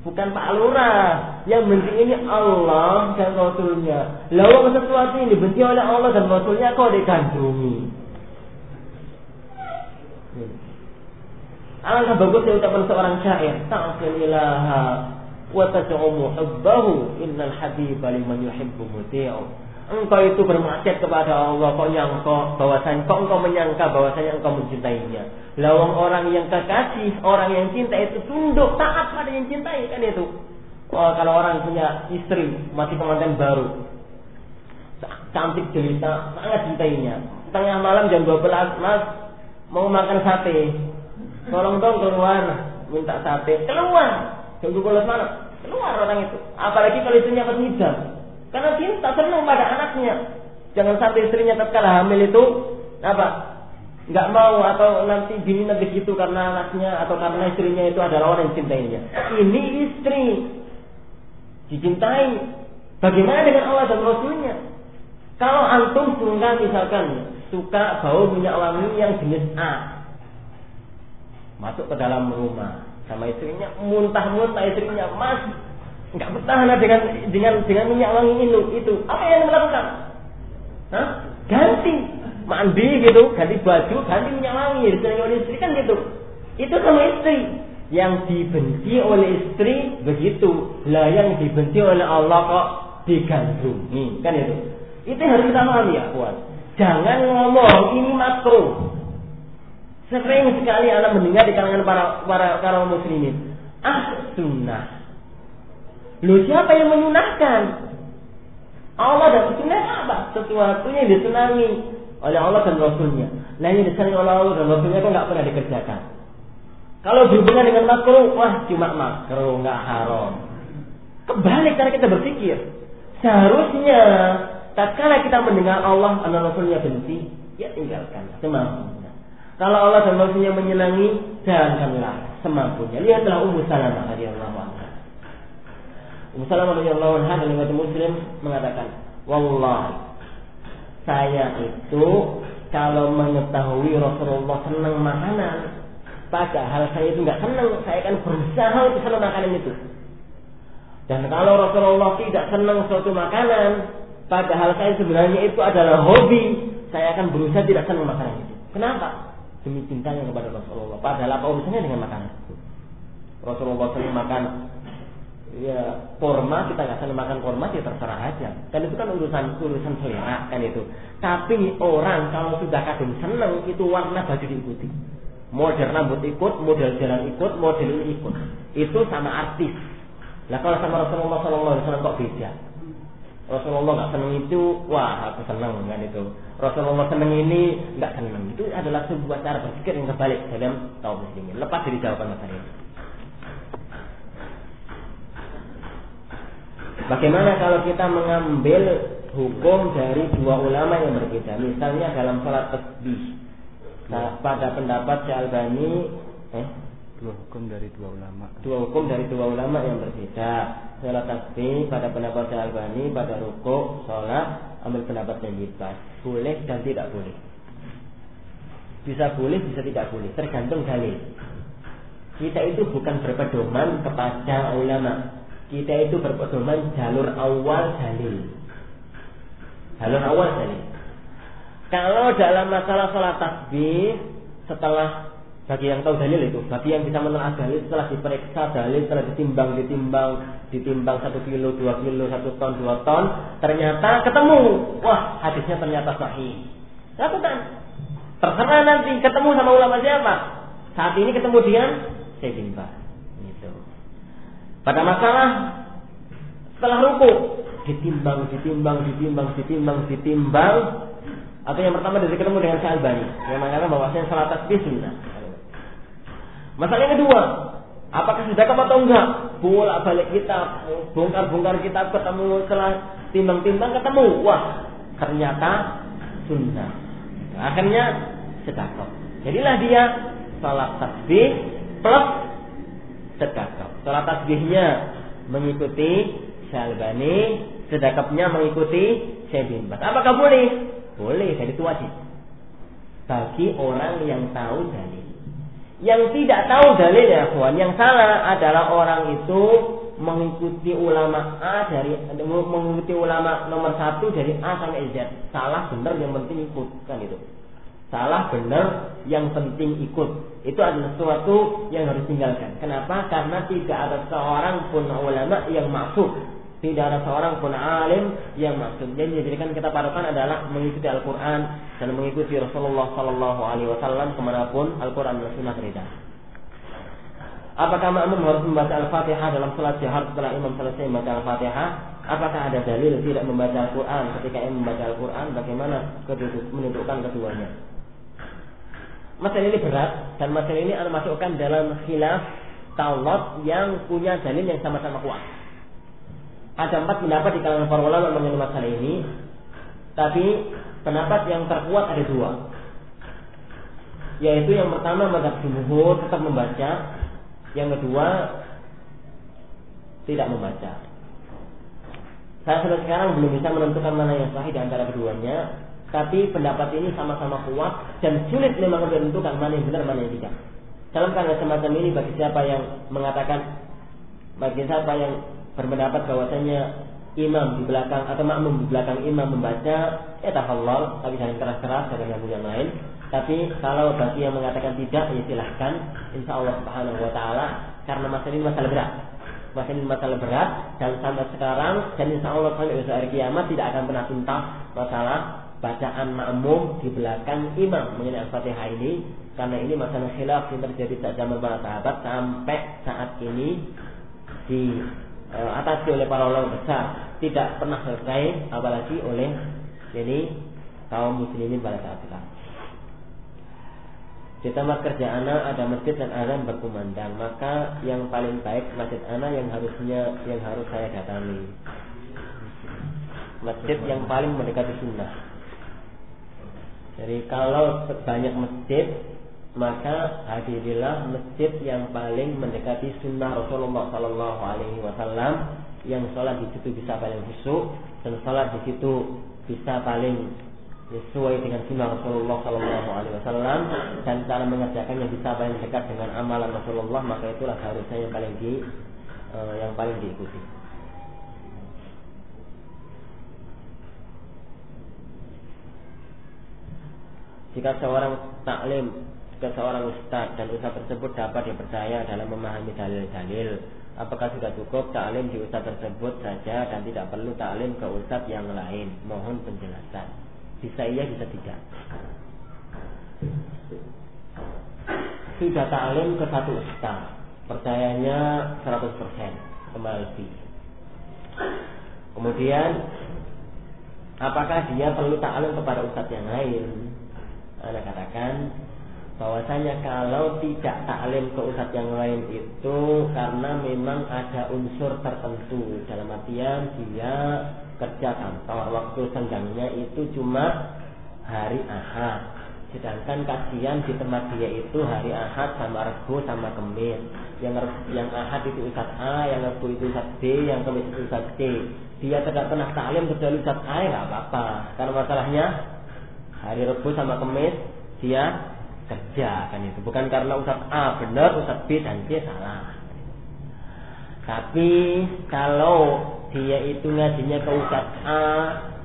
Bukan Pak Lurah. Yang benci ini Allah dan Rasulnya. Lalu sesuatu yang dibenci oleh Allah dan Rasulnya kok digandrungi. Alangkah bagusnya ucapan seorang syair. Ta'asil ilaha wa taj'umu hubbahu innal habiba liman yuhibbu muti'u. Engkau itu bermaksiat kepada Allah. Kok nyangka bahwasanya kok engkau menyangka bahwasanya engkau mencintainya? Lawang orang yang kekasih orang yang cinta itu tunduk taat pada yang cintai kan itu? Oh, kalau orang punya istri masih pengantin baru. Cantik jelita sangat cintainya. Tengah malam jam 12 mas mau makan sate tolong dong keluar. Minta sate. Keluar. Jam 12 malam. Keluar orang itu. Apalagi kalau istrinya hijab karena cinta senang pada anaknya. Jangan sampai istrinya tatkala hamil itu apa nggak mau atau nanti bini begitu karena anaknya atau karena istrinya itu adalah orang yang cintainya ini istri dicintai. Bagaimana dengan Allah dan Rasulnya? Kalau antum suka misalkan suka bau minyak wangi yang jenis A masuk ke dalam rumah. Sama istrinya muntah-muntah istrinya mas nggak bertahan dengan dengan dengan minyak wangi itu itu. Apa yang melakukan Hah? ganti. Mandi gitu ganti baju ganti minyak wangi. Disenangi oleh istri kan gitu. Itu sama istri. Yang dibenci oleh istri begitu. Lah yang dibenci oleh Allah kok digandrungi. Kan itu itu harus kita pahami ya kuat jangan ngomong ini makruh Sering sekali anak mendengar di kalangan para para kaum muslimin. Ah sunnah. Lu siapa yang menyunahkan? Allah dan sunnah apa? Sesuatu yang disenangi oleh Allah dan Rasulnya. Nah yang disenangi oleh Allah dan Rasulnya itu nggak pernah dikerjakan. Kalau berhubungan dengan makruh, wah cuma makruh, nggak haram. Kebalik cara kita berpikir. Seharusnya tatkala kita mendengar Allah dan Rasulnya benci, ya tinggalkan semampu. Kalau Allah dan Rasulnya menyenangi, jalankanlah semampunya. Lihatlah Ummu Salamah radhiyallahu anha. Ummu Salamah radhiyallahu anha dalam Muslim mengatakan, "Wallah, saya itu kalau mengetahui Rasulullah senang makanan, padahal saya itu nggak senang, saya akan berusaha untuk senang makanan itu. Dan kalau Rasulullah tidak senang suatu makanan, padahal saya sebenarnya itu adalah hobi, saya akan berusaha tidak senang makanan itu. Kenapa? Demi cintanya kepada Rasulullah. Padahal apa urusannya dengan makanan? Rasulullah sering makan ya korma kita nggak senang makan korma ya terserah aja. Kan itu kan urusan urusan selera kan itu. Tapi orang kalau sudah kadung seneng itu warna baju diikuti. Model rambut ikut model jalan ikut model ini ikut. Itu sama artis. Lah kalau sama Rasulullah SAW kok beda Rasulullah nggak seneng itu, wah aku seneng kan itu. Rasulullah seneng ini nggak seneng itu adalah sebuah cara berpikir yang kebalik dalam kaum muslimin. Lepas dari jawaban masalah ini. Bagaimana kalau kita mengambil hukum dari dua ulama yang berbeda? Misalnya dalam sholat tasbih. Nah, pada pendapat Syalbani, eh, dua hukum dari dua ulama. Dua hukum dari dua ulama yang berbeda. Sholat tasbih pada pendapat Al-Albani pada rukuk sholat ambil pendapat bebas. Boleh dan tidak boleh. Bisa boleh bisa tidak boleh. Tergantung dalil. Kita itu bukan berpedoman kepada ulama. Kita itu berpedoman jalur awal dalil. Jalur awal dalil. Kalau dalam masalah sholat tasbih setelah bagi yang tahu dalil itu, bagi yang bisa menelaah dalil setelah diperiksa dalil, setelah ditimbang, ditimbang, ditimbang satu kilo, dua kilo, satu ton, dua ton, ternyata ketemu, wah hadisnya ternyata sahih. Lakukan. Terserah nanti ketemu sama ulama siapa. Saat ini ketemu dia, saya timbang. Gitu. Pada masalah setelah ruku, ditimbang, ditimbang, ditimbang, ditimbang, ditimbang, atau yang pertama dari ketemu dengan Syalbani yang mengatakan bahwasanya salat tasbih sunnah. Masalah yang kedua, apakah sudah atau enggak? Bolak balik kita, bongkar-bongkar kita ketemu setelah timbang-timbang ketemu. Wah, ternyata sunnah. Akhirnya sedekah. Jadilah dia salat tasbih plus sedekah. Salat tasbihnya mengikuti Syalbani, sedekapnya mengikuti Syekh. Apakah boleh? Boleh, jadi itu wajib. Bagi orang yang tahu dalil. Yang tidak tahu dalil ya kawan, yang salah adalah orang itu mengikuti ulama A dari mengikuti ulama nomor satu dari A sampai Z. Salah benar yang penting ikut kan itu. Salah benar yang penting ikut. Itu adalah sesuatu yang harus tinggalkan. Kenapa? Karena tidak ada seorang pun ulama yang masuk. Tidak ada seorang pun alim yang masuk. Jadi jadikan kita parukan adalah mengikuti Al-Quran dan mengikuti Rasulullah Sallallahu Alaihi Wasallam ke mana pun Al-Quran dan Sunnah beredar. Apakah makmum harus membaca Al-Fatihah dalam salat jahar setelah imam selesai membaca Al-Fatihah? Apakah ada dalil tidak membaca Al-Quran ketika imam membaca Al-Quran? Bagaimana menentukan keduanya? Masalah ini berat dan masalah ini anda masukkan dalam khilaf taulat yang punya dalil yang sama-sama kuat. Ada empat pendapat di kalangan para ulama mengenai masalah ini, tapi pendapat yang terkuat ada dua. Yaitu yang pertama mazhab jumhur tetap membaca, yang kedua tidak membaca. Saya sampai sekarang belum bisa menentukan mana yang sahih di antara keduanya, tapi pendapat ini sama-sama kuat dan sulit memang menentukan mana yang benar mana yang tidak. Dalam keadaan semacam ini bagi siapa yang mengatakan bagi siapa yang berpendapat bahwasanya imam di belakang atau makmum di belakang imam membaca ya tafallal tapi jangan keras-keras dengan yang lain. Tapi kalau bagi yang mengatakan tidak ya silahkan. Insya Allah subhanahu wa taala karena masalah ini masalah berat. Masalah ini masalah berat dan sampai sekarang dan insya Allah sampai hari kiamat tidak akan pernah tuntas masalah bacaan makmum di belakang imam mengenai Al-Fatihah ini. Karena ini masalah khilaf yang terjadi sejak zaman para sahabat sampai saat ini di e, atas oleh para ulama besar tidak pernah selesai apalagi oleh ini kaum muslimin pada saat sekarang. Di tempat kerja anak ada masjid dan azan berkumandang maka yang paling baik masjid anak yang harusnya yang harus saya datangi masjid yang paling mendekati sunnah jadi kalau banyak masjid maka hadirilah masjid yang paling mendekati sunnah Rasulullah Sallallahu Alaihi Wasallam yang sholat di situ bisa paling khusyuk dan sholat di situ bisa paling sesuai dengan sunnah Rasulullah Sallallahu Alaihi Wasallam dan cara mengerjakannya bisa paling dekat dengan amalan Rasulullah maka itulah harusnya yang paling di uh, yang paling diikuti. Jika seorang taklim ke seorang ustaz dan ustaz tersebut dapat dipercaya dalam memahami dalil-dalil, apakah sudah cukup taklim di ustaz tersebut saja dan tidak perlu taklim ke ustaz yang lain? Mohon penjelasan. Bisa iya, bisa tidak. Sudah taklim ke satu ustaz, percayanya 100% kembali. Kemudian apakah dia perlu taklim kepada ustaz yang lain? Anda katakan bahwasanya kalau tidak taklim ke ustadz yang lain itu karena memang ada unsur tertentu. Dalam artian dia kerja kantor waktu senggangnya itu cuma hari ahad. Sedangkan kajian di tempat dia itu hari ahad sama rebu sama kemis. Yang yang ahad itu ustadz A yang rebu itu ustadz B yang kemis itu ustadz C. Dia tidak pernah taklim kecuali ustadz A ya apa-apa. Karena masalahnya hari Rebu sama Kemis dia kerja kan itu. Bukan karena Ustaz A benar Ustaz B dan C salah. Tapi kalau dia itu ngajinya ke Ustaz A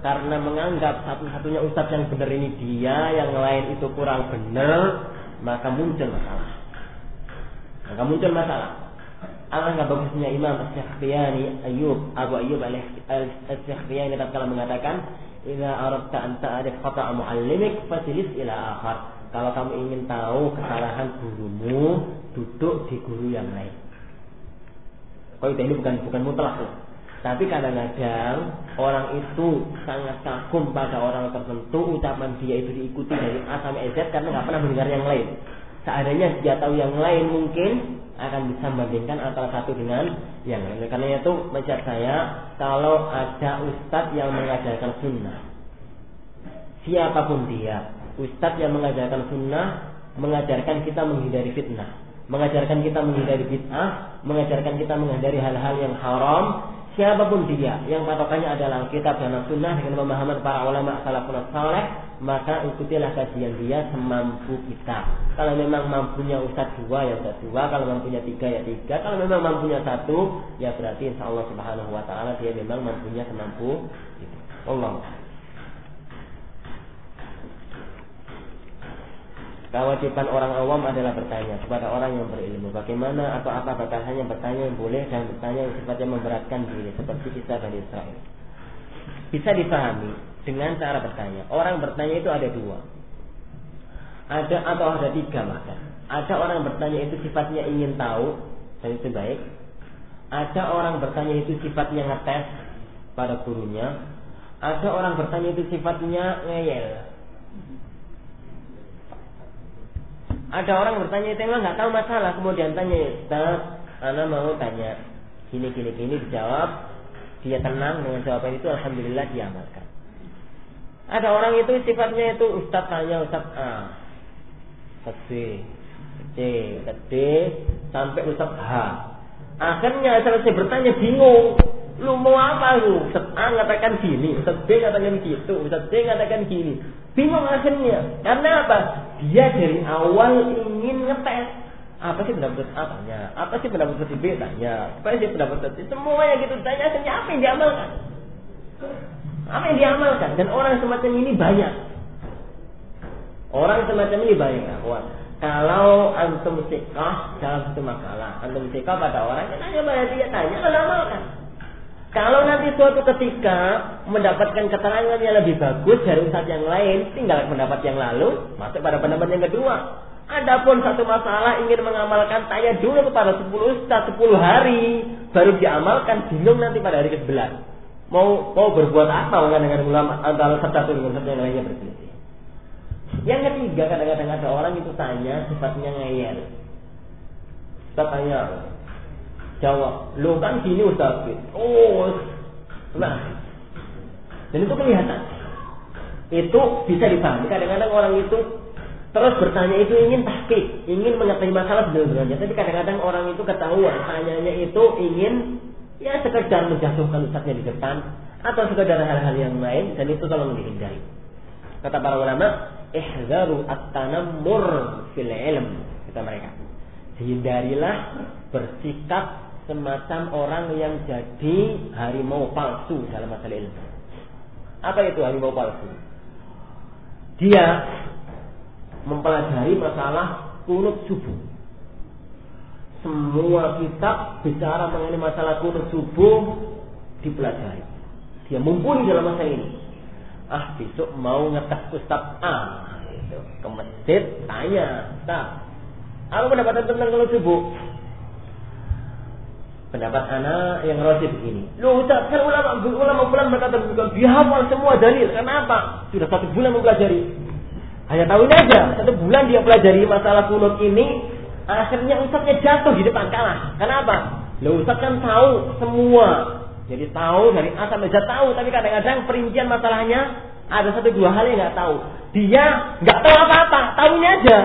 karena menganggap satu-satunya Ustaz yang benar ini dia yang lain itu kurang benar maka muncul masalah. Maka muncul masalah. Alangkah bagusnya Imam Asy-Syafi'ani Ayub Abu Ayub Al-Syafi'ani tatkala mengatakan Ila aradta an ta'rif khata' muallimik fajlis ila akhar. Kalau kamu ingin tahu kesalahan gurumu, duduk di guru yang lain. Oh ini bukan bukan mutlak loh. Tapi kadang-kadang orang itu sangat kagum pada orang tertentu, ucapan dia itu diikuti dari A sampai Z karena nggak pernah mendengar yang lain. Seandainya dia tahu yang lain mungkin akan bisa membandingkan antara satu dengan yang lain. Karena itu menurut saya kalau ada ustadz yang mengajarkan sunnah, siapa pun dia, ustadz yang mengajarkan sunnah mengajarkan kita menghindari fitnah, mengajarkan kita menghindari bid'ah, mengajarkan kita menghindari hal-hal yang haram, siapa pun dia yang patokannya adalah kitab dan sunnah dengan pemahaman para ulama salafun saleh maka ikutilah kajian dia semampu kita. Kalau memang mampunya ustaz dua ya ustaz dua. Kalau mampunya tiga ya tiga. Kalau memang mampunya satu ya berarti insya Allah subhanahu wa taala dia memang mampunya semampu itu Allah Kewajiban orang awam adalah bertanya kepada orang yang berilmu bagaimana atau apa batasannya bertanya yang boleh dan bertanya yang sifatnya memberatkan diri seperti kisah Bani Israel. Bisa dipahami dengan cara bertanya. Orang bertanya itu ada dua. Ada atau ada tiga bahkan. Ada orang bertanya itu sifatnya ingin tahu dan itu baik. Ada orang bertanya itu sifatnya ngetes pada gurunya. Ada orang bertanya itu sifatnya ngeyel Ada orang bertanya itu emang nggak tahu masalah, kemudian tanya, Ustaz, Ana mau tanya, gini gini gini dijawab, dia tenang dengan jawaban itu, alhamdulillah diamalkan. Ada orang itu sifatnya itu Ustaz tanya Ustaz A, Ustaz B, C, Ustaz D, sampai Ustaz H. Akhirnya selesai bertanya bingung, lu mau apa lu? Ustaz A ngatakan gini, Ustaz B ngatakan gitu, Ustaz C ngatakan gini. Bingung akhirnya. Karena apa? Dia dari awal ingin ngetes. Apa sih pendapat A tanya? Apa sih pendapat si B tanya? Apa sih pendapat si Semua yang gitu tanya akhirnya apa yang diamalkan? Apa yang diamalkan? Dan orang semacam ini banyak. Orang semacam ini banyak. Wah, kalau antum sikah dalam satu makalah, antum sikah pada orang, yang tanya banyak dia tanya, lalu amalkan. Kalau nanti suatu ketika mendapatkan keterangan yang lebih bagus dari ustaz yang lain, tinggal pendapat yang lalu, masuk pada pendapat yang kedua. Adapun satu masalah ingin mengamalkan, tanya dulu kepada 10 ustaz 10 hari, baru diamalkan, bingung nanti pada hari ke-11. Mau mau berbuat apa dengan ulama antara satu dengan satu yang lainnya berselisih. Yang ketiga kadang-kadang ada orang itu tanya sifatnya ngeyel. Kita tanya, Jawab, lo kan gini Ustaz. Oh, nah. Dan itu kelihatan. Itu bisa dipahami. Kadang-kadang orang itu terus bertanya itu ingin tahqiq, ingin mengetahui masalah sebenarnya. Tapi kadang-kadang orang itu ketahuan tanyanya itu ingin ya sekedar menjatuhkan ustaznya di depan atau sekedar hal-hal yang lain dan itu tolong dihindari. Kata para ulama, ihzaru at-tanammur fil ilm kata mereka. Hindarilah bersikap semacam orang yang jadi harimau palsu dalam masalah ilmu. Apa itu harimau palsu? Dia mempelajari masalah kunut subuh. Semua kitab bicara mengenai masalah kunut subuh dipelajari. Dia mumpuni dalam masalah ini. Ah, besok mau ngetes Ustaz A. Ke masjid, tanya, Ustaz, apa pendapatan tentang kunut subuh? Pendapat anak yang rajih begini. Loh kan ulama ulama bulan berkata bukan dia hafal semua dalil. Kenapa? Sudah satu bulan mempelajari. Hanya tahu ini aja. Satu bulan dia pelajari masalah kunut ini. Akhirnya Ustaznya jatuh di depan kalah. Kenapa? Loh Ustaz kan tahu semua. Jadi tahu dari A sampai Z tahu. Tapi kadang-kadang perincian masalahnya ada satu dua hal yang nggak tahu. Dia nggak tahu apa-apa. Tahunya aja.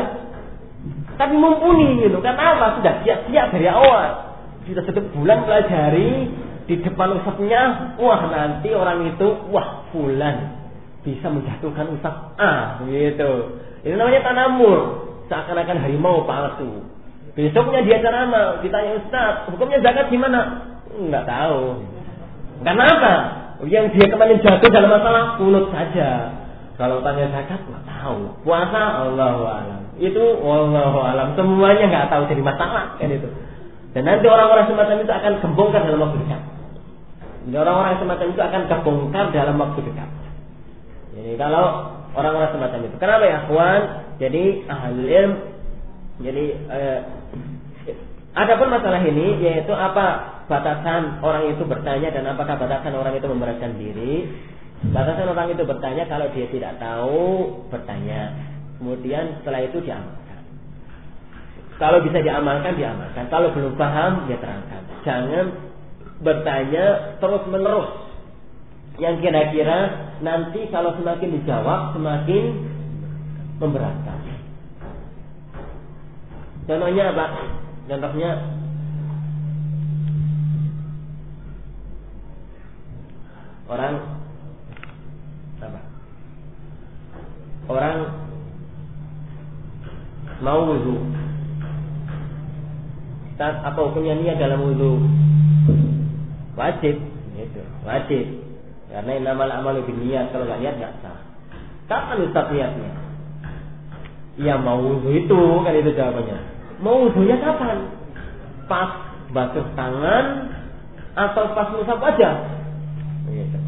Tapi mumpuni gitu. Kenapa? Sudah siap-siap dari awal kita satu bulan pelajari di depan ustadznya, wah nanti orang itu, wah fulan bisa menjatuhkan ustadz A, gitu. Ini namanya tanamur, seakan-akan harimau palsu. Besoknya dia ceramah, ditanya ustadz, hukumnya zakat gimana? Enggak tahu. Kenapa? Yang dia kemarin jatuh dalam masalah kunut saja. Kalau tanya zakat nggak tahu. Puasa Allah alam. Itu Allah alam. Semuanya nggak tahu jadi masalah kan itu. Dan nanti orang-orang semacam itu akan kebongkar dalam waktu dekat. Jadi orang-orang semacam itu akan kebongkar dalam waktu dekat. Jadi kalau orang-orang semacam itu. Kenapa ya, kawan? Jadi ahli ilm. Jadi eh, Adapun masalah ini yaitu apa batasan orang itu bertanya dan apakah batasan orang itu memberatkan diri? Batasan orang itu bertanya kalau dia tidak tahu bertanya. Kemudian setelah itu diamal. Kalau bisa diamalkan, diamalkan. Kalau belum paham, ya terangkan. Jangan bertanya terus menerus. Yang kira-kira nanti kalau semakin dijawab, semakin memberatkan. Contohnya apa? Contohnya orang apa? Orang mau wudhu. Apa hukumnya niat dalam wudhu? Wajib, itu wajib. Karena nama amalu niat kalau nggak niat nggak sah. Kapan Ustaz niatnya? Ya mau wudhu itu kan itu jawabannya. Mau wudhunya kapan? Pas basuh tangan atau pas musab wajah? Gitu.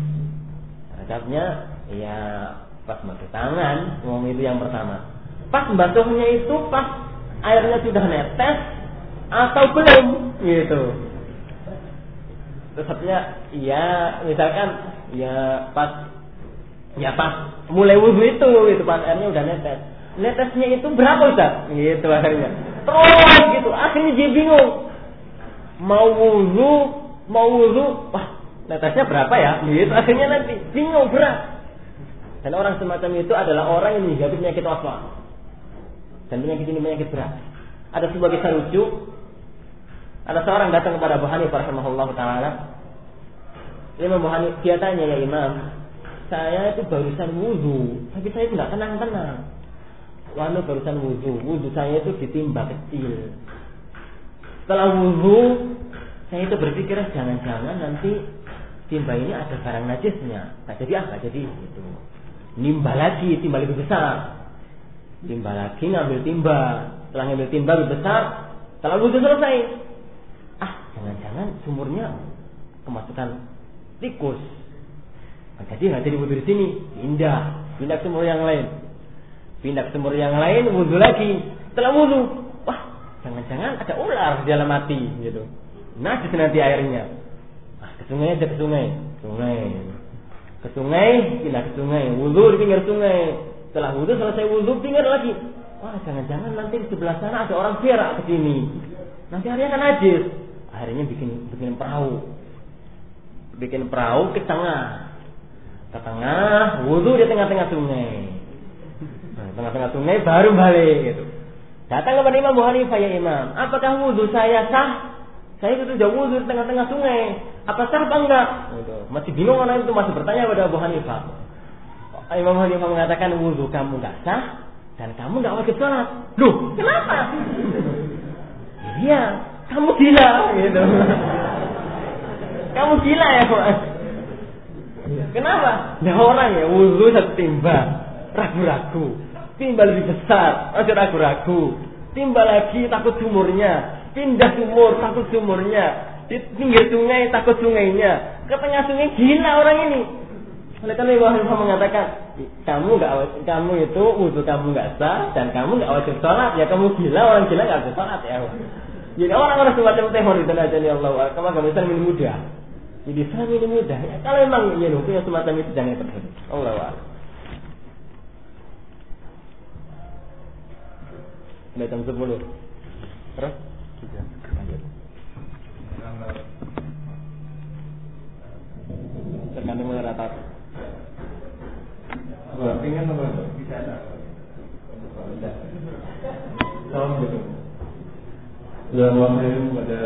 Ya pas basuh tangan, ngomong itu yang pertama. Pas basuhnya itu pas airnya sudah netes atau belum gitu. Terusnya ya misalkan ya pas ya pas mulai wudhu itu itu pas airnya udah netes. Netesnya itu berapa Ustaz? Gitu akhirnya. Terus gitu, akhirnya dia bingung. Mau wudhu, mau wudhu, wah netesnya berapa ya? Gitu akhirnya nanti bingung berat. Dan orang semacam itu adalah orang yang menghadapi penyakit waswas. Dan penyakit ini penyakit berat. Ada sebuah kisah lucu. Ada seorang datang kepada Abu Hanifah rahimahullah taala. Imam Abu Hanifah dia tanya ya Imam, saya itu barusan wudhu, tapi saya tidak tenang-tenang. Wanu barusan wudhu, wudhu saya itu ditimba kecil. Setelah wudhu, saya itu berpikir jangan-jangan nanti timba ini ada barang najisnya. Tak jadi apa? Jadi itu. Nimba lagi, timba lebih besar. Timba lagi, ngambil timba. Setelah ngambil timba lebih besar, setelah wudhu selesai. Jangan-jangan sumurnya kemasukan tikus. Nah, jadi nggak jadi wudhu di sini, pindah, pindah sumur yang lain, pindah ke sumur yang lain, wudhu lagi. Setelah wudhu, wah, jangan-jangan ada ular di dalam mati, gitu. Najis nanti airnya. Ah, ke sungai aja ke sungai, sungai, ke sungai, pindah ke sungai, wudhu di pinggir sungai. Setelah wudhu selesai wudhu, pinggir lagi. Wah, jangan-jangan nanti di sebelah sana ada orang berak ke sini. Nanti airnya kan najis. Akhirnya bikin bikin perahu, bikin perahu ke tengah ke tengah, wudhu di tengah-tengah sungai. Nah, tengah-tengah sungai baru balik gitu. Datang kepada Imam Hanifah ya Imam, apakah wudhu saya sah? Saya itu sudah wudhu di tengah-tengah sungai. Apa sah apa enggak? Gitu. Masih bingung orang itu masih bertanya kepada Abu Hanifah. Imam Hanifah mengatakan wudhu kamu enggak sah dan kamu enggak wajib sholat. Loh, kenapa? Iya, kamu gila gitu. kamu gila ya, Mas. Kenapa? Nah orang ya wudhu satu timba, ragu-ragu. Timba lebih besar, masih ragu-ragu. Timba lagi takut sumurnya, pindah sumur takut sumurnya, di pinggir sungai takut sungainya, ke tengah sungai gila orang ini. Oleh karena Ibu Hanifah mengatakan, kamu nggak kamu itu wudhu kamu nggak sah dan kamu nggak wajib sholat ya kamu gila orang gila nggak wajib sholat ya. Jadi orang-orang semacam tehor itu aja ya Allah, kamu gak bisa minum mudah. Jadi Islam ini mudah. Ya, kalau memang ya punya semacam itu jangan terjadi. Allah wa. Sudah jam sepuluh. Terus? Tergantung mulai rata. Pengen apa? Bisa ada. Salam. Jazakallah pada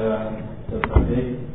Ustaz